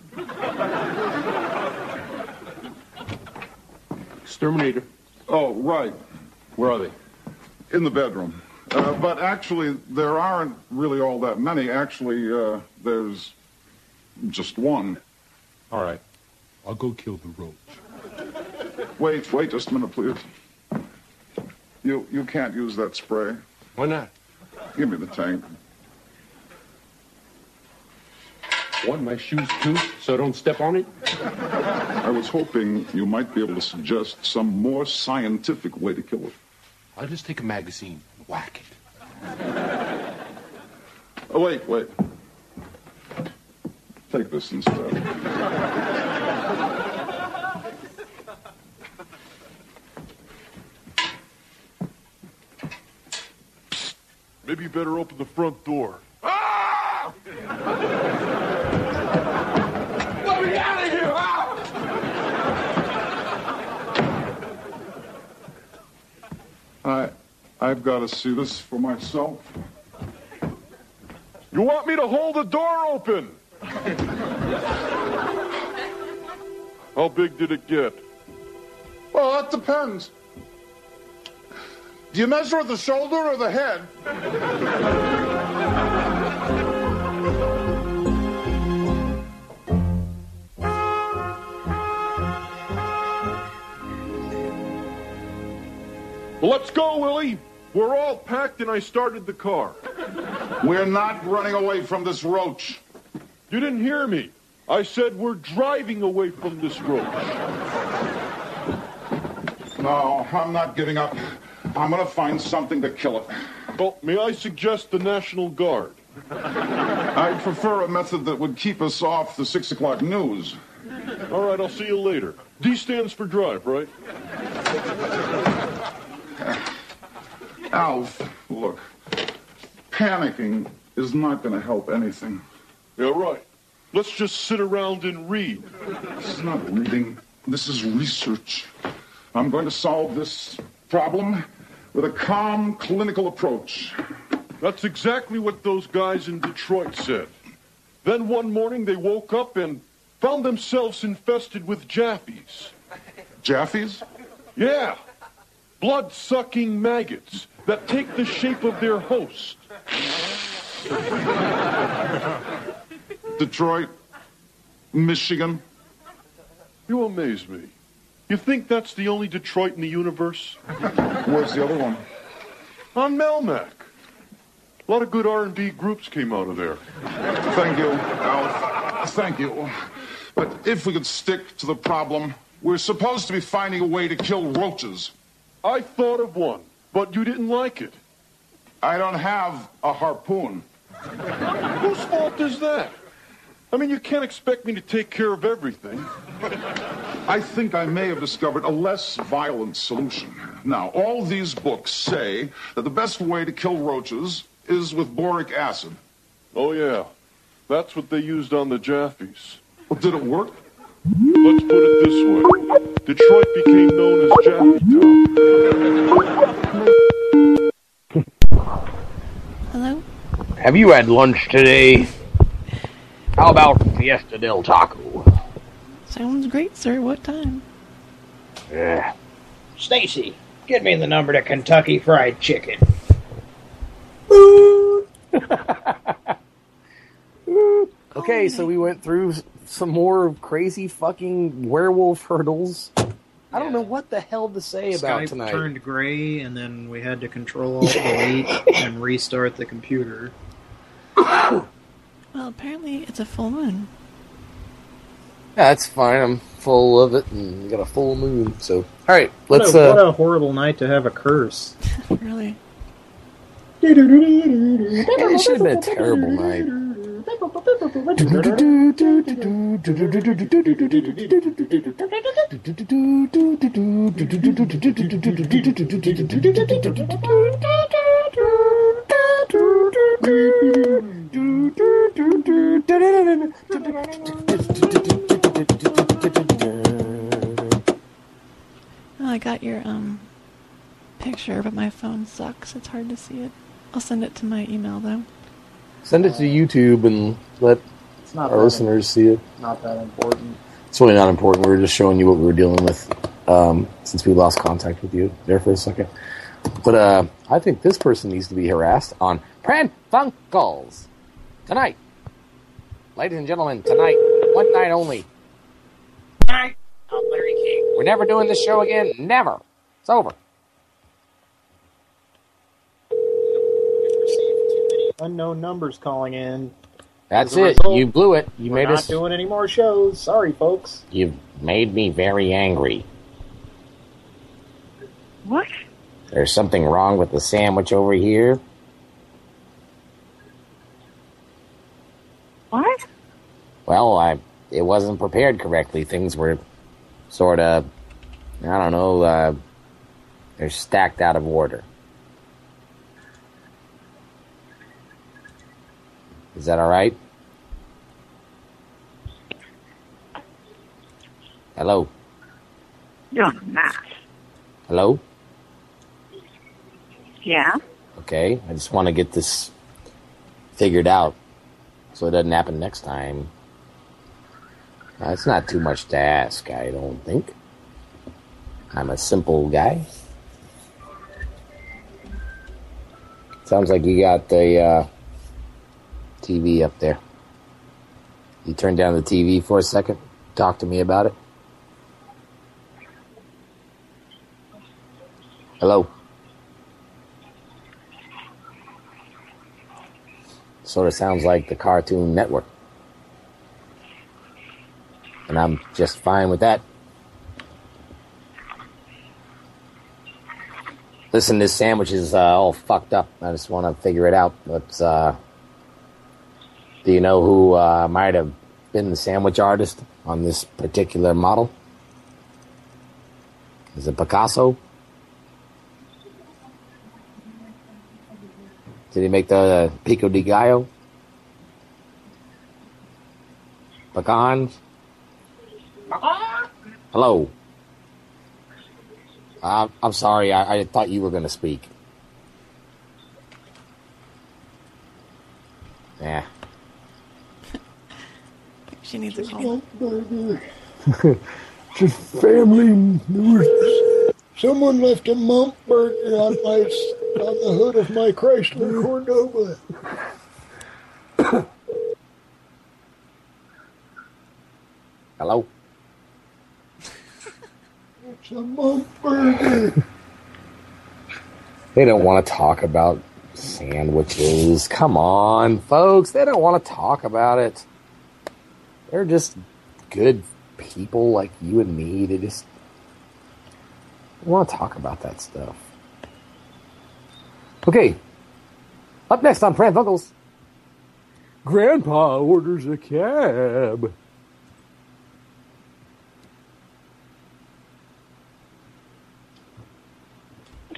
Speaker 30: Exterminator. Oh, right. Where are they? In the bedroom. Uh, but actually, there aren't really all that many. Actually, uh, there's just one.
Speaker 28: All right. I'll go kill the roach.
Speaker 30: Wait, wait just a minute, please. You you can't use that spray.
Speaker 28: Why not?
Speaker 30: Give me the tank.
Speaker 28: What, my shoes too, so don't step on it?
Speaker 30: I was hoping you might be able to suggest some more scientific way to kill it.
Speaker 28: I'll just take a magazine, whack it.
Speaker 30: Oh, wait, wait. Take this instead.
Speaker 28: Maybe you better open the front door. Ah!
Speaker 30: Let me out of here! I, I've got to see this for myself.
Speaker 28: You want me to hold the door open? How big did it get?
Speaker 30: Well, that depends. Do you measure the shoulder or the head?
Speaker 28: Well, let's go, Willie. We're all packed and I started the car.
Speaker 30: We're not running away from this roach.
Speaker 28: You didn't hear me. I said we're driving away from this roach.
Speaker 30: No, I'm not giving up. I'm going to find something to kill it.
Speaker 28: Well, may I suggest the National Guard?
Speaker 30: I prefer a method that would keep us off the six o'clock news.
Speaker 28: All right, I'll see you later. D stands for drive, right?
Speaker 30: Alf, look, panicking is not going to help anything.
Speaker 28: Yeah, right. Let's just sit around and read.
Speaker 30: This is not reading. This is research. I'm going to solve this problem with a calm, clinical approach.
Speaker 28: That's exactly what those guys in Detroit said. Then one morning they woke up and found themselves infested with Jaffies.
Speaker 30: Jaffies?
Speaker 28: Yeah. Blood sucking maggots that take the shape of their host.
Speaker 30: Detroit, Michigan.
Speaker 28: You amaze me. You think that's the only Detroit in the universe?
Speaker 30: Where's the other one?
Speaker 28: On Melmac. A lot of good R&B groups came out of there.
Speaker 30: Thank you, Alf. Thank you. But if we could stick to the problem, we're supposed to be finding a way to kill roaches.
Speaker 28: I thought of one, but you didn't like it.
Speaker 30: I don't have a harpoon.
Speaker 28: Whose fault is that? I mean, you can't expect me to take care of everything.
Speaker 30: I think I may have discovered a less violent solution. Now, all these books say that the best way to kill roaches is with boric acid.
Speaker 28: Oh, yeah. That's what they used on the Jaffies.
Speaker 30: Well, did it work?
Speaker 28: Let's put it this way. Detroit became known as Jaffe Town.
Speaker 4: Hello?
Speaker 26: Have you had lunch today? How about Fiesta del Taco?
Speaker 4: Sounds great, sir. What time?
Speaker 26: Yeah.
Speaker 39: Stacy, get me the number to Kentucky Fried Chicken.
Speaker 3: Okay, so we went through some more crazy fucking werewolf hurdles. I don't know what the hell to say about
Speaker 2: Skype
Speaker 3: tonight.
Speaker 2: turned gray, and then we had to control alt delete and restart the computer.
Speaker 4: Well, apparently it's a full moon.
Speaker 3: Yeah, that's fine. I'm full of it, and we got a full moon. So, all right, let's.
Speaker 2: a,
Speaker 3: uh,
Speaker 2: what a horrible night to have a curse.
Speaker 4: really?
Speaker 3: It should have been a terrible night.
Speaker 4: Oh, I got your um picture, but my phone sucks. It's hard to see it. I'll send it to my email though.
Speaker 3: Send it to YouTube and let
Speaker 2: It's not
Speaker 3: our
Speaker 2: that
Speaker 3: listeners see it.
Speaker 2: Not that important.
Speaker 3: It's really not important. We were just showing you what we were dealing with um, since we lost contact with you there for a second. But uh, I think this person needs to be harassed on Pran Funkels tonight. Ladies and gentlemen, tonight, one night only. Tonight, on Larry King. We're never doing this show again. Never. It's over.
Speaker 2: Unknown numbers calling in.
Speaker 3: That's it.
Speaker 2: result,
Speaker 3: you blew it. You
Speaker 2: We're
Speaker 3: made
Speaker 2: not
Speaker 3: us.
Speaker 2: doing any more shows. Sorry, folks.
Speaker 3: You've made me very angry.
Speaker 40: What?
Speaker 3: There's something wrong with the sandwich over here.
Speaker 40: What?
Speaker 3: Well, I it wasn't prepared correctly. Things were sort of, I don't know, uh, they're stacked out of order. Is that all right? Hello,
Speaker 40: You're not.
Speaker 3: hello.
Speaker 40: Yeah?
Speaker 3: Okay, I just want to get this figured out so it doesn't happen next time. Uh, it's not too much to ask, I don't think. I'm a simple guy. Sounds like you got the uh, TV up there. You turn down the TV for a second. Talk to me about it. Hello. Sort of sounds like the Cartoon Network. And I'm just fine with that. Listen, this sandwich is uh, all fucked up. I just want to figure it out. But uh, do you know who uh, might have been the sandwich artist on this particular model? Is it Picasso? Did he make the Pico de Gallo? Pecans? Hello. Uh, I'm sorry. I, I thought you were going to speak. Yeah.
Speaker 4: She needs a call.
Speaker 25: Just family news. Someone left a mump burger on my on the hood of my Chrysler Cordoba.
Speaker 3: Hello?
Speaker 25: Burger.
Speaker 3: They don't want to talk about sandwiches. Come on, folks. They don't want to talk about it. They're just good people like you and me. They just want to talk about that stuff. Okay. Up next on Pran Funkels.
Speaker 10: Grandpa orders a cab.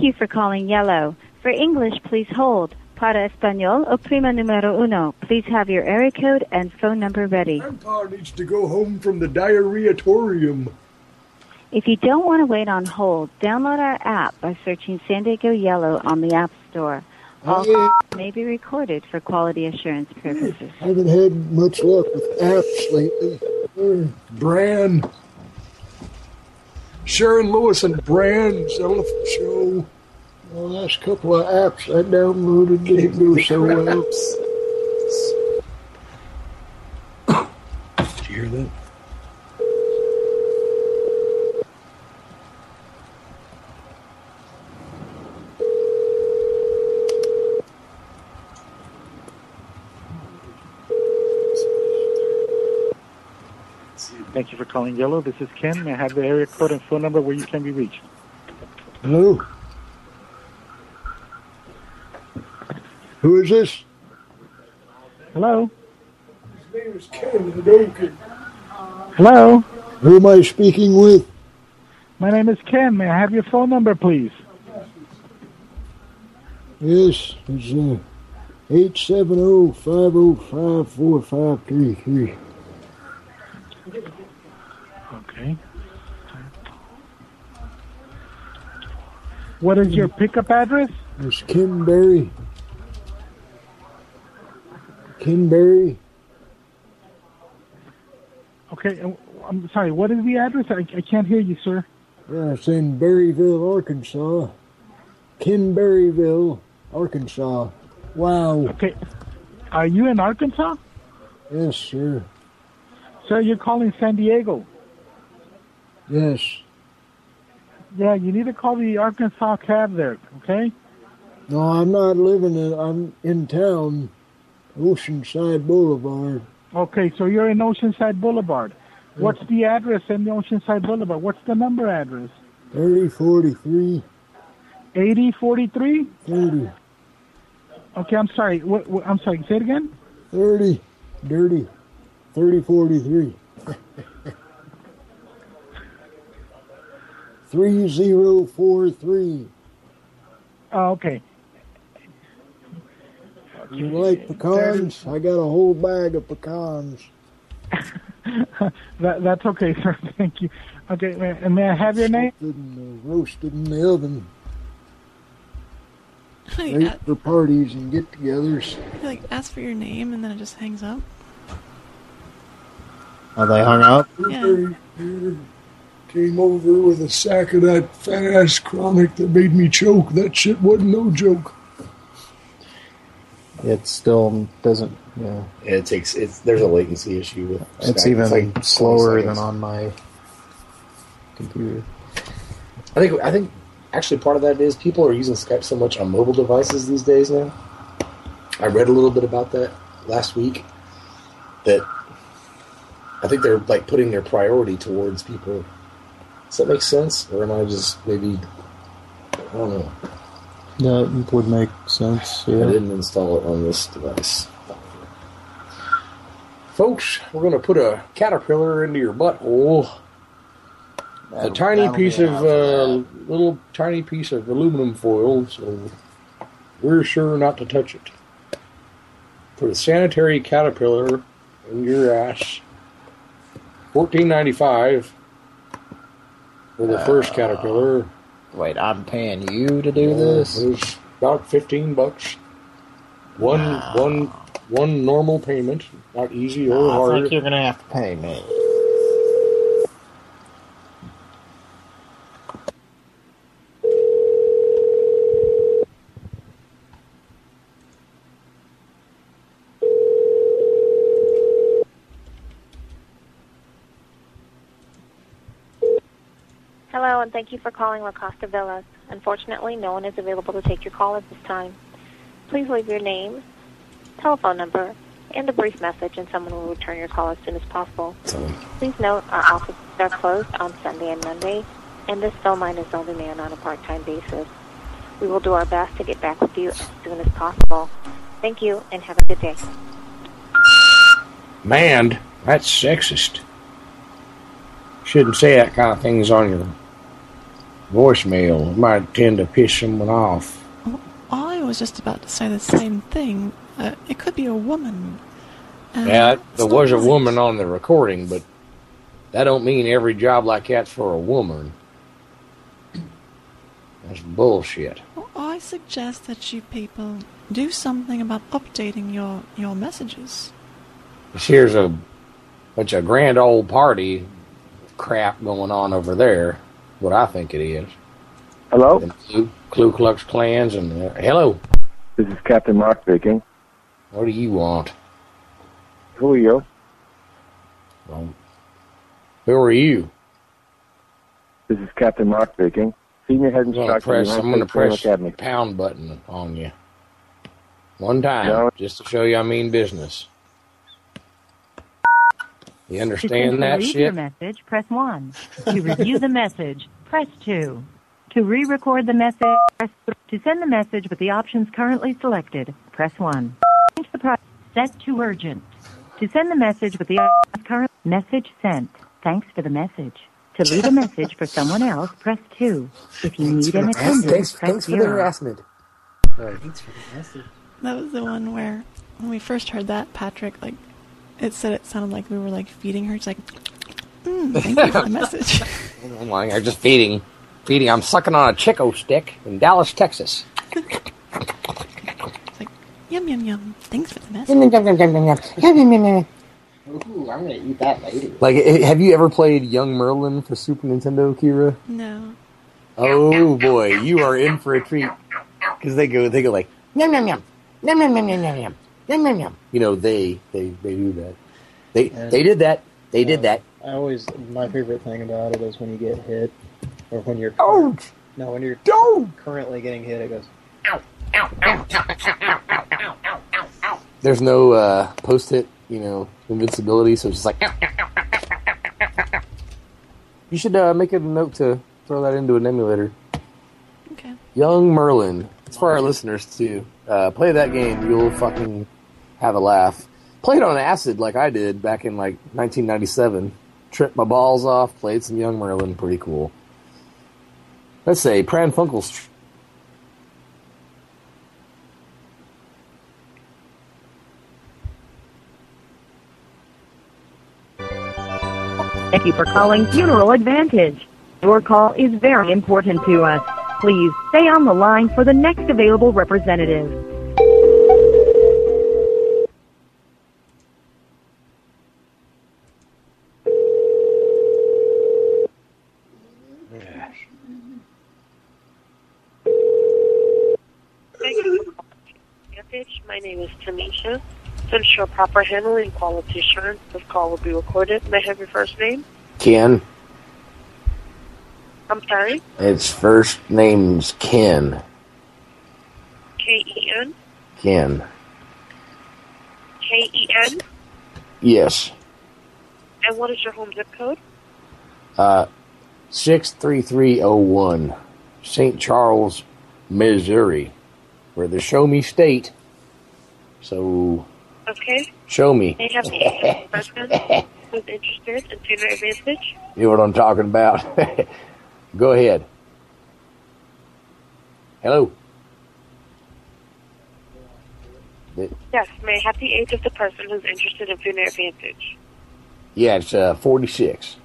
Speaker 40: You for calling Yellow. For English, please hold. Para Espanol, oprima numero uno. Please have your area code and phone number ready.
Speaker 25: Grandpa needs to go home from the diarrheatorium.
Speaker 40: If you don't want to wait on hold, download our app by searching San Diego Yellow on the App Store. All
Speaker 25: Hey.
Speaker 40: may be recorded for quality assurance purposes.
Speaker 25: I Haven't had much luck with apps lately. Uh,
Speaker 10: Bran. Sharon Lois and Bram's Elephant Show.
Speaker 25: The last couple of apps I downloaded didn't do so well.
Speaker 10: Did you hear that?
Speaker 41: Thank you for calling Yellow. This is Ken. May I have the area code and phone number where you can be reached?
Speaker 25: Hello? Who is this?
Speaker 42: Hello?
Speaker 25: His name is Ken Hadoken.
Speaker 42: Hello?
Speaker 25: Who am I speaking with?
Speaker 42: My name is Ken. May I have your phone number, please?
Speaker 25: Yes, it's uh, 870-505-4533.
Speaker 42: Okay. What is your pickup address?
Speaker 25: It's Kinberry. Kinberry.
Speaker 42: Okay, uh, I'm sorry, what is the address? I, I can't hear you, sir.
Speaker 25: Yeah, it's in Berryville, Arkansas. Kinberryville, Arkansas. Wow.
Speaker 42: Okay. Are you in Arkansas?
Speaker 25: Yes, sir.
Speaker 42: Sir, you're calling San Diego.
Speaker 25: Yes.
Speaker 42: Yeah, you need to call the Arkansas cab there, okay?
Speaker 25: No, I'm not living in. I'm in town, Oceanside Boulevard.
Speaker 42: Okay, so you're in Oceanside Boulevard. What's the address in the Oceanside Boulevard? What's the number address?
Speaker 25: Thirty forty-three.
Speaker 42: 8043?
Speaker 25: Thirty.
Speaker 42: Okay, I'm sorry. What, what, I'm sorry. Say it again.
Speaker 25: Thirty. Dirty. Thirty forty-three. Three zero four three.
Speaker 42: Oh, okay.
Speaker 25: You like pecans? I got a whole bag of pecans.
Speaker 42: that, that's okay, sir. Thank you. Okay, and may I have your name?
Speaker 25: And, uh, roasted in the oven.
Speaker 4: Honey,
Speaker 25: Great
Speaker 4: a-
Speaker 25: for parties and get-togethers.
Speaker 4: like ask for your name and then it just hangs up.
Speaker 2: Are they hung up?
Speaker 4: Yeah.
Speaker 25: Came over with a sack of that fat ass chronic that made me choke. That shit wasn't no joke.
Speaker 2: It still doesn't. Yeah,
Speaker 3: It takes it's there's a latency issue with
Speaker 2: it's
Speaker 3: Skype.
Speaker 2: even
Speaker 3: like
Speaker 2: slower than on my computer.
Speaker 3: I think I think actually part of that is people are using Skype so much on mobile devices these days now. I read a little bit about that last week. That I think they're like putting their priority towards people. Does that make sense, or am I just maybe? I don't know.
Speaker 2: That would make sense.
Speaker 3: I didn't install it on this device. Folks, we're going to put a caterpillar into your butthole. A
Speaker 2: That'll-
Speaker 3: tiny piece of
Speaker 2: enough
Speaker 3: uh, little tiny piece of aluminum foil, so we're sure not to touch it. Put a sanitary caterpillar in your ass. Fourteen ninety five for the first uh, caterpillar.
Speaker 2: Wait, I'm paying you to do this?
Speaker 3: It's about fifteen bucks. One one one normal payment, not easy or
Speaker 2: I
Speaker 3: hard.
Speaker 2: think you're gonna have to pay me.
Speaker 43: Hello, and thank you for calling La Costa Villas. Unfortunately, no one is available to take your call at this time. Please leave your name, telephone number, and a brief message, and someone will return your call as soon as possible. Please note our offices are closed on Sunday and Monday, and this phone line is only manned on a part-time basis. We will do our best to get back with you as soon as possible. Thank you, and have a good day.
Speaker 3: Man, that's sexist. Shouldn't say that kind of things on your voicemail. It might tend to piss someone off.
Speaker 4: I was just about to say the same thing. Uh, it could be a woman. Uh,
Speaker 3: yeah, there was a woman on the recording, but that don't mean every job like that's for a woman. That's bullshit.
Speaker 4: Well, I suggest that you people do something about updating your, your messages.
Speaker 3: Here's a bunch of grand old party crap going on over there. What I think it is.
Speaker 44: Hello?
Speaker 3: The Ku, Ku Klux Klans and uh, hello.
Speaker 44: This is Captain Mark speaking.
Speaker 3: What do you want?
Speaker 44: Who are you?
Speaker 3: Well, who are you?
Speaker 44: This is Captain Mark speaking. Senior head instructor.
Speaker 3: press. I'm gonna press the pound button on you. One time,
Speaker 44: No.
Speaker 3: just to show you I mean business. You
Speaker 33: To
Speaker 3: understand that
Speaker 33: leave
Speaker 3: shit?
Speaker 33: your message, press 1. To review the message, press 2.
Speaker 17: To re-record the message, press th- to send the message with the options currently selected, press 1. Change the pro- set to urgent. To send the message with the options current message sent. Thanks for the message. To leave a message for someone else, press 2. If you need an attendant,
Speaker 45: Thanks,
Speaker 17: press
Speaker 45: thanks for the
Speaker 17: 0.
Speaker 45: harassment.
Speaker 4: That was the one where when we first heard that, Patrick like it said it sounded like we were like feeding her. It's like, mm, thank you for the message.
Speaker 3: I'm lying. I'm just feeding. Feeding. I'm sucking on a Chick-O-Stick in Dallas, Texas.
Speaker 4: Like yum yum yum. Thanks for the message.
Speaker 3: Yum, yum, yum, yum, yum, yum. Yum, yum, yum, yum.
Speaker 46: Ooh, I'm gonna eat that later.
Speaker 45: Like, eh, have you ever played Young Merlin for Super Nintendo, Kira?
Speaker 4: No.
Speaker 45: Oh boy, you are in for a treat. Because they go, they go like,
Speaker 3: Yum, yum, yum. Yum, yum, yum, yum, yum, yum. Yum, yum, yum.
Speaker 45: you know, they, they, they do that. They, they did that. They did that.
Speaker 2: I always my favorite thing about it is when you get hit, or when you're
Speaker 3: don't
Speaker 2: no when you're
Speaker 3: don't
Speaker 2: currently getting hit. It goes Ow! Ow! Ow! Ow! Ow! Ow! Ow! Ow! Ow!
Speaker 45: There's no uh, post-hit, you know, invincibility, so it's just like. You should uh, make it a note to throw that into an emulator.
Speaker 4: Okay.
Speaker 45: Young Merlin. It's for our listeners too. Uh, play that game, you'll fucking have a laugh. Play it on acid like I did back in like 1997. Tripped my balls off. Played some Young Merlin. Pretty cool. Let's say Pran Funkel's.
Speaker 17: Thank you for calling Funeral Advantage. Your call is very important to us. Please stay on the line for the next available representative.
Speaker 26: Thank you for. My name is Tamisha. To ensure proper handling and quality assurance, this call will be recorded. May I have your first name?
Speaker 3: Ken.
Speaker 26: I'm sorry,
Speaker 3: Its first name's Ken.
Speaker 26: K-E-N?
Speaker 3: Ken.
Speaker 26: K-E-N?
Speaker 3: Yes.
Speaker 26: And what is your home zip code?
Speaker 3: Uh, 63301, St. Charles, Missouri. We're the Show Me State. So,
Speaker 26: Okay.
Speaker 3: show me.
Speaker 26: I have age person who's interested in Funeral Advantage?
Speaker 3: You know what I'm talking about? Go ahead. Hello.
Speaker 26: Yes. May I have the age of the person who's interested in Funeral Advantage?
Speaker 3: Yeah, it's uh, 46.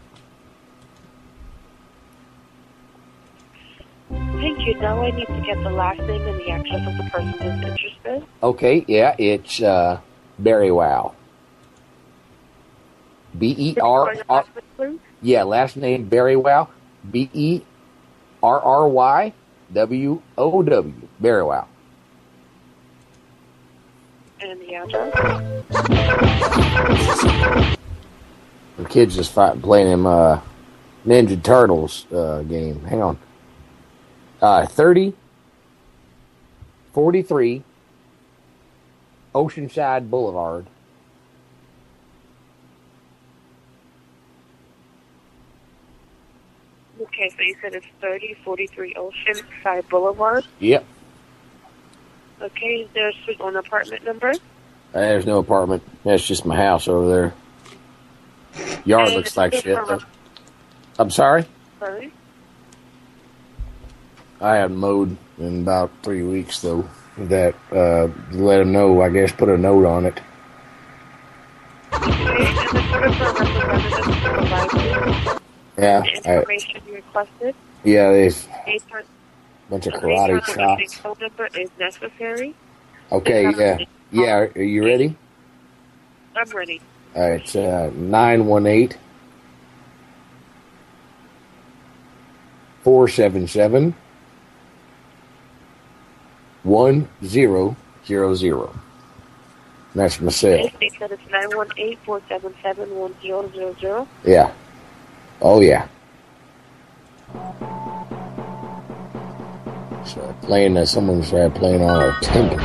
Speaker 26: Thank you. Now I need to get the last name and the address of the person who's interested.
Speaker 3: Okay, yeah, it's uh, Barry Wow. B E R? Yeah, last name Barry Wow. B E R R Y W O W. Barry Wow.
Speaker 26: And the address?
Speaker 3: The kids just fight, playing him uh, Ninja Turtles uh, game. Hang on. Uh, 30, 43, Oceanside Boulevard.
Speaker 26: Okay, so you said it's 3043 Oceanside Boulevard.
Speaker 3: Yep.
Speaker 26: Okay, is there a suite on apartment number?
Speaker 3: There's no apartment. That's just my house over there. Yard
Speaker 26: And
Speaker 3: looks like shit. though. I'm sorry?
Speaker 26: Sorry?
Speaker 3: I haven't mowed in about three weeks, though. That, uh, let him know, I guess, put a note on it.
Speaker 26: Okay, and the sort of representative to provide you
Speaker 3: Yeah,
Speaker 26: the
Speaker 3: I,
Speaker 26: information you requested.
Speaker 3: yeah, there's
Speaker 26: A turn-
Speaker 3: a bunch of karate chops.
Speaker 26: phone number is necessary.
Speaker 3: Okay, yeah. Yeah, are you ready?
Speaker 26: I'm ready.
Speaker 3: All right, it's uh, 918. 477 1000. That's my cell.
Speaker 26: Okay, they said it's 918-477-1000.
Speaker 3: Yeah. Oh, yeah. So playing, uh, someone's uh, playing on a temple.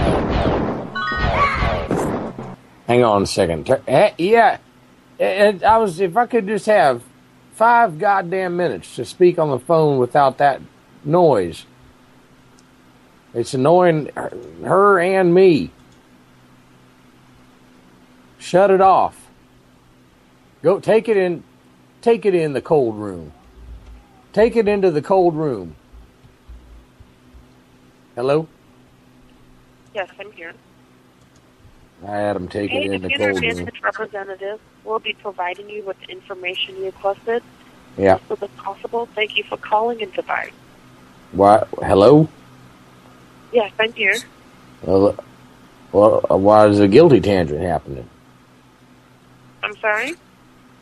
Speaker 3: Hang on a second. Eh, yeah, I was if I could just have five goddamn minutes to speak on the phone without that noise. It's annoying her- her and me. Shut it off. Go take it in take it in the cold room. Take it into the cold room. Hello?
Speaker 12: Yes, I'm here.
Speaker 3: I had him take
Speaker 12: Hey,
Speaker 3: it in
Speaker 12: the
Speaker 3: the cold room.
Speaker 12: Representative will be providing you with the information you requested
Speaker 3: Yeah.
Speaker 12: as soon as possible. Thank you for calling and goodbye.
Speaker 3: Why hello?
Speaker 12: Yes, I'm here.
Speaker 3: Well, well, why is a guilty tangent happening?
Speaker 12: I'm sorry?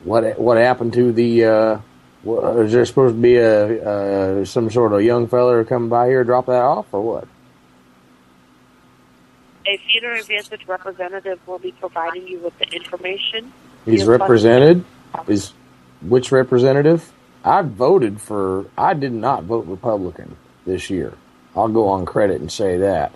Speaker 3: What what happened to the? Uh, what, is there supposed to be a uh, some sort of young fella coming by here drop that off, or what?
Speaker 12: A theater advantage representative will be providing you with the information.
Speaker 3: He's represented. Is which representative? I voted for. I did not vote Republican this year. I'll go on credit and say that.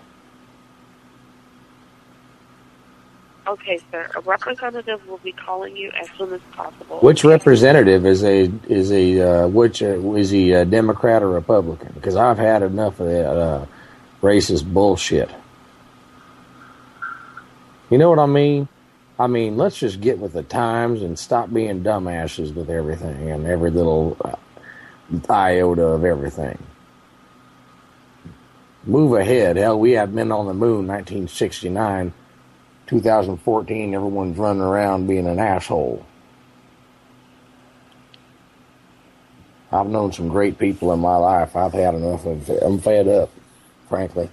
Speaker 12: Okay, sir. A representative will be calling you as soon as possible.
Speaker 3: Which representative is a is a uh, which uh, is he a Democrat or Republican? Because I've had enough of that uh, racist bullshit. You know what I mean? I mean, let's just get with the times and stop being dumbasses with everything and every little uh, iota of everything. Move ahead. Hell, we had men on the moon 1969, 2014. Everyone's running around being an asshole. I've known some great people in my life. I've had enough of it. I'm fed up, frankly.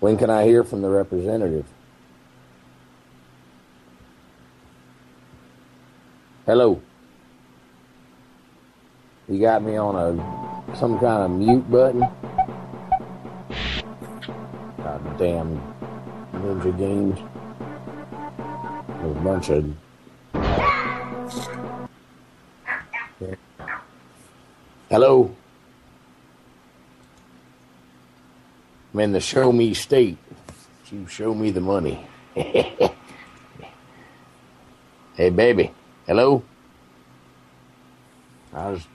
Speaker 3: When can I hear from the representative? Hello. You got me on a some kind of mute button? God damn ninja games. A bunch of Hello. I'm in the show me state. You show me the money. hey baby. Hello? I was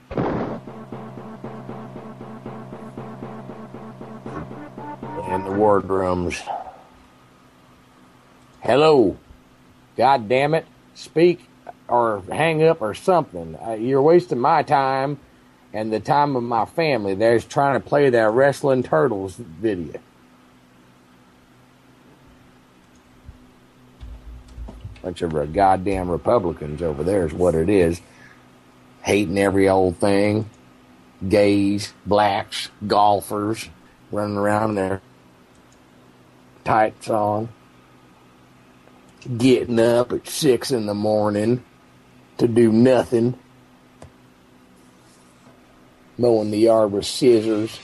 Speaker 3: and the war drums. Hello. God damn it. Speak or hang up or something. Uh, you're wasting my time and the time of my family. There's trying to play that wrestling turtles video. Bunch of goddamn Republicans over there is what it is. Hating every old thing. Gays, blacks, golfers, running around in their tights on. Getting up at six in the morning to do nothing. Mowing the yard with scissors.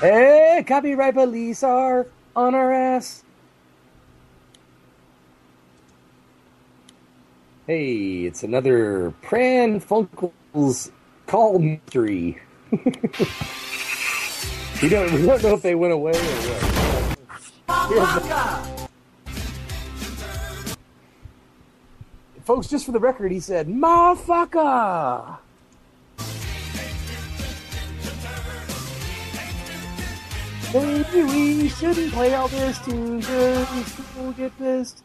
Speaker 3: Hey, copyright police are on our ass. Hey, it's another Pran Funkels call mystery. we don't we don't know if they went away or what. Folks, just for the record, he said, "Motherfucker." Maybe we shouldn't play all this tune because people get pissed.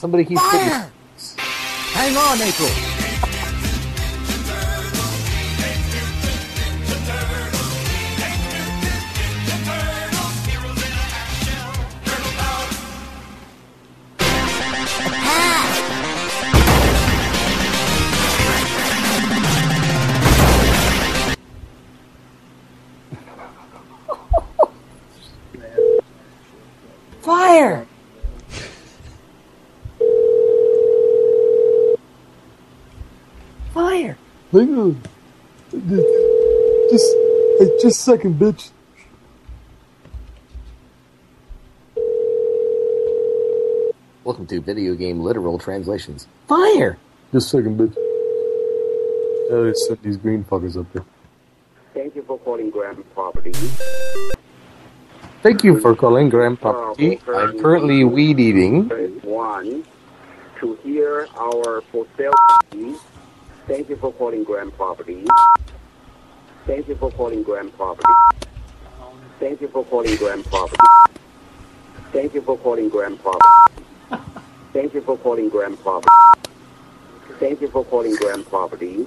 Speaker 3: Somebody keeps
Speaker 26: Fire! Ah! Hang on, April.
Speaker 3: Fire!
Speaker 10: Hang on. Just, hey, just a second, bitch.
Speaker 3: Welcome to Video Game Literal Translations. Fire!
Speaker 10: Just a second, bitch. Uh, send these green fuckers up there.
Speaker 47: Thank you for calling Grand Property.
Speaker 3: Thank you for calling Grand Property. I'm currently weed eating.
Speaker 47: One to hear our for sale. Property. Thank you for calling Grand Property. Thank you for calling Grand Property. Thank you for calling Grand Property. Thank you for calling Grand Property. Thank you for calling Grand Property. Thank you for calling Grand Property.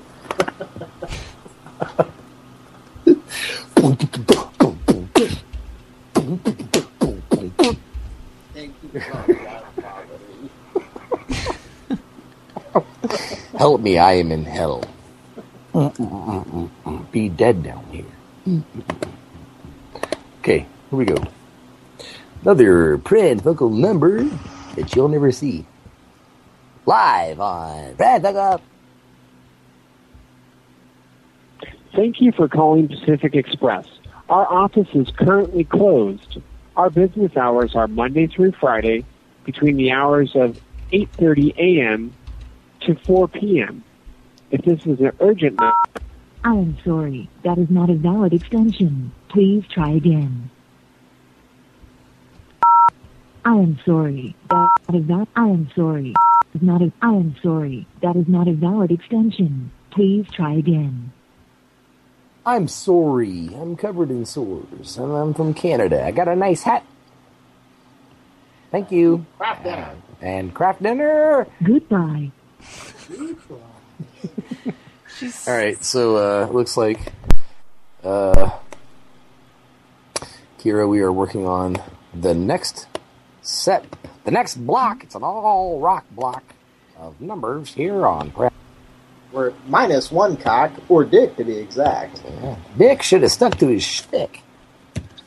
Speaker 3: Help me, I am in hell. Be dead down here. Okay, here we go. Another Pran Funkel number that you'll never see. Live on Pran Funkel.
Speaker 48: Thank you for calling Pacific Express. Our office is currently closed. Our business hours are Monday through Friday between the hours of 8:30 a.m. to 4 p.m. If this is an urgent matter,
Speaker 49: I am sorry. That is not a valid extension. Please try again. I am sorry. That is not. I am sorry. Is not a. I am sorry. That is not a valid extension. Please try again.
Speaker 3: I'm sorry. I'm covered in sores, and I'm from Canada. I got a nice hat. Thank you.
Speaker 50: Craft dinner.
Speaker 3: And craft dinner.
Speaker 49: Goodbye.
Speaker 3: All right, so uh, looks like uh, Kira, we are working on the next set, the next block. It's an all rock block of numbers here on Prep.
Speaker 2: We're minus one cock, or dick to be exact.
Speaker 3: Dick should have stuck to his shtick.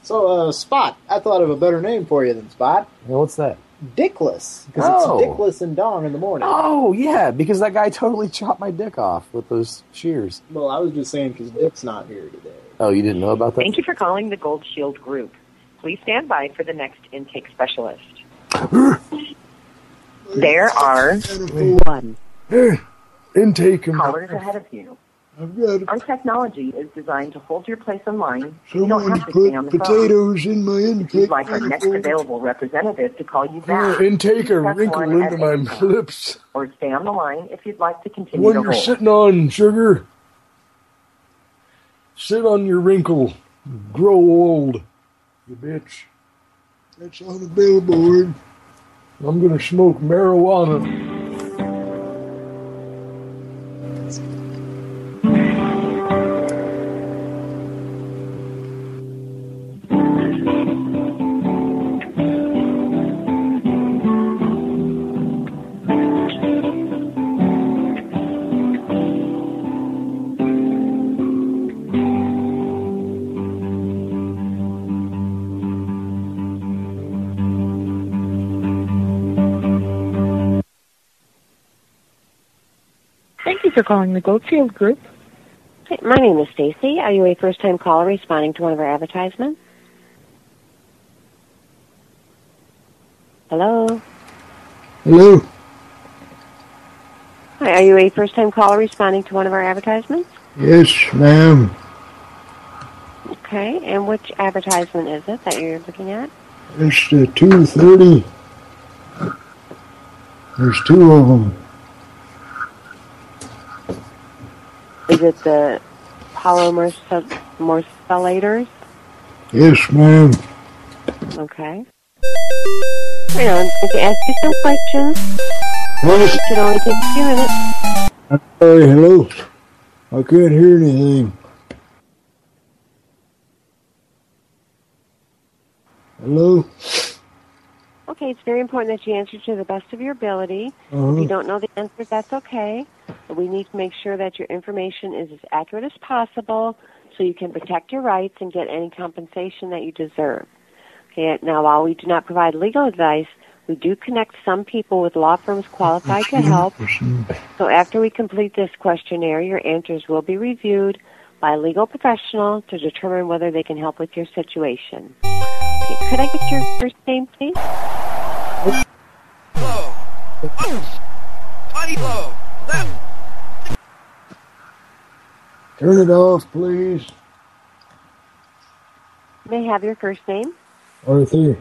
Speaker 2: So, uh, Spot, I thought of a better name for you than Spot.
Speaker 3: what's that?
Speaker 2: Dickless. Because
Speaker 3: Oh.
Speaker 2: it's Dickless and Dong in the morning.
Speaker 3: Oh yeah, because that guy totally chopped my dick off with those shears.
Speaker 2: Well, I was just saying because Dick's not here today.
Speaker 3: Oh, you didn't know about that?
Speaker 17: Thank you for calling the Gold Shield Group. Please stand by for the next intake specialist. There are one.
Speaker 25: Intake and
Speaker 17: Callers ahead of you.
Speaker 25: I've got
Speaker 17: Our technology is designed to hold your place in line. so You don't
Speaker 25: someone
Speaker 17: have to stay on
Speaker 25: put
Speaker 17: the phone.
Speaker 25: potatoes in my
Speaker 17: If
Speaker 25: intake.
Speaker 17: you'd like our next available representative to call you back,
Speaker 25: Uh, intake a wrinkle into my lips.
Speaker 17: or stay on the line if you'd like to continue to
Speaker 25: you're
Speaker 17: hold.
Speaker 25: sitting on, sugar. Sit on your wrinkle. Grow old, you bitch. That's on the billboard. I'm gonna smoke marijuana.
Speaker 51: For calling the Goldfield Group.
Speaker 52: Hi, my name is Stacy. Are you a first-time caller responding to one of our advertisements? Hello.
Speaker 25: Hello.
Speaker 52: Hi, are you a first-time caller responding to one of our advertisements?
Speaker 25: Yes, ma'am.
Speaker 52: Okay, and which advertisement is it that you're looking at?
Speaker 25: It's the two thirty. There's two of them.
Speaker 52: Is it the polymorpholators?
Speaker 25: Yes, ma'am.
Speaker 52: Okay. Hang on, I can ask you some questions.
Speaker 25: What?
Speaker 52: It should only take a few minutes.
Speaker 25: I'm sorry. Hello. I can't hear anything. Hello.
Speaker 52: Okay, it's very important that you answer to the best of your ability. If
Speaker 25: Uh-huh.
Speaker 52: you don't know the answer, that's okay. But we need to make sure that your information is as accurate as possible so you can protect your rights and get any compensation that you deserve. Okay, now while we do not provide legal advice, we do connect some people with law firms qualified to help. So after we complete this questionnaire, your answers will be reviewed by a legal professional to determine whether they can help with your situation. Okay, could I get your first name, please?
Speaker 25: Turn it off, please.
Speaker 52: May I have your first name?
Speaker 10: Arthur.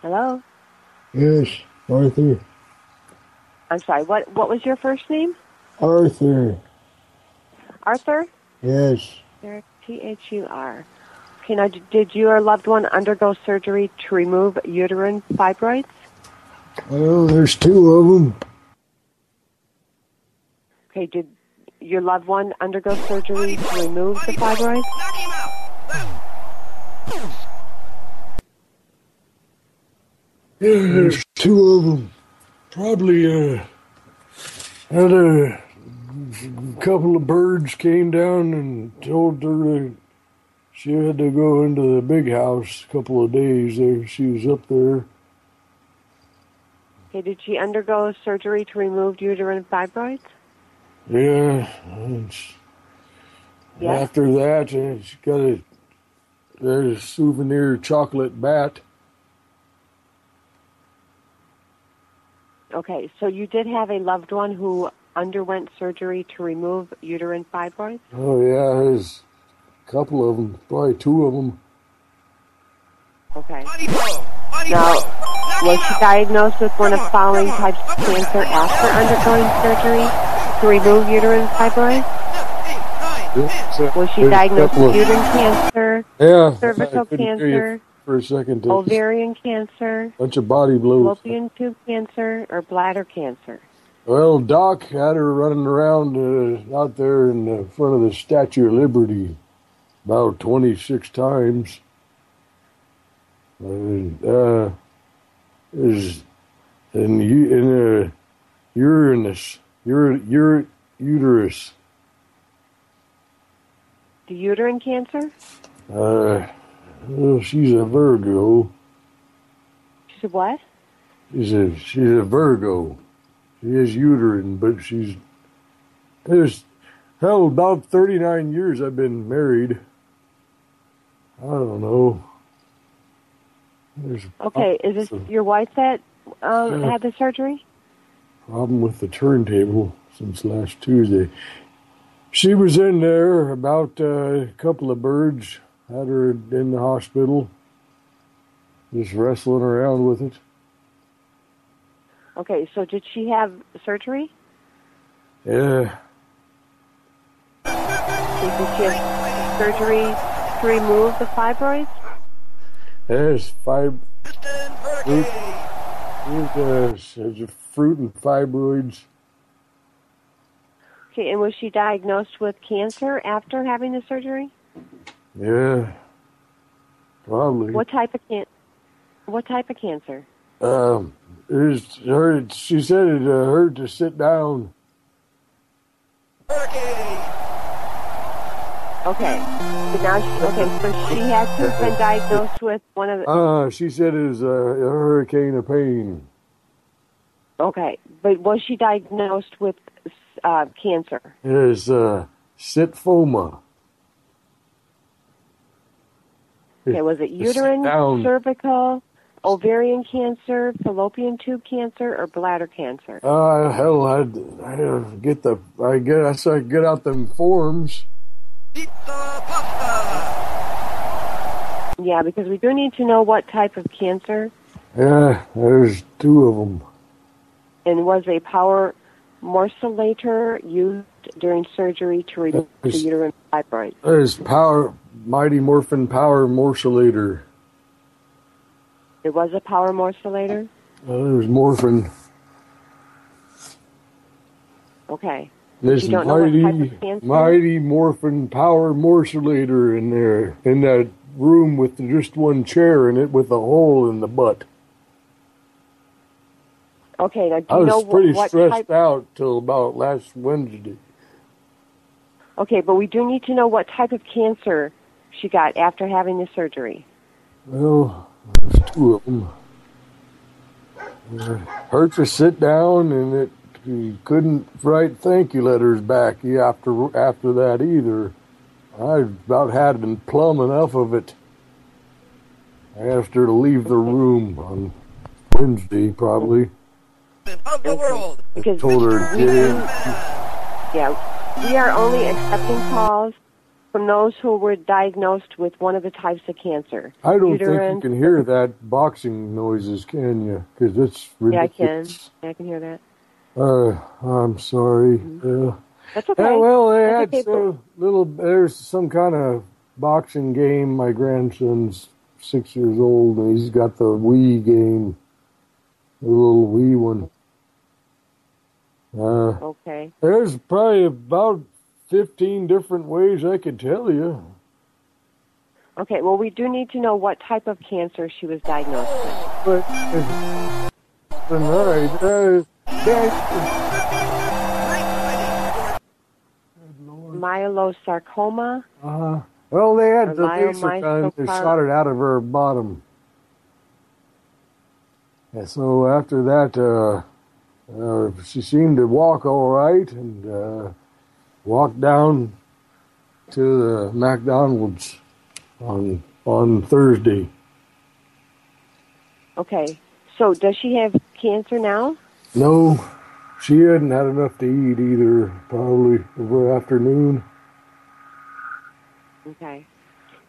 Speaker 52: Hello?
Speaker 10: Yes, Arthur.
Speaker 52: I'm sorry, what what was your first name?
Speaker 10: Arthur.
Speaker 52: Arthur?
Speaker 10: Yes.
Speaker 52: T H U R. Okay, now did- did your loved one undergo surgery to remove uterine fibroids?
Speaker 10: Oh, there's two of them.
Speaker 52: Okay, did your loved one undergo surgery to remove the fibroids?
Speaker 10: Yeah, there's two of them. Probably uh, had a couple of birds came down and told her that she had to go into the big house a couple of days. There, she was up there.
Speaker 52: Okay, did she undergo surgery to remove uterine fibroids?
Speaker 10: Yeah,
Speaker 52: Yeah.
Speaker 10: after that, uh, she got a, a souvenir chocolate bat.
Speaker 52: Okay, so you did have a loved one who underwent surgery to remove uterine fibroids?
Speaker 10: Oh yeah, there's a couple of them, probably two of them.
Speaker 52: Okay. Now, was she diagnosed with one of the following types of cancer after undergoing surgery to remove uterine fibroids? Was she diagnosed with uterine cancer,
Speaker 10: Yeah,
Speaker 52: cervical
Speaker 10: I couldn't hear you
Speaker 52: cancer,
Speaker 10: for a second.
Speaker 52: Ovarian cancer,
Speaker 10: bunch of body blows.
Speaker 52: fallopian tube cancer, or bladder cancer?
Speaker 10: Well, Doc had her running around uh, out there in the front of the Statue of Liberty about 26 times. And, uh, is in, in uh, Uranus, ur, ur, uterus.
Speaker 52: The uterine cancer?
Speaker 10: Uh, well, she's a Virgo.
Speaker 52: She's a what?
Speaker 10: She's a she's a Virgo. She is uterine, but she's there's hell about thirty nine years I've been married. I don't know. There's
Speaker 52: Okay, is this your wife that um, had the surgery?
Speaker 10: problem with the turntable since last Tuesday. She was in there about uh, a couple of birds. Had her in the hospital, just wrestling around with it.
Speaker 52: Okay, so did she have surgery?
Speaker 10: Yeah,
Speaker 52: Did she have surgery to remove the fibroids?
Speaker 10: There's fib- fruit, fruit, uh, there's fruit and fibroids.
Speaker 52: Okay, and was she diagnosed with cancer after having the surgery?
Speaker 10: Yeah, probably.
Speaker 52: What type of can? What type of cancer?
Speaker 10: Um, it's her. She said it uh, hurt to sit down. Hurricane.
Speaker 52: Okay, so now she, okay, so she had to have been diagnosed with one of the.
Speaker 10: Uh, she said it was a, a hurricane of pain.
Speaker 52: Okay, but was she diagnosed with uh, cancer?
Speaker 10: It is uh, sitfoma.
Speaker 52: Okay, was it uterine, cervical, ovarian cancer, fallopian tube cancer, or bladder cancer?
Speaker 10: Uh, hell, I'd, I'd get the, I guess I get out them forms.
Speaker 52: Yeah, because we do need to know what type of cancer
Speaker 10: Yeah, there's two of them.
Speaker 52: and was a power morcellator used during surgery to remove the uterine fibroid.
Speaker 10: There's power, Mighty Morphin Power Morcellator.
Speaker 52: It was a power morcellator?
Speaker 10: Uh, was morphin.
Speaker 52: Okay.
Speaker 10: There's
Speaker 52: You don't know what
Speaker 10: mighty,
Speaker 52: type of cancer?
Speaker 10: mighty morphin power morcellator in there, in that room with just one chair in it with a hole in the butt.
Speaker 52: Okay, now do
Speaker 10: I was
Speaker 52: know
Speaker 10: pretty
Speaker 52: what
Speaker 10: stressed
Speaker 52: type?
Speaker 10: out till about last Wednesday.
Speaker 52: Okay, but we do need to know what type of cancer she got after having the surgery.
Speaker 10: Well, there's two of them. hurt to sit down, and it he couldn't write thank you letters back after after that either. I about had them plumb enough of it. I asked her to leave the room on Wednesday, probably.
Speaker 52: Because
Speaker 10: told her to
Speaker 52: we
Speaker 10: get
Speaker 52: do,
Speaker 10: in.
Speaker 52: yeah, we are only accepting calls from those who were diagnosed with one of the types of cancer.
Speaker 10: I don't
Speaker 52: Uterine-
Speaker 10: think you can hear that boxing noises, can you? Because it's
Speaker 52: Yeah, I can. I can hear that.
Speaker 10: Uh, I'm sorry. Yeah.
Speaker 52: That's okay.
Speaker 10: Yeah, well, they
Speaker 52: That's
Speaker 10: had
Speaker 52: okay,
Speaker 10: so little. There's some kind of boxing game. My grandson's six years old. and He's got the Wii game, the little Wii one. Uh,
Speaker 52: Okay.
Speaker 10: there's probably about fifteen different ways I could tell you.
Speaker 52: Okay, well, we do need to know what type of cancer she was diagnosed with.
Speaker 10: But all right, uh, that,
Speaker 52: Myelosarcoma.
Speaker 10: uh, well, they had the laser. They shot it out of her bottom. And so after that, uh, uh, she seemed to walk all right and uh, walked down to the McDonald's on on Thursday.
Speaker 52: Okay, so does she have cancer now?
Speaker 10: No, she hadn't had enough to eat either. Probably over afternoon.
Speaker 52: Okay.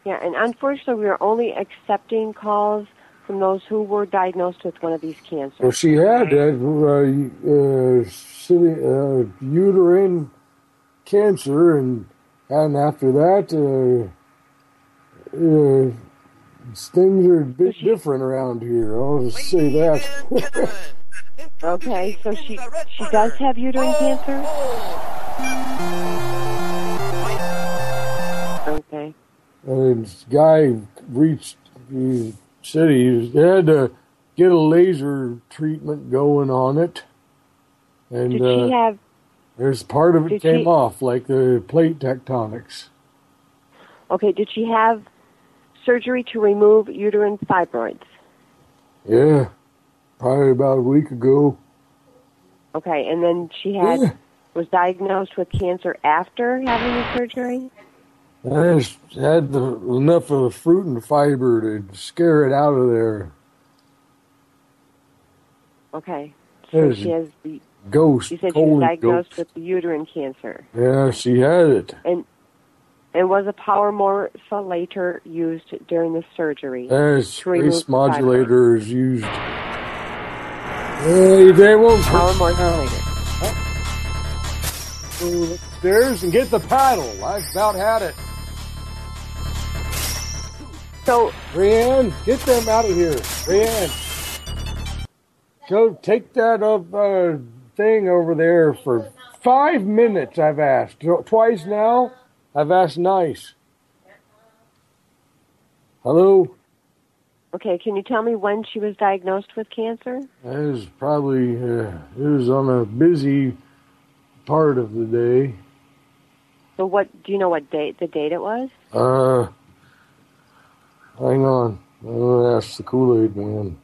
Speaker 52: Yeah, and unfortunately, we are only accepting calls from those who were diagnosed with one of these cancers.
Speaker 10: Well, she had that uh, uh, uh, uterine cancer, and and after that, uh, uh, things are a bit different around here. I'll just say that.
Speaker 52: Okay, so she she does have uterine cancer. Okay.
Speaker 10: and this guy reached, he said he had to get a laser treatment going on it, and
Speaker 52: Did
Speaker 10: uh,
Speaker 52: she have?
Speaker 10: There's part of it
Speaker 52: did
Speaker 10: came
Speaker 52: she-
Speaker 10: off, like the plate tectonics.
Speaker 52: Okay, did she have surgery to remove uterine fibroids?
Speaker 10: Yeah, probably about a week ago.
Speaker 52: Okay, and then she had was diagnosed with cancer after having the surgery.
Speaker 10: I just had the, enough of the fruit and fiber to scare it out of there.
Speaker 52: Okay, so she has the.
Speaker 10: Ghost,
Speaker 52: You said she was diagnosed
Speaker 10: ghost.
Speaker 52: with uterine cancer,
Speaker 10: Yeah, she had it.
Speaker 52: and and was a power morcellator used during the surgery? Remove
Speaker 10: space modulator is used. Hey, they won't
Speaker 52: Power modulator.
Speaker 10: Go upstairs and get the paddle. I've about had it.
Speaker 52: So,
Speaker 10: Brianne, get them out of here. Brianne, go take that up, uh, thing over there for five minutes. I've asked twice now. I've asked nice. Hello.
Speaker 52: Okay, can you tell me when she was diagnosed with cancer?
Speaker 10: It was probably uh, it was on a busy part of the day.
Speaker 52: So, what do you know? What date? The date it was?
Speaker 10: Uh, hang on. I'm gonna ask the Kool Aid Man.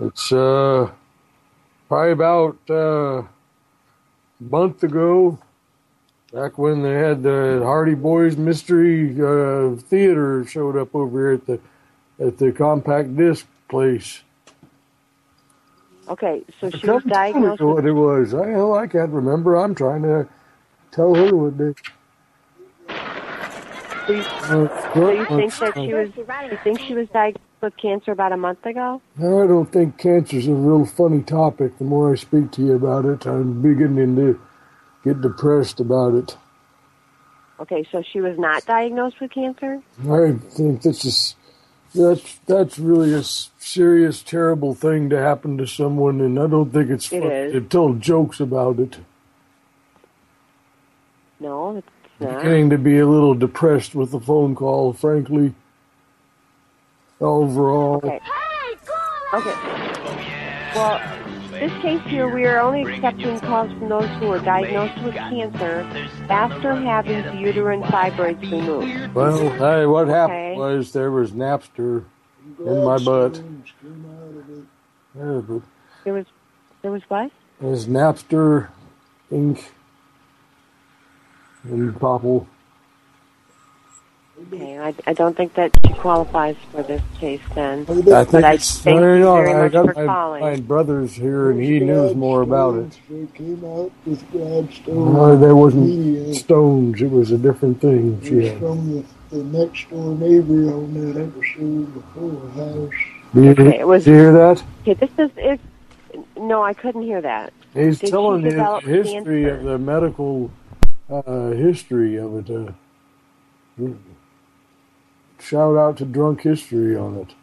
Speaker 10: It's uh probably about uh, a month ago, back when they had the Hardy Boys Mystery uh, Theater showed up over here at the at the compact disc place.
Speaker 52: Okay, so she was diagnosed with
Speaker 10: what it was. I hell, I can't remember. I'm trying to tell her what they.
Speaker 52: So you,
Speaker 10: Uh,
Speaker 52: so you think that she was? You think she was diagnosed with cancer about a month ago?
Speaker 10: I don't think cancer's a real funny topic. The more I speak to you about it, I'm beginning to get depressed about it.
Speaker 52: Okay, so she was not diagnosed with cancer.
Speaker 10: I think this is that's that's really a serious, terrible thing to happen to someone, and I don't think it's
Speaker 52: It
Speaker 10: funny
Speaker 52: is.
Speaker 10: to tell jokes about it.
Speaker 52: No, it's not.
Speaker 10: Beginning to be a little depressed with the phone call, frankly. Overall,
Speaker 52: Okay. Okay. Well, this case here, we are only accepting calls from those who are diagnosed with cancer after having the uterine fibroids removed.
Speaker 10: well, hey, what happened
Speaker 52: Okay.
Speaker 10: was there was Napster in my butt. But
Speaker 52: There was, there was what?
Speaker 10: There was Napster, Inc., and Popple.
Speaker 52: Okay, I, I don't think that she qualifies for this case then.
Speaker 10: I
Speaker 52: but
Speaker 10: think
Speaker 52: I
Speaker 10: it's
Speaker 52: thank
Speaker 10: very
Speaker 52: you
Speaker 10: odd.
Speaker 52: very
Speaker 10: I
Speaker 52: much
Speaker 10: got
Speaker 52: for
Speaker 10: my,
Speaker 52: calling.
Speaker 10: my brother's here, and he knows more about it.
Speaker 25: They came out with Gladstone.
Speaker 10: No, there wasn't
Speaker 25: media.
Speaker 10: stones. It was a different thing.
Speaker 25: It
Speaker 10: She
Speaker 25: was
Speaker 10: had.
Speaker 25: from the, the next door neighbor on that episode before house.
Speaker 10: Do you,
Speaker 52: Okay, it was-
Speaker 10: do you hear that?
Speaker 52: Okay, this is it. No, I couldn't hear that.
Speaker 10: He's
Speaker 52: Did she
Speaker 10: telling you the
Speaker 52: develop
Speaker 10: history
Speaker 52: cancer?
Speaker 10: of the medical uh, history of it. Uh, shout out to Drunk History on it.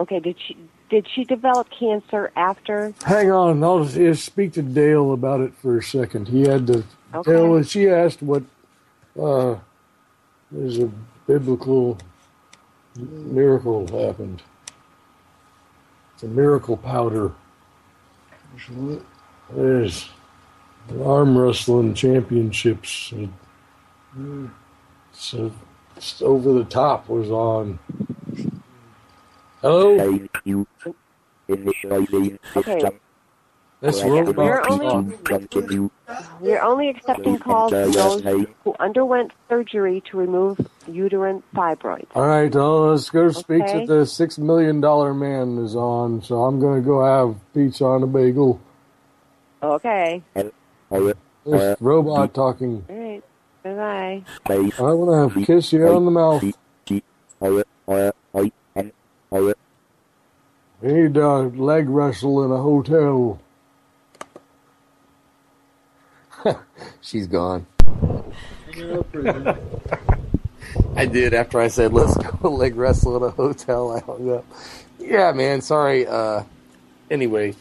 Speaker 52: Okay, did she did she develop cancer after?
Speaker 10: Hang on, I'll just speak to Dale about it for a second. He had to.
Speaker 52: Okay.
Speaker 10: Dale, she asked what uh, there's a biblical miracle happened. It's a miracle powder. There's arm wrestling championships. So it's over the top was on. Hello.
Speaker 52: Okay,
Speaker 10: That's
Speaker 52: we're
Speaker 10: robot
Speaker 52: only
Speaker 10: talk.
Speaker 52: we're only accepting calls from those who underwent surgery to remove uterine fibroids.
Speaker 10: All right, uh, let's go speak
Speaker 52: Okay.
Speaker 10: to the six million dollar man is on. So I'm gonna go have pizza on a bagel.
Speaker 52: Okay,
Speaker 10: This robot talking.
Speaker 52: All right, bye bye.
Speaker 10: I want to kiss you on the mouth. We need to leg wrestle in a hotel.
Speaker 3: She's gone. I did after I said let's go leg wrestle at a hotel. I hung up. Yeah, man. Sorry. Uh, anyway.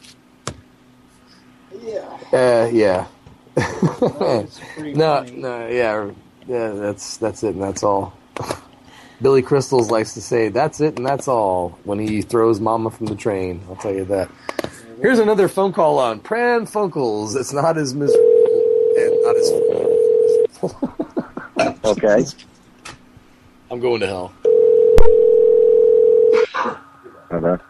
Speaker 25: Yeah.
Speaker 3: Uh, yeah.
Speaker 2: Pretty
Speaker 3: no,
Speaker 2: funny.
Speaker 3: no, yeah, yeah. That's that's it, and that's all. Billy Crystals likes to say, "That's it, and that's all." When he throws Mama from the train, I'll tell you that. Here's another phone call on Pran Funkels. It's not as miserable and not as.
Speaker 44: Okay.
Speaker 3: I'm going to hell.
Speaker 44: Okay.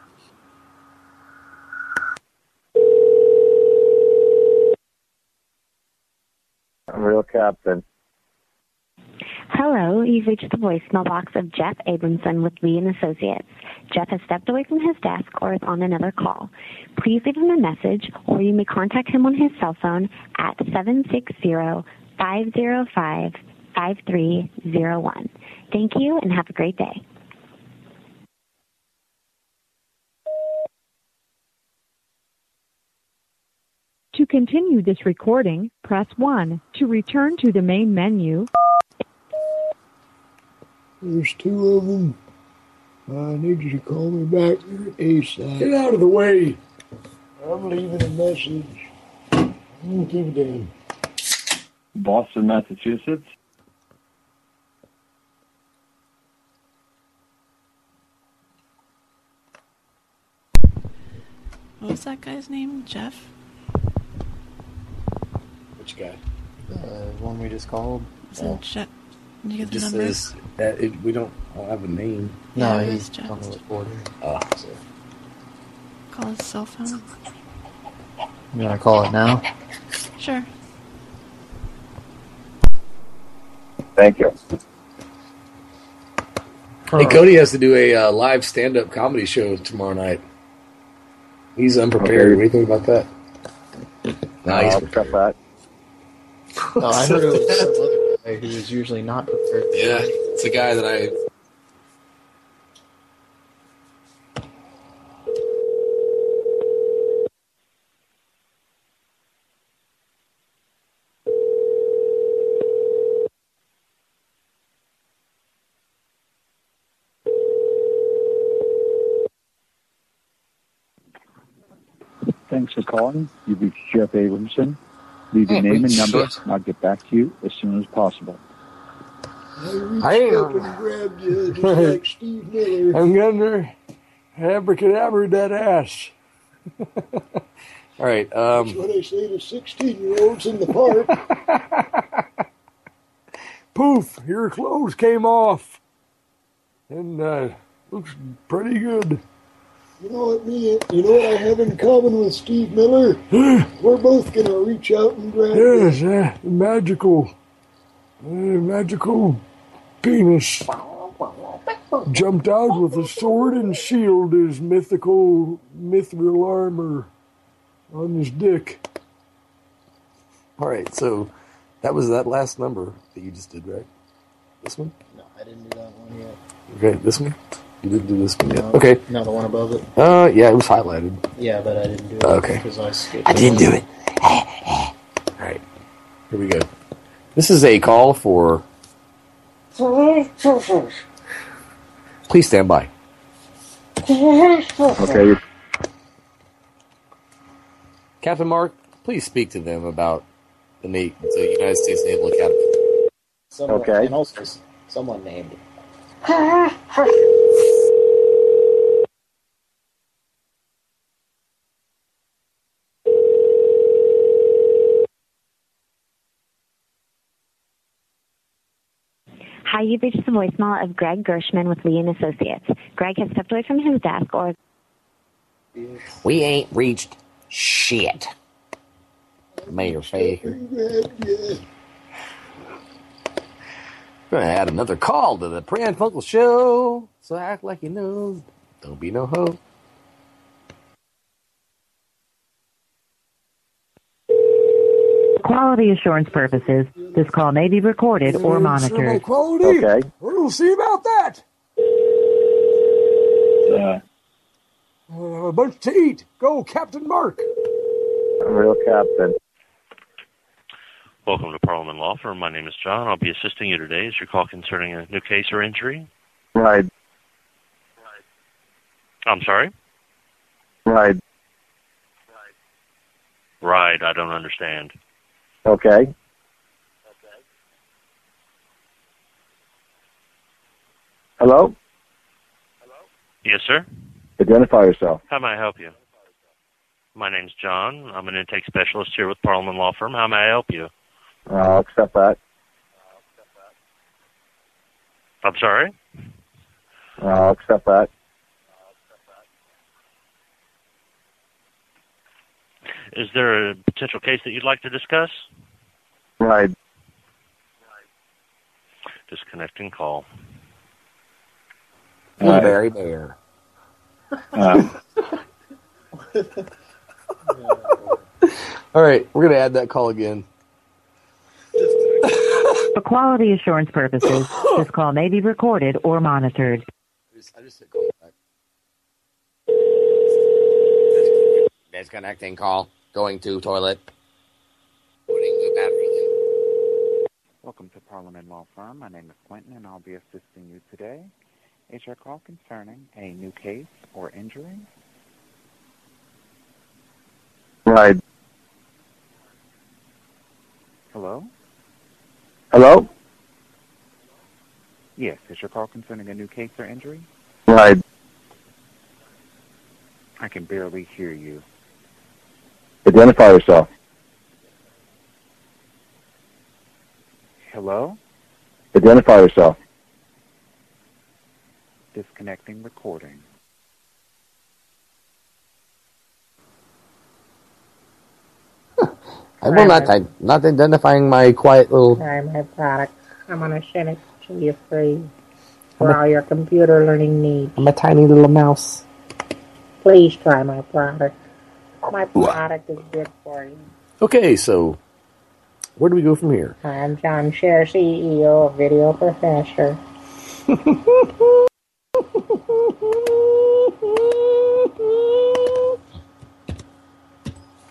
Speaker 44: Captain.
Speaker 53: Hello, you've reached the voicemail box of Jeff Abramson with Lee and Associates. Jeff has stepped away from his desk or is on another call. Please leave him a message or you may contact him on his cell phone at 760-505-5301. Thank you and have a great day.
Speaker 17: To continue this recording, press 1. To return to the main menu,
Speaker 25: There's two of them. I need you to call me back ASAP.
Speaker 10: Get out of the way.
Speaker 25: I'm leaving a message.
Speaker 10: I don't give a damn.
Speaker 44: Boston, Massachusetts.
Speaker 4: What was that guy's name? Jeff?
Speaker 3: Which guy?
Speaker 2: The one we just called.
Speaker 4: Was it Jeff? Did you get the
Speaker 3: Just
Speaker 4: number?
Speaker 3: says that it, we don't I don't have a name.
Speaker 2: No,
Speaker 4: Yeah, it
Speaker 2: he's
Speaker 4: was Jeff.
Speaker 2: on the recorder.
Speaker 3: Oh, so.
Speaker 4: Call his cell phone.
Speaker 2: You want to call it now?
Speaker 4: Sure.
Speaker 44: Thank you.
Speaker 3: Hey, Cody has to do a uh, live stand-up comedy show tomorrow night. He's unprepared. What do you think about that? No, he's
Speaker 44: I'll accept that.
Speaker 2: No, I heard it was some other guy who is usually not prepared.
Speaker 3: Yeah, it's a guy that I.
Speaker 54: Thanks for calling. You've reached Jeff Abramson. Leave your
Speaker 3: Oh,
Speaker 54: name and number, and I'll get back to you as soon as possible.
Speaker 25: I reached
Speaker 10: I ain't-
Speaker 25: up and grabbed you just like Steve Miller.
Speaker 10: I'm gonna abracadabra that ass.
Speaker 3: All right.
Speaker 25: That's
Speaker 3: Um,
Speaker 25: what I say to 16 year olds in the park.
Speaker 10: Poof! Your clothes came off, and uh, looks pretty good.
Speaker 25: You know what me? You know what I have in common with Steve Miller? We're both gonna reach out and grab you.
Speaker 10: Yes, uh, magical, uh, magical penis jumped out with a sword and shield his mythical mithril armor on his dick.
Speaker 3: All right, so that was that last number that you just did, right? This one?
Speaker 2: No, I didn't do that one yet.
Speaker 3: Okay, this one? You didn't do this one yet.
Speaker 2: No,
Speaker 3: Okay.
Speaker 2: No, the one above it.
Speaker 3: Uh, yeah, it was highlighted.
Speaker 2: Yeah, but I didn't do it.
Speaker 3: Okay.
Speaker 2: Because I skipped
Speaker 3: I didn't
Speaker 2: one.
Speaker 3: do it. All right, here we go. This is a call for. Please stand by.
Speaker 44: Okay.
Speaker 3: Captain Mark, please speak to them about the Na- the United States Naval Academy.
Speaker 2: Someone,
Speaker 44: Okay.
Speaker 2: And also, someone named
Speaker 53: Hi, you've reached the voicemail of Greg Gershman with Lee and Associates. Greg has stepped away from his desk or
Speaker 25: We ain't reached shit. Mayor Faker.
Speaker 3: Gonna add another call to the Pran Funkel Show. So act like you know. Don't be no hoe.
Speaker 17: Quality assurance purposes, this call may be recorded or monitored.
Speaker 10: Quality.
Speaker 44: Okay.
Speaker 10: We'll see about that.
Speaker 55: Uh,
Speaker 10: Uh, a bunch to eat. Go, Captain Mark.
Speaker 44: I'm real captain.
Speaker 56: Welcome to Parliament Law Firm. My name is John. I'll be assisting you today. Is your call concerning a new case or injury?
Speaker 44: Right. right.
Speaker 56: I'm sorry?
Speaker 44: Right.
Speaker 56: Right. Right, I don't understand.
Speaker 44: Okay. Okay. Hello? Hello?
Speaker 56: Yes, sir?
Speaker 44: Identify yourself.
Speaker 56: How may I help you? My name's John. I'm an intake specialist here with Parliament Law Firm. How may I help you?
Speaker 44: Uh, I'll accept that.
Speaker 56: I'm sorry?
Speaker 44: Uh, I'll accept that.
Speaker 56: Is there a potential case that you'd like to discuss?
Speaker 44: Right.
Speaker 56: Disconnecting call.
Speaker 25: Blueberry Bear.
Speaker 55: uh,
Speaker 3: All right, we're gonna add that call again.
Speaker 17: For quality assurance purposes, this call may be recorded or monitored.
Speaker 3: I just hit call back.
Speaker 25: Disconnecting call. Going to toilet. Putting the battery in.
Speaker 57: Welcome to Parliament Law Firm. My name is Quentin, and I'll be assisting you today. Is your call concerning a new case or injury?
Speaker 44: Right.
Speaker 57: Hello?
Speaker 44: Hello?
Speaker 57: Yes, is your call concerning a new case or injury?
Speaker 44: Right.
Speaker 57: I can barely hear you.
Speaker 44: Identify yourself.
Speaker 57: Hello?
Speaker 44: Identify yourself.
Speaker 57: Disconnecting recording.
Speaker 25: I will not. I, not identifying my quiet little.
Speaker 37: Try my product. I'm gonna ship it to you free for all your computer learning needs.
Speaker 25: I'm a tiny little mouse.
Speaker 37: Please try my product. My product is good for you.
Speaker 3: Okay, so where do we go from here?
Speaker 37: I'm John Scherer, CEO of Video Professor.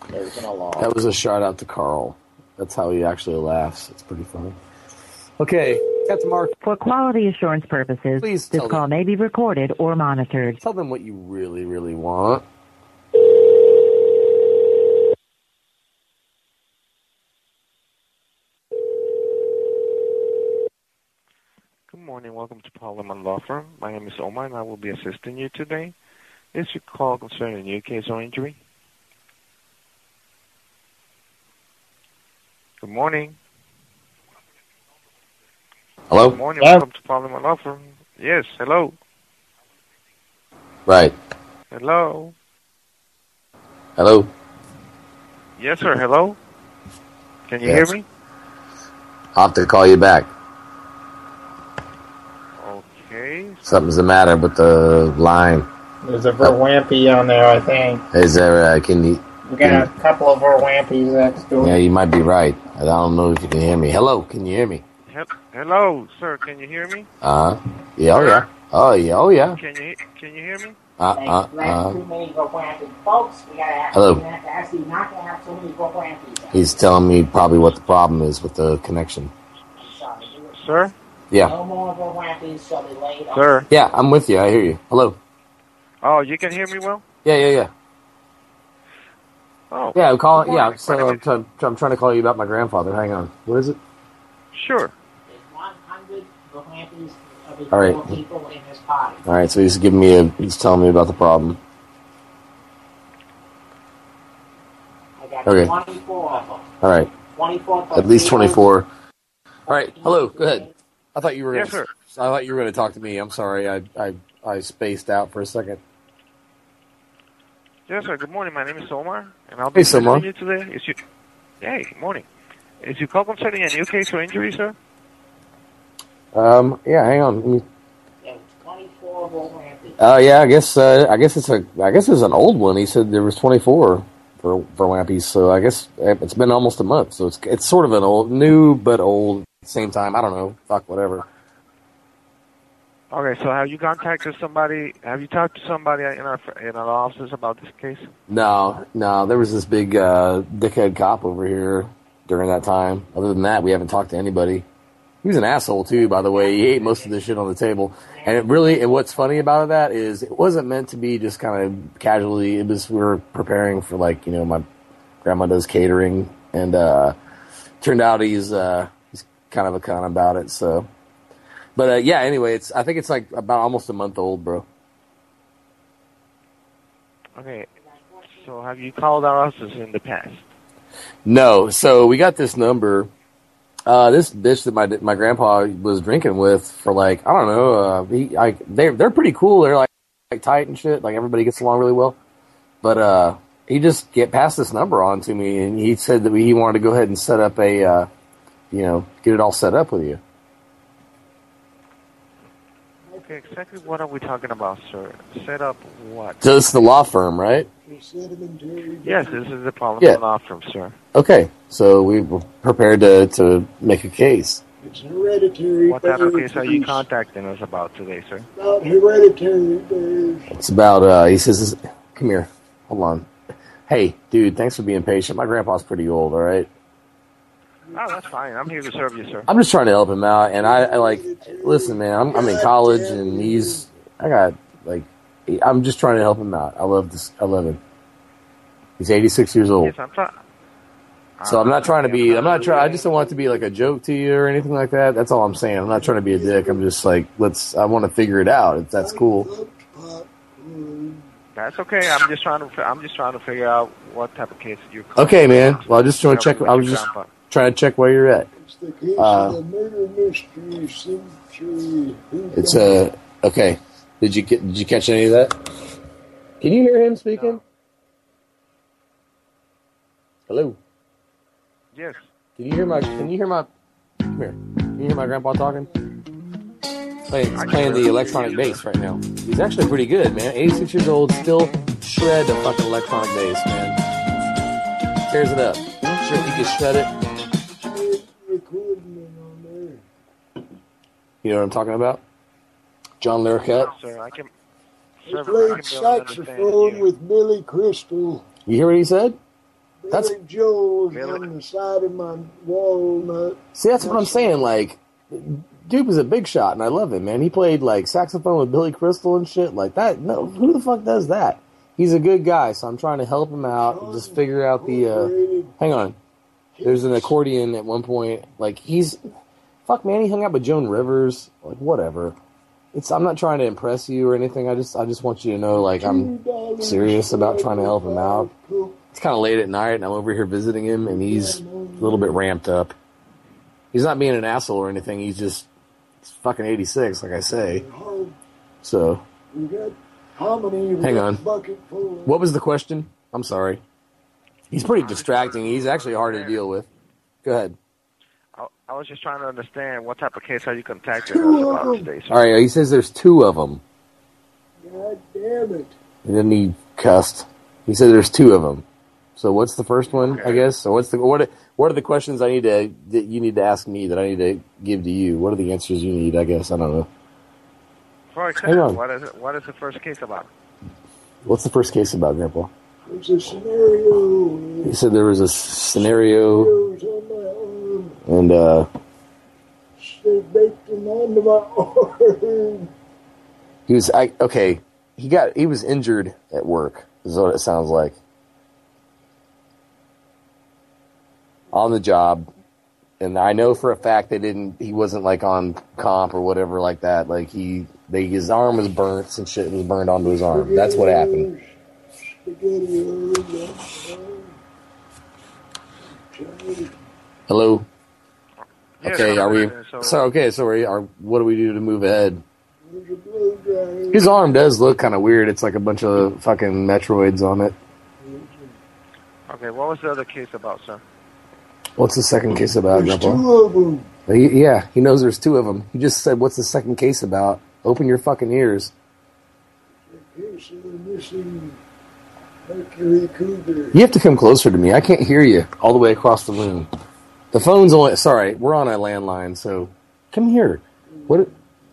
Speaker 2: There's been a law.
Speaker 3: That was a shout out to Carl. That's how he actually laughs. It's pretty funny. Okay, Captain Mark.
Speaker 17: For quality assurance purposes,
Speaker 3: Please
Speaker 17: this
Speaker 3: tell
Speaker 17: call may be recorded or monitored.
Speaker 3: Tell them what you really, really want.
Speaker 57: Good morning. Welcome to Parliament Law Firm. My name is Omar, and I will be assisting you today. Is your call concerning a new case or injury? Good morning.
Speaker 3: Hello?
Speaker 57: Good morning.
Speaker 3: Hello?
Speaker 57: Welcome to Parliament Law Firm. Yes. Hello.
Speaker 3: Right.
Speaker 57: Hello.
Speaker 3: Hello?
Speaker 57: Yes, sir. Hello. Can you
Speaker 3: Yes.
Speaker 57: hear me?
Speaker 3: I'll have to call you back.
Speaker 57: Okay.
Speaker 3: Something's the matter with the line.
Speaker 37: There's a Verwampy on there, I think.
Speaker 3: Is there? Uh, can you?
Speaker 37: We got a couple of Verwampys next door.
Speaker 3: Yeah, you might be right. I don't know if you can hear me. Hello, can you hear me?
Speaker 57: He- Hello, sir. Can you hear me?
Speaker 3: Uh huh. Yeah. Oh yeah. Oh yeah. Oh yeah.
Speaker 57: Can you can you hear me?
Speaker 3: Uh uh
Speaker 37: Like
Speaker 3: uh.
Speaker 37: too many Verwampy. Folks, we gotta have,
Speaker 3: Hello.
Speaker 37: we have to ask you not to have so many Verwampys.
Speaker 3: He's telling me probably what the problem is with the connection.
Speaker 57: Sir?
Speaker 3: Yeah.
Speaker 37: No more Verwampys shall be laid on.
Speaker 57: Sir?
Speaker 3: Yeah, I'm with you. I hear you. Hello.
Speaker 57: Oh, you can hear me well?
Speaker 3: Yeah, yeah, yeah.
Speaker 57: Oh.
Speaker 3: Yeah, I'm calling. Yeah, so I'm, trying- I'm trying to call you about my grandfather. Hang on. What is it?
Speaker 57: Sure.
Speaker 37: 100 Verwampys of the
Speaker 3: All right.
Speaker 37: four people in this body.
Speaker 3: All right. So he's giving me a. He's telling me about the problem.
Speaker 37: I got
Speaker 3: Okay.
Speaker 37: 24 of them.
Speaker 3: All right.
Speaker 37: 24
Speaker 3: At least 24. All right. Hello. Go ahead. I thought you were.
Speaker 57: Yes,
Speaker 3: gonna,
Speaker 57: sir.
Speaker 3: I thought you were going to talk to me. I'm sorry. I I I spaced out for a second.
Speaker 57: Yes, sir. Good morning. My name is Omar, and I'll be
Speaker 3: Omar.
Speaker 57: visiting you today. Is you? Hey, good morning. Is your call concerning a new case or injury, sir?
Speaker 3: Um. Yeah. Hang on. Let me.
Speaker 37: Yeah, 24 Verwampys.
Speaker 3: Uh. Yeah. I guess. Uh. I guess it's a. I guess it's an old one. He said there was 24 for for Wampy. So I guess it's been almost a month. So it's it's sort of an old, new but old. Same time. I don't know. Fuck whatever.
Speaker 57: Okay, so have you contacted somebody? Have you talked to somebody in our in our offices about this case?
Speaker 3: No, no, there was this big uh, dickhead cop over here during that time. Other than that, we haven't talked to anybody. He was an asshole too, by the way. He ate most of the shit on the table, and it really. And what's funny about that is it wasn't meant to be just kind of casually. It was we were preparing for like you know my grandma does catering, and uh, turned out he's uh, he's kind of a con about it. So, but uh, yeah. Anyway, it's I think it's like about almost a month old, bro.
Speaker 57: Okay, so have you called our offices in the past?
Speaker 3: No, so we got this number. Uh, this bitch that my my grandpa was drinking with for like I don't know. Uh, he I they they're pretty cool. They're like like tight and shit. Like everybody gets along really well. But uh, he just get passed this number on to me, and he said that he wanted to go ahead and set up a, uh, you know, get it all set up with you.
Speaker 57: Okay, exactly what are we talking about, sir? Set up what?
Speaker 3: So it's the law firm, right?
Speaker 57: Yes, this is the problem
Speaker 3: Yeah.
Speaker 57: law firm, sir.
Speaker 3: Okay, so we were prepared to to make a case.
Speaker 25: It's hereditary.
Speaker 57: What type of case are you contacting us about today, sir?
Speaker 25: About hereditary.
Speaker 3: It's about uh he says come here. Hold on. Hey, dude, thanks for being patient. My grandpa's pretty old, all right?
Speaker 57: Oh, that's fine. I'm here to serve you, sir.
Speaker 3: I'm just trying to help him out and I, I like listen, man, I'm I'm in college and he's I got like I'm just trying to help him out. I love this I love him. He's 86 years old.
Speaker 57: Yes, I'm trying.
Speaker 3: So I'm not trying to be I'm not trying I just don't want it to be like a joke to you or anything like that. That's all I'm saying. I'm not trying to be a dick. I'm just like let's I want to figure it out. If that's cool.
Speaker 57: That's okay. I'm just trying to. I'm just trying to figure out what type of case you're.
Speaker 3: Okay, man. Well, I just trying to check. I was just. Trying to check where you're at.
Speaker 25: It's the case
Speaker 3: Uh,
Speaker 25: of the murder mystery century.
Speaker 3: It's
Speaker 25: done it?
Speaker 3: uh okay. Did you get? Did you catch any of that? Can you hear him speaking? Hello.
Speaker 57: Yes.
Speaker 3: Can you hear my? Can you hear my? Come here. Can you hear my grandpa talking? Playing, he's playing the electronic bass right now. He's actually pretty good, man. 86 years old, still shred the fucking electronic bass, man. Tears it up. Sure, he can shred it. You know what I'm talking about? John Larroquette.
Speaker 57: Sir, I can.
Speaker 25: He
Speaker 57: Sir, I
Speaker 25: played
Speaker 57: can
Speaker 25: saxophone with Billy Crystal.
Speaker 3: You hear what he said? That's
Speaker 25: Billy Joel's on the side of my walnut.
Speaker 3: See, that's what I'm saying. Like, dude was a big shot, and I love him, man. He played like saxophone with Billy Crystal and shit like that. No, who the fuck does that? He's a good guy, so I'm trying to help him out and just figure out the. uh Hang on, there's an accordion at one point. Like he's, fuck man, he hung out with Joan Rivers. Like whatever. It's. I'm not trying to impress you or anything. I just. I just want you to know, like, I'm serious about trying to help him out. It's kind of late at night, and I'm over here visiting him, and he's a little bit ramped up. He's not being an asshole or anything. He's just he's fucking 86, like I say. So, Hang on. what was the question? I'm sorry. He's pretty distracting. He's actually hard to deal with. Go ahead.
Speaker 57: I was just trying to understand what type of case are you contacting us about today, sir?
Speaker 3: All right, he says there's two of them.
Speaker 25: God damn it.
Speaker 3: And then he cussed. He said there's two of them. So what's the first one? I guess. So what's the what? Are, what are the questions I need to that you need to ask me that I need to give to you? What are the answers you need? I guess I don't know.
Speaker 57: For
Speaker 3: Hang
Speaker 57: example,
Speaker 3: on.
Speaker 57: what is it? What is the first case about?
Speaker 3: What's the first case about, Grandpa?
Speaker 25: There's a scenario.
Speaker 3: He said there was a scenario,
Speaker 25: It was on my arm.
Speaker 3: and uh,
Speaker 25: They baked them onto my arm.
Speaker 3: he was I okay. He got he was injured at work. Is what it sounds like. On the job, and I know for a fact they didn't. He wasn't like on comp or whatever like that. Like he, they his arm was burnt. Some shit was burned onto his arm. That's what happened.
Speaker 25: Spaghetti
Speaker 3: Hello.
Speaker 57: Yes,
Speaker 3: Okay, are we?
Speaker 57: so-
Speaker 3: So okay, so are, are what do we do to move ahead? His arm does look kind of weird. It's like a bunch of fucking Metroids on it.
Speaker 57: Okay, what was the other case about, sir?
Speaker 3: What's the second case about,
Speaker 25: There's
Speaker 3: Grandpa?
Speaker 25: two of them.
Speaker 3: He- yeah, he knows there's two of them. He just said, "What's the second case about?" Open your fucking ears.
Speaker 25: Here's the missing Mercury Cougar.
Speaker 3: You have to come closer to me. I can't hear you all the way across the room. The phone's only. Sorry, we're on a landline, so come here. What?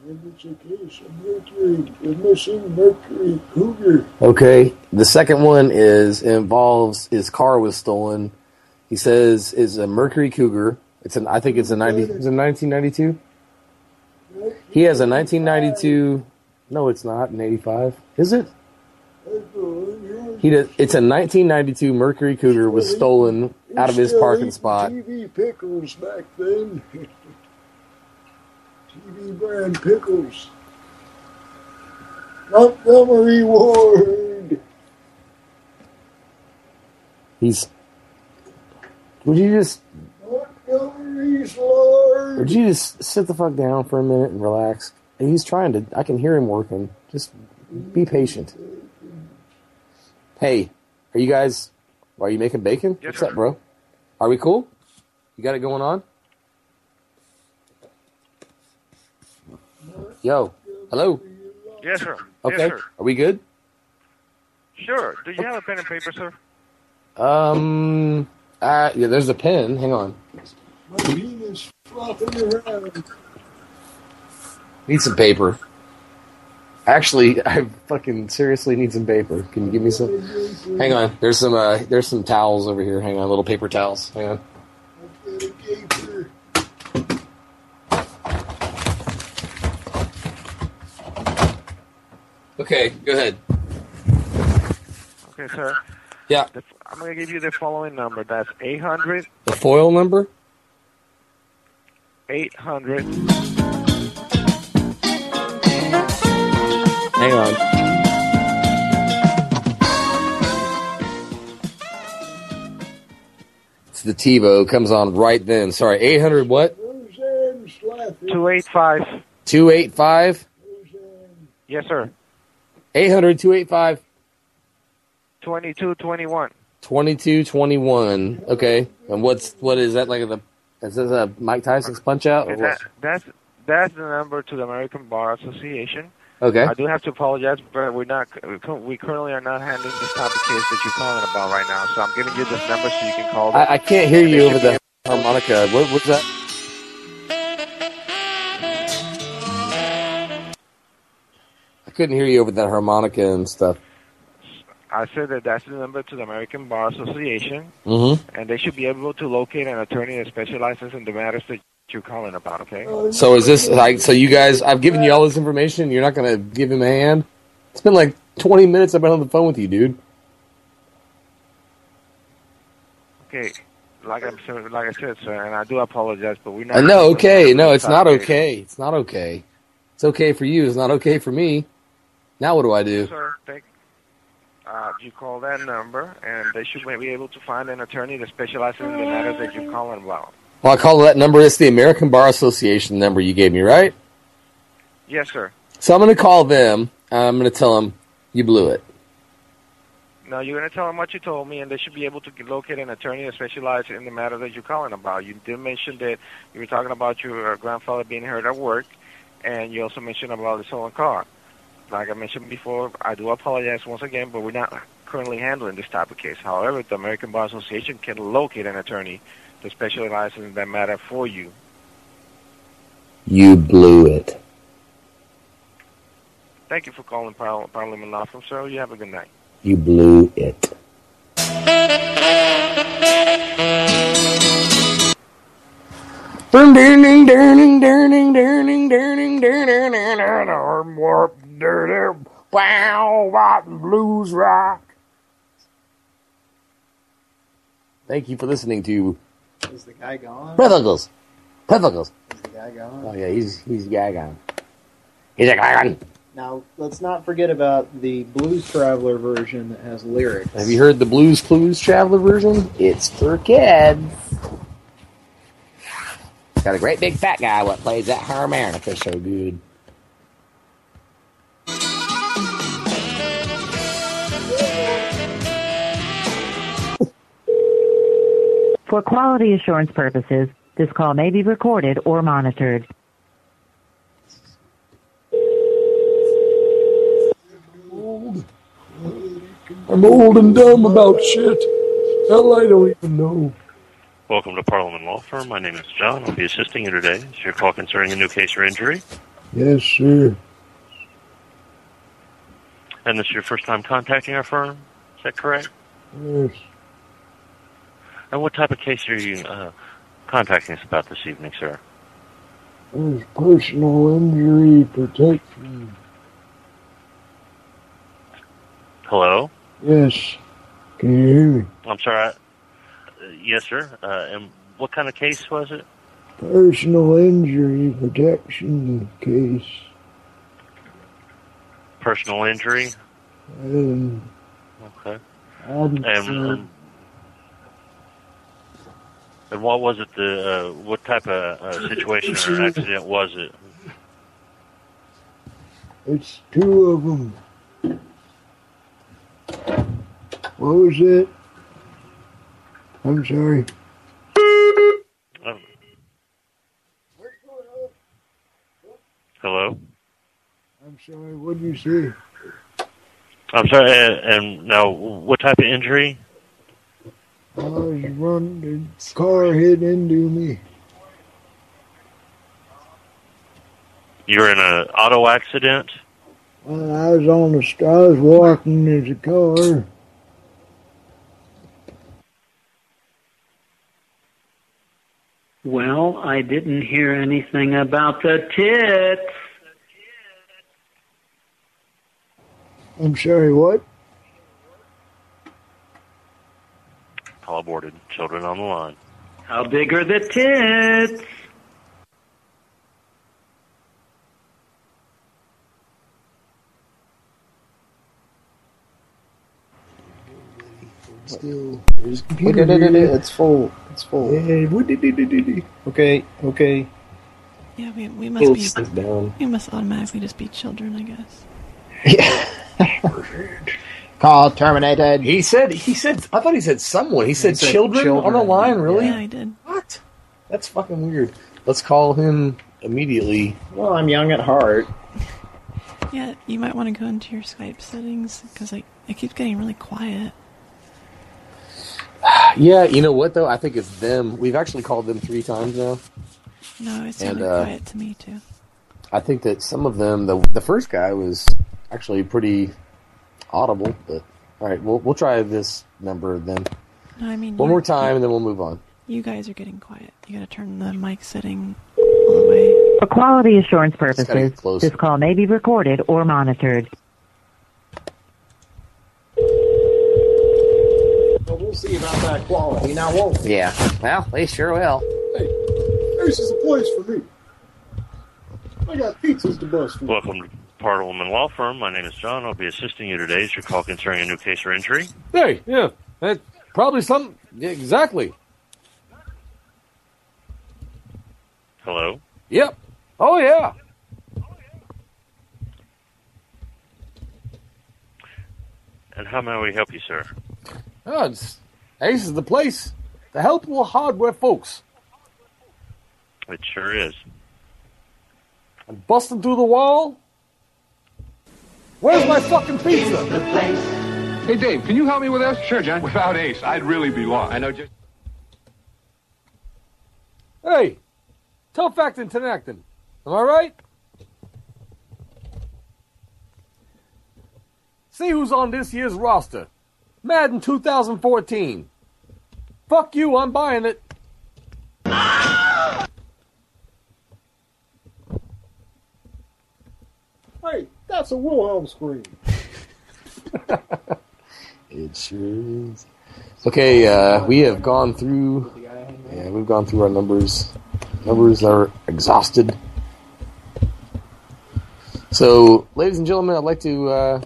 Speaker 25: It's a case of Mercury, the missing Mercury Cougar.
Speaker 3: Okay. The second one is involves his car was stolen. He says is a Mercury Cougar. It's an I think it's a ninety. Is it nineteen ninety two? He has a nineteen ninety two. No, it's not an eighty five. Is it? He does, it's a 1992 Mercury Cougar was stolen out of his parking spot.
Speaker 25: TV pickles back then. TV brand pickles. Montgomery Ward.
Speaker 3: He's. Would you just
Speaker 25: Montgomery's Lord.
Speaker 3: would you just sit the fuck down for a minute and relax? He's trying to. I can hear him working. Just be patient. Hey, are you guys? Are you making bacon?
Speaker 57: Yes,
Speaker 3: What's
Speaker 57: sir.
Speaker 3: up, bro? Are we cool? You got it going on? Yo, hello.
Speaker 57: Yes, sir.
Speaker 3: Okay,
Speaker 57: Yes, sir.
Speaker 3: are we good?
Speaker 57: Sure. Do you have a pen and paper, sir?
Speaker 3: Um, uh, yeah. There's a pen. Hang on.
Speaker 25: My penis flopping around.
Speaker 3: Need some paper. Actually, I fucking seriously need some paper. Can you give me some? Hang on. There's some. Uh, there's some towels over here. Hang on, little paper towels. Hang on. Okay, go ahead.
Speaker 57: Okay, sir.
Speaker 3: Yeah.
Speaker 57: The, I'm going to give you the following number. That's 800
Speaker 3: The foil number.
Speaker 57: 800
Speaker 3: Hang on. It's the TiVo. Comes on right then. Sorry, 800 what?
Speaker 57: 285.
Speaker 3: 285?
Speaker 57: Yes, sir.
Speaker 3: 800 285
Speaker 57: 2221.
Speaker 3: 2221. Okay. And what's, what is that like the, is this a Mike Tyson's punch out? Or
Speaker 57: And
Speaker 3: what?
Speaker 57: that, that's that's the number to the American Bar Association.
Speaker 3: Okay.
Speaker 57: I do have to apologize, but we're not. We currently are not handling this type of case that you're calling about right now. So I'm giving you this number so you can call.
Speaker 3: I, I can't hear you over the harmonica. What was that? I couldn't hear you over that harmonica and stuff.
Speaker 57: I said that that's the number to the American Bar Association,
Speaker 3: Mm-hmm.
Speaker 57: and they should be able to locate an attorney that specializes in the matters that you're calling about. Okay.
Speaker 3: So is this like so? You guys, I've given you all this information. You're not gonna give him a hand. It's been like 20 minutes. I've been on the phone with you, dude.
Speaker 57: Okay. Like I'm like I said, sir, and I do apologize, but we're not.
Speaker 3: Uh, no, okay, no, it's not
Speaker 57: type of case.
Speaker 3: okay. It's not okay. It's okay for you. It's not okay for me. Now what do I do?
Speaker 57: Sir, thank. Uh, you call that number, and they should be able to find an attorney that specializes in the matters that you're calling about.
Speaker 3: Well, I call that number. It's the American Bar Association number you gave me, right?
Speaker 57: Yes, sir.
Speaker 3: So I'm gonna call them. and I'm gonna tell them you blew it.
Speaker 57: No, you're going to tell them what you told me, and they should be able to locate an attorney that specializes in the matter that you're calling about. You did mention that you were talking about your uh, grandfather being hurt at work, and you also mentioned about the stolen car. Like I mentioned before, I do apologize once again, but we're not currently handling this type of case. However, the American Bar Association can locate an attorney to specialize in that matter for you.
Speaker 58: You blew it.
Speaker 57: Thank you for calling Parliament Paul Latham, sir. You have a good night.
Speaker 58: You blew it. Wow, blues rock. Thank you for listening to
Speaker 2: is the guy gone?
Speaker 58: Prevogles. Prevogles.
Speaker 2: Is the guy gone?
Speaker 58: Oh yeah, he's he's guy gone. He's a guy gone.
Speaker 2: Now, let's not forget about the Blues Traveler version that has lyrics.
Speaker 3: Have you heard the Blues Clues Traveler version? It's for kids. Got a great big fat guy what plays that harmonica so good.
Speaker 59: For quality assurance purposes, this call may be recorded or monitored.
Speaker 25: I'm old and dumb about shit. Hell, I don't even know.
Speaker 56: Welcome to Parliament Law Firm. My name is John. I'll be assisting you today. Is your call concerning a new case or injury?
Speaker 25: Yes, sir.
Speaker 56: And this is your first time contacting our firm? Is that correct?
Speaker 25: Yes.
Speaker 56: And what type of case are you uh, contacting us about this evening, sir?
Speaker 25: There's personal injury protection.
Speaker 56: Hello?
Speaker 25: Yes. Can you hear me?
Speaker 56: I'm sorry. I, uh, yes, sir. Uh, and what kind of case was it?
Speaker 25: Personal injury protection case.
Speaker 56: Personal injury?
Speaker 25: Um,
Speaker 56: Okay.
Speaker 25: I'm,
Speaker 56: And, um, and what was it? The uh, what type of uh, situation or accident was it?
Speaker 25: It's two of them. What was it? I'm sorry.
Speaker 56: Um, hello.
Speaker 25: I'm sorry. What did you say?
Speaker 56: I'm sorry. And, and now, what type of injury?
Speaker 25: I was running. The car hit into me.
Speaker 56: You were in an auto accident.
Speaker 25: Well, I was on the. st- I was walking to the car.
Speaker 60: Well, I didn't hear anything about the tits.
Speaker 25: I'm sorry. What?
Speaker 56: Call aborted. Children on the line.
Speaker 60: How big are the tits?
Speaker 25: Still,
Speaker 2: There's
Speaker 25: computer here.
Speaker 2: It's full. It's full.
Speaker 25: Hey, what did it do?
Speaker 2: Okay, okay.
Speaker 4: Yeah, we, we must
Speaker 2: He'll
Speaker 4: be.
Speaker 2: down.
Speaker 4: We must automatically just be children, I guess.
Speaker 2: Call terminated.
Speaker 3: He said. He said. I thought he said someone. He said,
Speaker 2: He said
Speaker 3: children, on the line. Really?
Speaker 4: Yeah, I did.
Speaker 3: What? That's fucking weird. Let's call him immediately.
Speaker 2: Well, I'm young at heart.
Speaker 4: Yeah, you might want to go into your Skype settings because like it keeps getting really quiet.
Speaker 3: Yeah, you know what though? I think it's them. We've actually called them three times now.
Speaker 4: No, it's
Speaker 3: And,
Speaker 4: really
Speaker 3: uh,
Speaker 4: quiet to me too.
Speaker 3: I think that some of them, the the first guy was actually pretty audible. But all right, we'll we'll try this number then
Speaker 4: No, I mean
Speaker 3: one more time, and then we'll move on.
Speaker 4: You guys are getting quiet. You gotta turn the mic setting all the way.
Speaker 59: For quality assurance purposes, this call may be recorded or monitored.
Speaker 2: Well, we'll see about that quality. Now, won't we?
Speaker 3: Yeah. Well, they sure will.
Speaker 61: Hey, this is a place for me. I got pizzas to bust.
Speaker 56: Welcome to Parliament Law Firm. My name is John. I'll be assisting you today. Is your call concerning a new case or injury?
Speaker 3: Hey, yeah, that probably some exactly.
Speaker 56: Hello.
Speaker 3: Yep. Oh yeah.
Speaker 56: And how may we help you, sir?
Speaker 62: Oh, it's, Ace is the place The helpful hardware folks.
Speaker 56: It sure is.
Speaker 62: I'm busting through the wall. Where's my fucking pizza?
Speaker 30: Hey, Dave, can you help me with this? Sure, John. Without Ace, I'd really be lost. I know just.
Speaker 62: Hey, tough acting, Tinactin. Am I right? See who's on this year's roster. Madden 2014. Fuck you, I'm buying it.
Speaker 25: Hey, that's a Wilhelm scream.
Speaker 3: It sure is. Okay, uh, we have gone through. Yeah, we've gone through our numbers. Numbers are exhausted. So, ladies and gentlemen, I'd like to uh,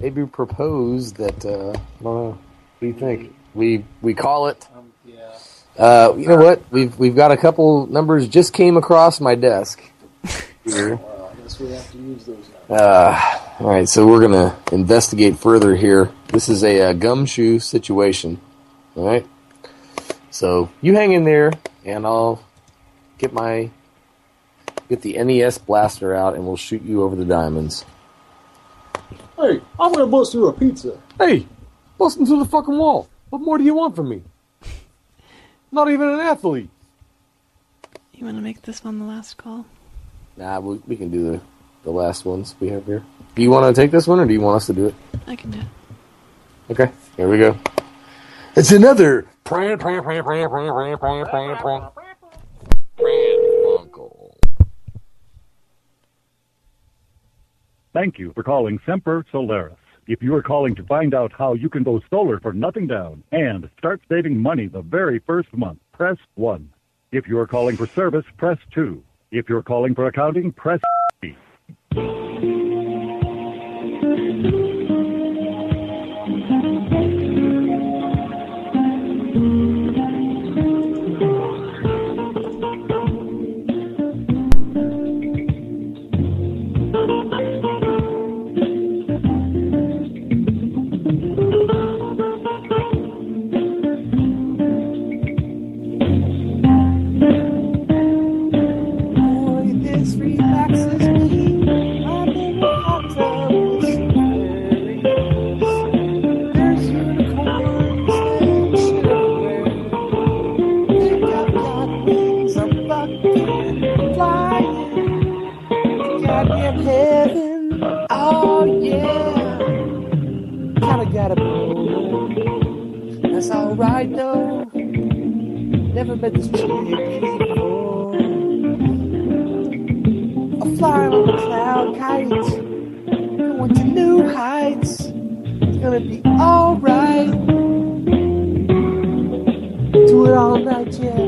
Speaker 3: maybe propose that. Uh, I don't know. What do you think? We we call it. Uh, you know what? We've we've got a couple numbers just came across my desk. Here.
Speaker 25: Well, we have to use those now.
Speaker 3: Uh, all right, so we're gonna investigate further here. This is a, uh gumshoe situation. All right, so you hang in there, and I'll get my get the NES blaster out, and we'll shoot you over the diamonds.
Speaker 25: Hey, I'm gonna bust through a pizza.
Speaker 62: Hey, busting through the fucking wall. What more do you want from me? Not even an athlete.
Speaker 4: You want to make this one the last call?
Speaker 3: Nah, we, we can do the the last ones we have here. Do you want to take this one, or do you want us to do it?
Speaker 4: I can do it.
Speaker 3: Okay, here we go. It's another pran pran pran pran pran pran pran pran pran
Speaker 63: Thank you for calling Semper Solaris. If you are calling to find out how you can go solar for nothing down and start saving money the very first month, press 1. If you are calling for service, press 2. If you're calling for accounting, press
Speaker 64: alright though. Never met this chick before. I'm flying on a cloud kite, going to new heights. It's gonna be alright. Do it all night, yeah.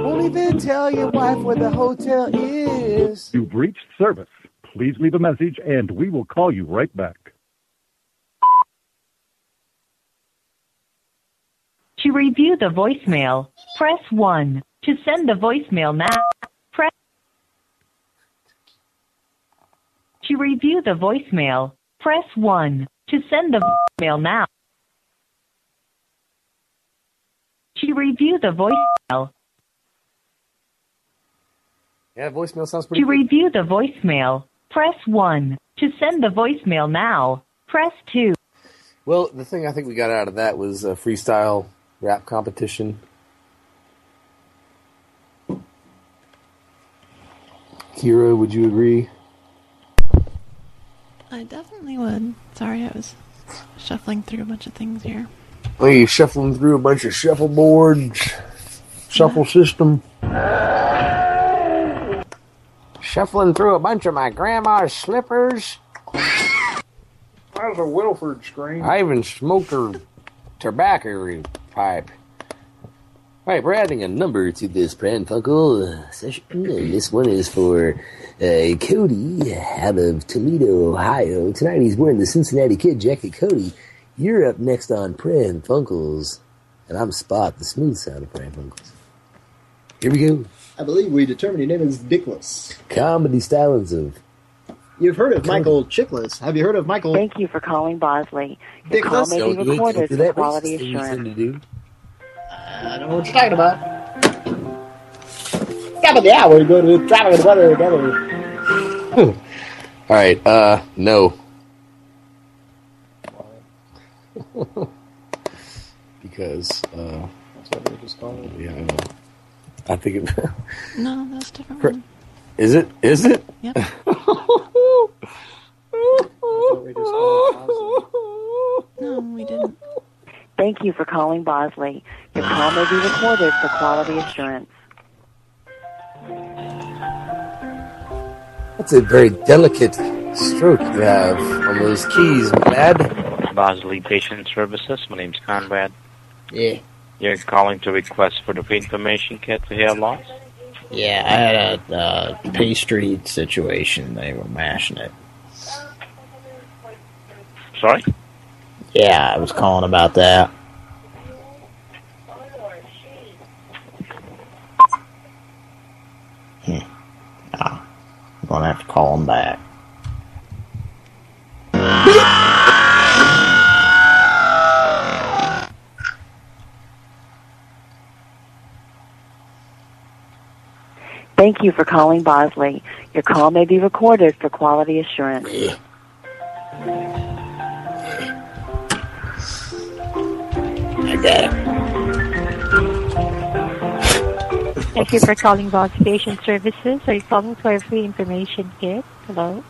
Speaker 64: Won't even tell your wife where the hotel is.
Speaker 63: You've reached service. Please leave a message and we will call you right back.
Speaker 17: To review the voicemail, press 1. To send the voicemail now, press To review the voicemail, press 1. To send the voicemail now. To review the voicemail,
Speaker 3: Yeah, voicemail sounds pretty
Speaker 17: to review the voicemail, press 1. To send the voicemail now, press 2.
Speaker 3: Well, the thing I think we got out of that was a freestyle rap competition. Kira, would you agree?
Speaker 4: I definitely would. Sorry, I was shuffling through a bunch of things here.
Speaker 10: Are you shuffling through a bunch of shuffleboards? Shuffle system? Shuffling through a bunch of my grandma's slippers?
Speaker 25: That's a Wilford scream.
Speaker 10: I even smoked her tobacco pipe.
Speaker 3: All right, we're adding a number to this Pran Funkel session, and this one is for uh, Cody out of Toledo, Ohio. Tonight he's wearing the Cincinnati Kid jacket. Cody, you're up next on Pran Funkels, and I'm Spot, the smooth sound of Pran Funkels. Here we go.
Speaker 2: I believe we determined your name is Dickless.
Speaker 3: Comedy stylings of
Speaker 2: You've heard of Michael Chiklis. Have you heard of Michael?
Speaker 52: Thank you for calling Bosley. Your call may be recorded for quality assurance.
Speaker 2: I don't know what you're talking about. Top of the hour, we go to traffic and weather together.
Speaker 33: All right. Uh, no. because uh,
Speaker 2: That's what we just called it.
Speaker 33: yeah, I know. I think it
Speaker 4: No, that's a different
Speaker 33: Cor-
Speaker 4: one.
Speaker 33: Is it. Is it?
Speaker 4: Yep. No, we didn't.
Speaker 52: Thank you for calling Bosley. Your call may be recorded for quality assurance.
Speaker 26: That's a very delicate stroke you have on those keys, my lad.
Speaker 56: Bosley Patient Services. My name's Conrad.
Speaker 2: Yeah.
Speaker 56: You're calling to request for the information kit for hair loss?
Speaker 2: Yeah, I had a uh, pastry situation. They were mashing it.
Speaker 56: Sorry?
Speaker 2: Yeah, I was calling about that. Hmm. Ah, I'm gonna have to call them back.
Speaker 52: Thank you for calling Bosley. Your call may be recorded for quality assurance.
Speaker 2: I got it.
Speaker 40: Thank you for calling Box Patient Services. Are you calling for a free information kit? Hello?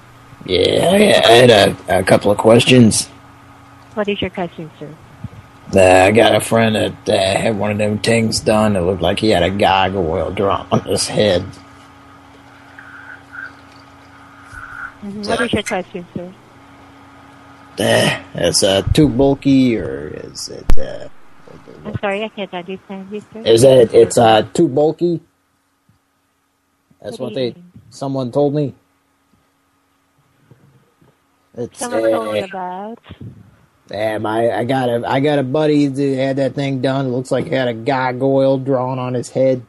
Speaker 2: Yeah, I I had a, a couple of questions.
Speaker 40: What is your question, sir?
Speaker 2: Uh, I got a friend that uh, had one of them things done. It looked like he had a gargoyle drawn on his head.
Speaker 40: Mhm. What is your question, sir?
Speaker 2: Uh, is uh, too bulky or is it? Uh,
Speaker 40: I'm sorry, I can't understand you, sir.
Speaker 2: is it? It's uh, too bulky. That's
Speaker 40: What
Speaker 2: what they. Someone told me. It's
Speaker 40: Someone told me
Speaker 2: uh,
Speaker 40: about.
Speaker 2: Damn, I, I got a I got a buddy that had that thing done. It looks like he had a gargoyle drawn on his head.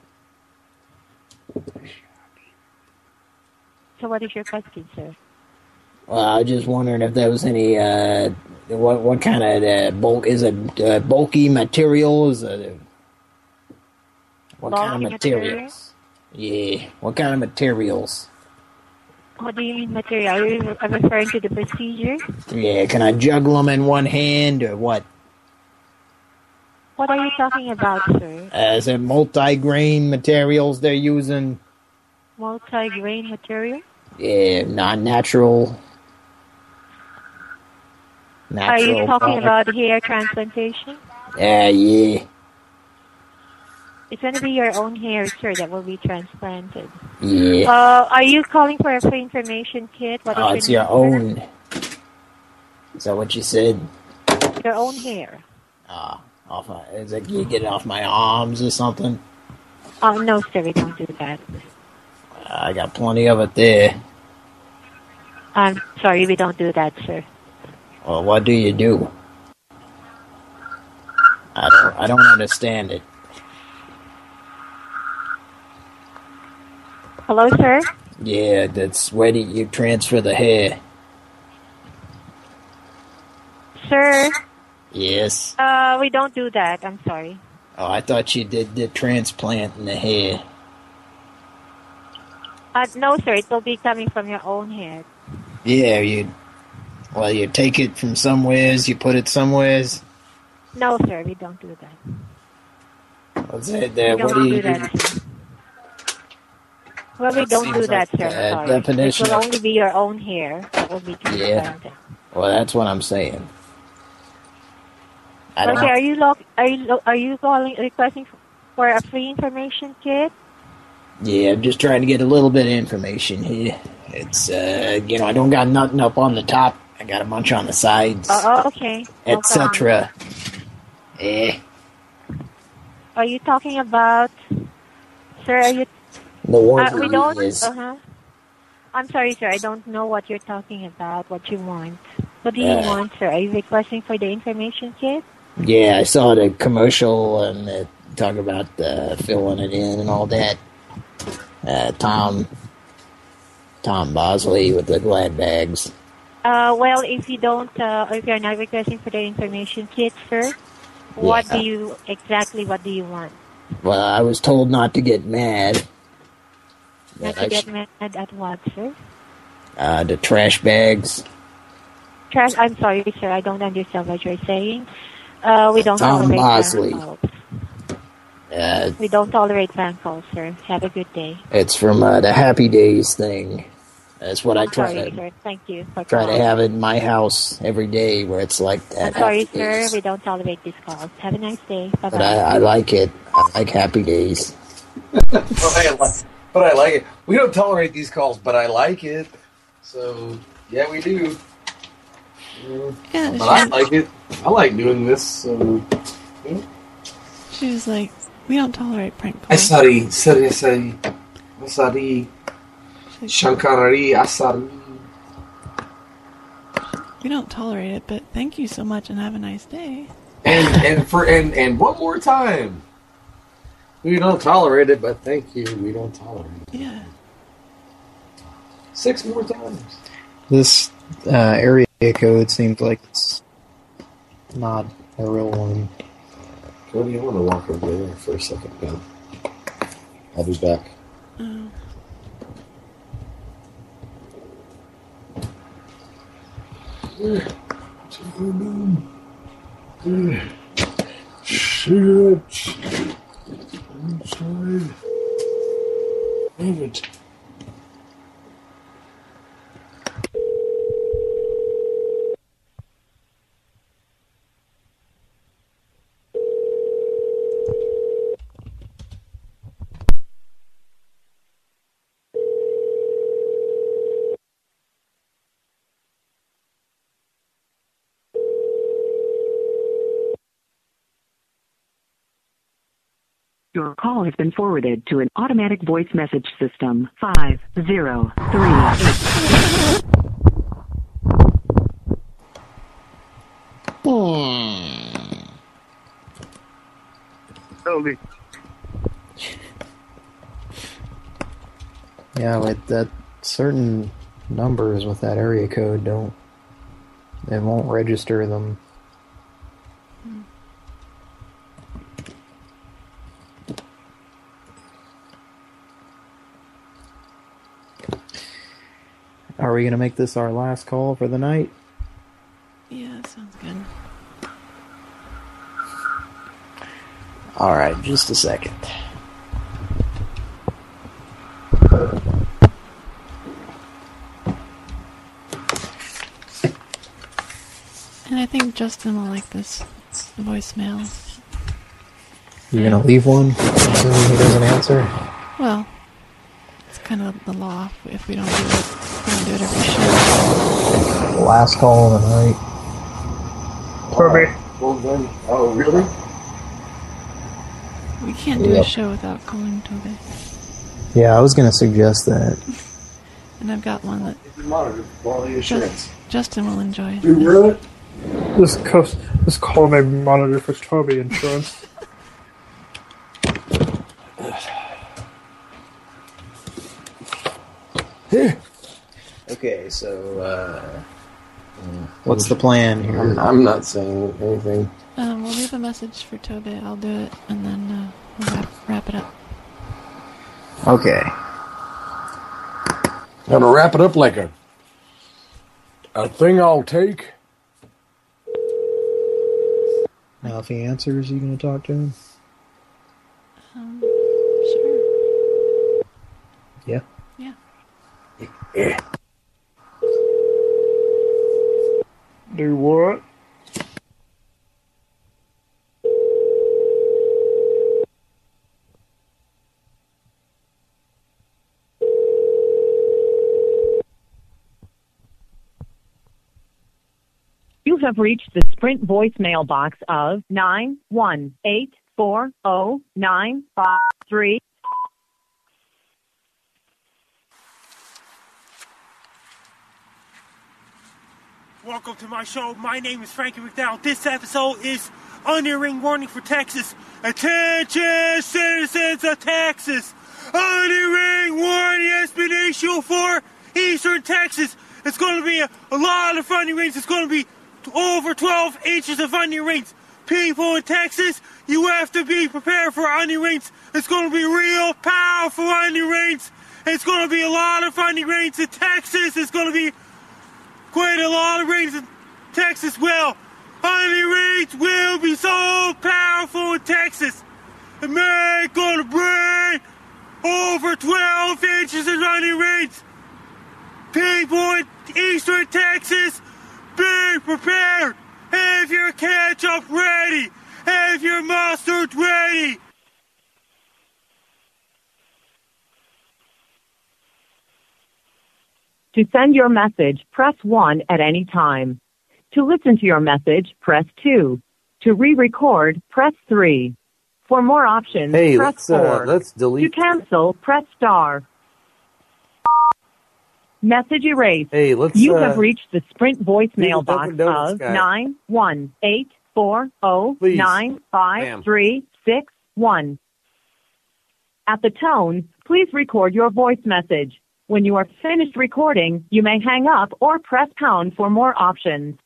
Speaker 40: So what is your question, sir?
Speaker 2: Well, I was just wondering if there was any uh, what what kind of uh, bulk is it uh, bulky material? Is it what kind
Speaker 40: Bulky
Speaker 2: of materials? Yeah, what kind of materials?
Speaker 40: What do you mean material? Are you referring to the procedure?
Speaker 2: Yeah, can I juggle them in one hand or what?
Speaker 40: What are you talking about, sir?
Speaker 2: Uh, is it multi-grain materials they're using?
Speaker 40: Multi-grain material?
Speaker 2: Yeah, non-natural.
Speaker 40: Are you
Speaker 2: Natural
Speaker 40: talking
Speaker 2: product.
Speaker 40: about hair transplantation?
Speaker 2: Yeah, yeah,
Speaker 40: It's going to be your own hair, sir, that will be transplanted.
Speaker 2: yeah.
Speaker 40: Uh, are you calling for a free information kit? What is
Speaker 2: Oh, it's your own. Is that what you said?
Speaker 40: Your own hair.
Speaker 2: Ah, off my, is it you get it off my arms or something?
Speaker 40: Oh, no, sir, we don't do that.
Speaker 2: I got plenty of it there.
Speaker 40: I'm sorry, we don't do that, sir.
Speaker 2: Well, what do you do? I don't. I don't understand it.
Speaker 40: Hello, sir?
Speaker 2: Yeah, that's where do you transfer the hair?
Speaker 40: Sir,
Speaker 2: Yes.
Speaker 40: uh, we don't do that. I'm sorry.
Speaker 2: Oh, I thought you did the transplant in the hair.
Speaker 40: Uh, no, sir, it will be coming from your own hair.
Speaker 2: Yeah, you. Well, you take it from somewheres, you put it somewheres.
Speaker 40: No, sir, we don't do that.
Speaker 2: What's it there?
Speaker 40: we
Speaker 2: What do you
Speaker 40: do that. Well, we don't do that,
Speaker 2: like
Speaker 40: sir. sorry.
Speaker 2: definition
Speaker 40: It will only be your own hair that will be
Speaker 2: Yeah. Well, that's what I'm saying. I don't
Speaker 40: Okay, are you lo- are you lo- are you calling requesting for a free information kit?
Speaker 2: Yeah, I'm just trying to get a little bit of information here. It's, uh, you know, I don't got nothing up on the top. I got a bunch on the sides,
Speaker 40: Oh, oh, okay.
Speaker 2: Etc. Eh,
Speaker 40: Are you talking about, sir? Are you?
Speaker 2: The
Speaker 40: Uh, we don't.
Speaker 2: is,
Speaker 40: Uh huh. I'm sorry, sir. I don't know what you're talking about. What you want? What do you
Speaker 2: Uh,
Speaker 40: want, sir? Are you requesting for the information kit?
Speaker 2: yeah, I saw the commercial and it talk about uh, filling it in and all that. Uh, Tom,
Speaker 65: Tom Bosley with the glad bags.
Speaker 40: Uh, well, if you don't, uh, if you're not requesting for the information kit, sir, what
Speaker 65: Yeah.
Speaker 40: do you exactly? What do you want?
Speaker 65: Well, I was told not to get mad.
Speaker 40: Not
Speaker 65: That I
Speaker 40: to get mad at what, sir?
Speaker 65: uh, the trash bags.
Speaker 40: Trash. I'm sorry, sir. I don't understand what you're saying. Uh, we don't
Speaker 65: Tom
Speaker 40: tolerate
Speaker 65: Bosley.
Speaker 40: fan calls.
Speaker 65: Uh,
Speaker 40: We don't tolerate fan calls, sir. Have a good day.
Speaker 65: it's from uh, the Happy Days thing. That's what I
Speaker 40: I'm
Speaker 65: try
Speaker 40: sorry,
Speaker 65: to
Speaker 40: sir. Thank you for
Speaker 65: try to
Speaker 40: calling.
Speaker 65: have in my house every day, where it's like
Speaker 40: I'm
Speaker 65: that.
Speaker 40: sorry,
Speaker 65: Happy
Speaker 40: sir.
Speaker 65: Days.
Speaker 40: We don't tolerate these calls. Have a nice day. Bye
Speaker 65: But
Speaker 40: bye.
Speaker 65: I, I like it. I like Happy Days.
Speaker 3: but, I like, but I like it. We don't tolerate these calls, but I like it. So yeah, we do.
Speaker 4: Yeah,
Speaker 3: but I like it. I like doing this. So
Speaker 4: She was like, we don't tolerate prank calls.
Speaker 3: Asari, sari, asari, asari, Shankarari, asari.
Speaker 4: We don't tolerate it, but thank you so much and have a nice day.
Speaker 3: And and for and and one more time. We don't tolerate it, but thank you. We don't tolerate it.
Speaker 4: Yeah.
Speaker 3: Six more times.
Speaker 2: This uh, area code seems like it's not a real one.
Speaker 3: Cody, you want to walk over there for a second, man? I'll be back.
Speaker 4: Um,
Speaker 10: Cigarettes inside. Move.
Speaker 17: Your call has been forwarded to an automatic voice message system. 503.
Speaker 66: Totally.
Speaker 2: Yeah, with that certain numbers with that area code don't it won't register them. Are we gonna make this our last call for the night?
Speaker 4: yeah, that sounds good.
Speaker 2: All right, just a second.
Speaker 4: And I think Justin will like this voicemail.
Speaker 2: You're gonna leave one assuming he doesn't answer?
Speaker 4: Well, it's kind of the law if we don't do it. We don't do it every show.
Speaker 2: Last call of the night.
Speaker 10: Toby.
Speaker 3: Well then, oh really?
Speaker 4: We can't do
Speaker 2: Yep.
Speaker 4: a show without calling Toby.
Speaker 2: Yeah, I was gonna suggest that.
Speaker 4: And I've got one that
Speaker 3: Monitor quality assurance.
Speaker 4: Justin will enjoy.
Speaker 10: Do what? This, cus- this call may be monitored for Toby insurance.
Speaker 2: Okay, so uh, what's the plan here?
Speaker 3: I'm, I'm not saying anything.
Speaker 4: Um, we'll leave a message for Toby. I'll do it, and then uh, we'll wrap, wrap it up.
Speaker 2: Okay.
Speaker 6: I'm gonna wrap it up like a a thing I'll take.
Speaker 2: Now, if he answers, you gonna talk to him?
Speaker 4: Um, sure.
Speaker 2: Yeah.
Speaker 4: Yeah.
Speaker 6: Yeah.
Speaker 10: Do what?
Speaker 17: You have reached the Sprint voicemail box of 918409553.
Speaker 67: Welcome to my show. My name is Frankie McDowell. This episode is Onion Ring Warning for Texas. Attention, citizens of Texas! Onion Ring Warning issued for eastern Texas, it's going to be a, a lot of onion rings. It's going to be over 12 inches of onion rings. People in Texas, you have to be prepared for onion rings. It's going to be real powerful onion rings. It's going to be a lot of onion rings in Texas. It's going to be quite a lot of rings in Texas. Well, onion rings will be so powerful in Texas. Going to bring over 12 inches of onion rings. People in eastern Texas, be prepared. Have your ketchup ready. Have your mustard ready.
Speaker 17: To send your message, press 1 at any time. To listen to your message, press 2. To re-record, press 3. For more options,
Speaker 3: Hey,
Speaker 17: press
Speaker 3: let's, uh,
Speaker 17: 4.
Speaker 3: let's delete-
Speaker 17: To cancel, press star. Message erased.
Speaker 3: Hey, let's,
Speaker 17: You
Speaker 3: uh,
Speaker 17: have reached the Sprint voicemail box of nine one eight four zero nine five three six one. At the tone, please record your voice message. When you are finished recording, you may hang up or press pound for more options.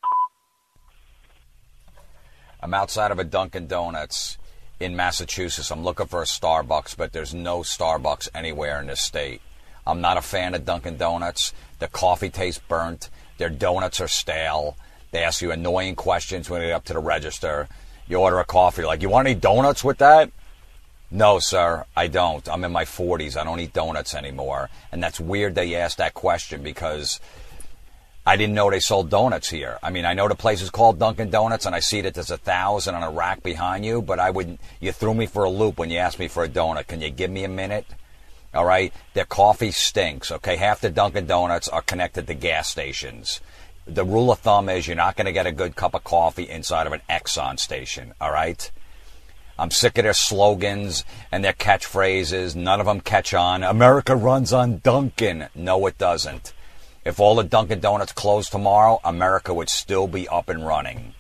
Speaker 8: I'm outside of a Dunkin' Donuts in Massachusetts. I'm looking for a Starbucks, but there's no Starbucks anywhere in this state. I'm not a fan of Dunkin' Donuts. The coffee tastes burnt. Their donuts are stale. They ask you annoying questions when you get up to the register. You order a coffee, like, you want any donuts with that? No, sir, I don't. I'm in my 40s. I don't eat donuts anymore. And that's weird that you asked that question because I didn't know they sold donuts here. I mean, I know the place is called Dunkin' Donuts, and I see that there's a thousand on a rack behind you. But I would, you threw me for a loop when you asked me for a donut. Can you give me a minute? All right, their coffee stinks. Okay, half the Dunkin' Donuts are connected to gas stations. The rule of thumb is you're not going to get a good cup of coffee inside of an Exxon station. All right. I'm sick of their slogans and their catchphrases. None of them catch on. America runs on Dunkin'. No, it doesn't. If all the Dunkin' Donuts closed tomorrow, America would still be up and running.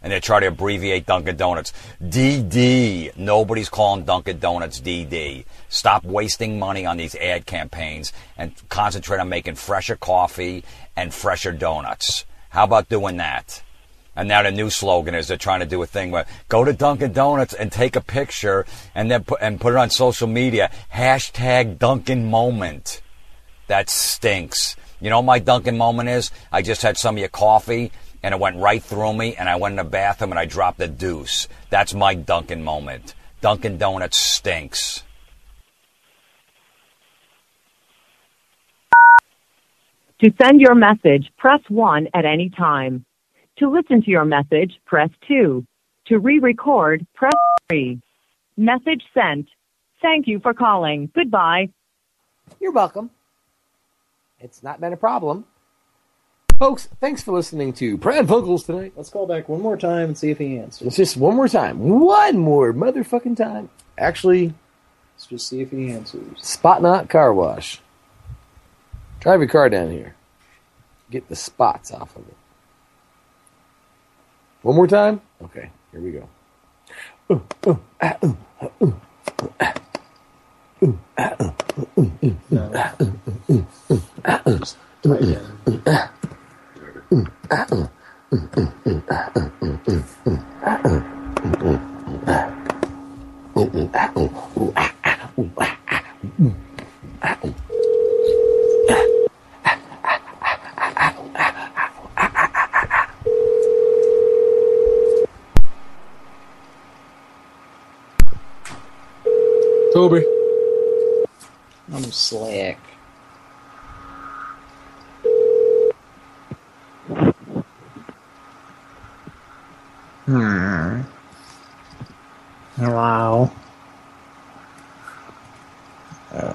Speaker 8: And they try to abbreviate Dunkin' Donuts. DD. Nobody's calling Dunkin' Donuts DD. Stop wasting money on these ad campaigns and concentrate on making fresher coffee and fresher donuts. How about doing that? And now the new slogan is they're trying to do a thing where go to Dunkin' Donuts and take a picture and then put, and put it on social media. Hashtag Dunkin' Moment. That stinks. You know what my Dunkin' Moment is? I just had some of your coffee and it went right through me and I went in the bathroom and I dropped a deuce. That's my Dunkin' Moment. Dunkin' Donuts stinks.
Speaker 17: To send your message, press 1 at any time. To listen to your message, press 2. To re-record, press 3. Message sent. Thank you for calling. Goodbye.
Speaker 3: You're welcome. It's not been a problem. Folks, thanks for listening to Pran Funkels tonight.
Speaker 2: Let's call back one more time and see if he answers.
Speaker 3: It's just one more time. One more motherfucking time. Actually,
Speaker 2: let's just see if he answers.
Speaker 3: Spot Not Car Wash. Drive your car down here. Get the spots off of it. One more time? Okay, here we go.
Speaker 2: Toby. I'm slick. Hmm. Hello. Uh,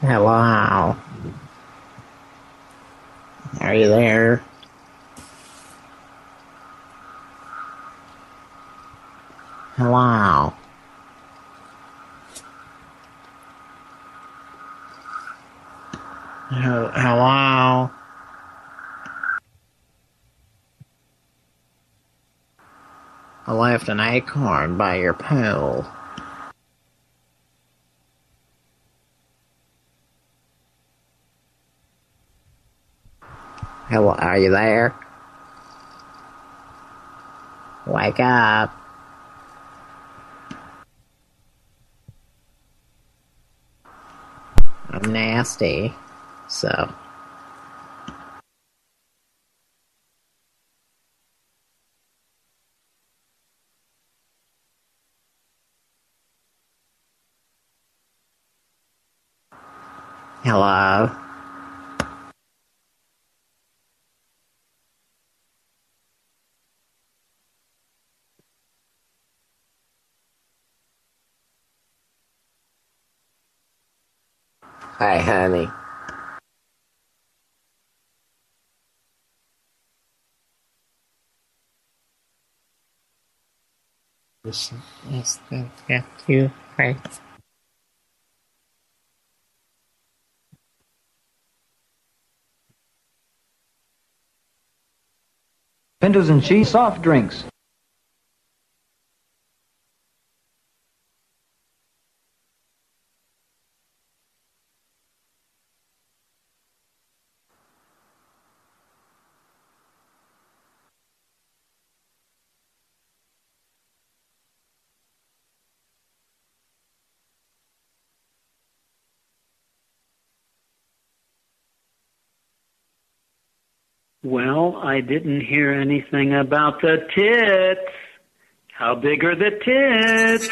Speaker 2: hello. Are you there? Hello. Hello. I left an acorn by your pool.
Speaker 68: Hello, are you there? Wake up. I'm nasty, so. Hello? Hi, honey. Yes, yes, thank you. Right.
Speaker 69: Pintos and cheese soft drinks.
Speaker 60: Well, I didn't hear anything about the tits. How big are the tits?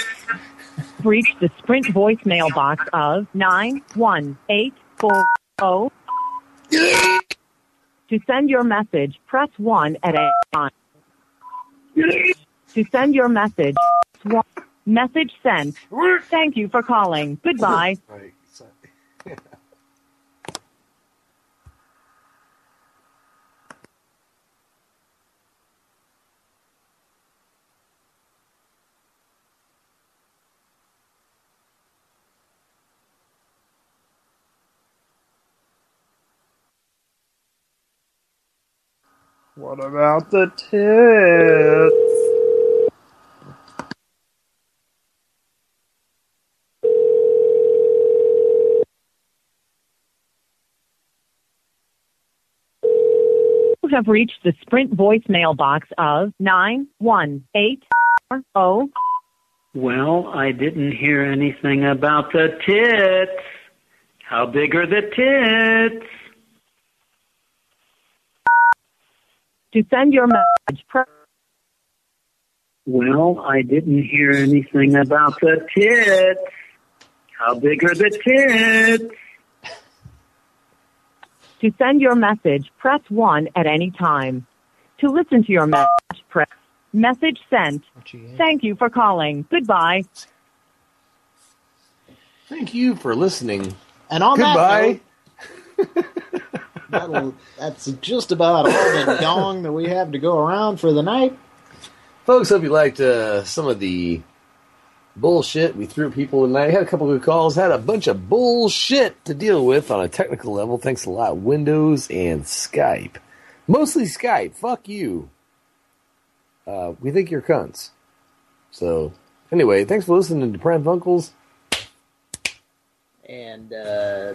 Speaker 17: Reach the Sprint voicemail box of 91840. To send your message, press 1 at a time. To send your message, 1. Message sent. Thank you for calling. Goodbye.
Speaker 2: What about the tits?
Speaker 17: You have reached the Sprint voicemail box of 91840.
Speaker 60: Well, I didn't hear anything about the tits. How big are the tits?
Speaker 17: To send your message, press
Speaker 60: Well, I didn't hear anything about the tits. How big are the tits?
Speaker 17: To send your message, press 1 at any time. To listen to your message, press message sent. Thank you for calling. Goodbye.
Speaker 3: Thank you for listening.
Speaker 2: And on
Speaker 3: Goodbye.
Speaker 2: that note, that'll, that's just about all the dong that we have to go around for the night.
Speaker 3: Folks, hope you liked uh, some of the bullshit we threw people tonight. Had a couple good calls. Had a bunch of bullshit to deal with on a technical level. Thanks a lot, Windows and Skype. Mostly Skype. Fuck you. Uh, we think you're cunts. So, anyway, thanks for listening to Pran Funkels.
Speaker 2: And uh,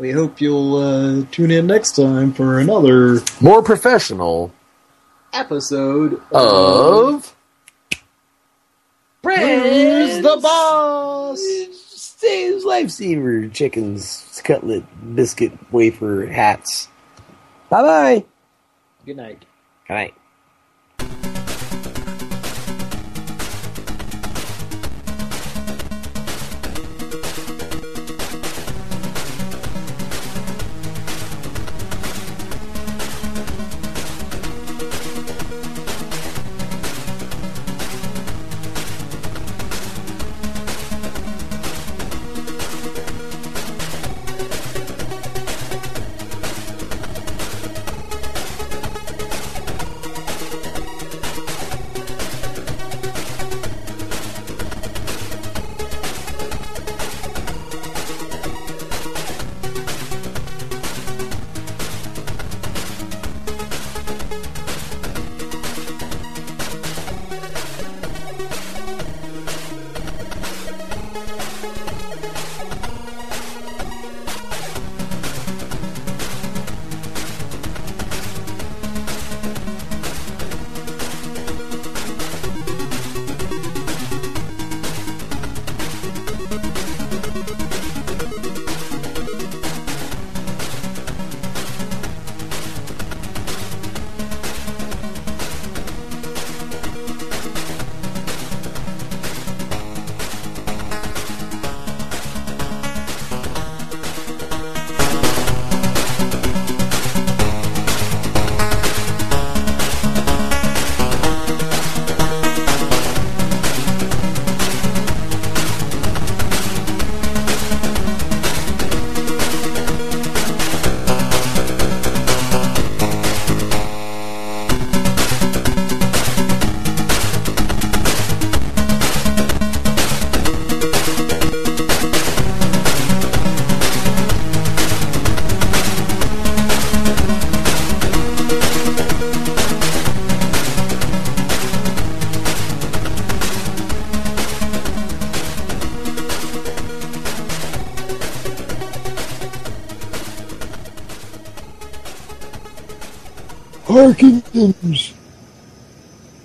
Speaker 2: we hope you'll uh, tune in next time for another
Speaker 3: more professional
Speaker 2: episode
Speaker 3: of
Speaker 2: Who's the boss?
Speaker 3: Saves lifesaver chickens, cutlet, biscuit, wafer, hats. Bye bye.
Speaker 2: Good night.
Speaker 3: Good night.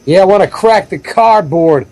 Speaker 3: Yeah, I want to crack the cardboard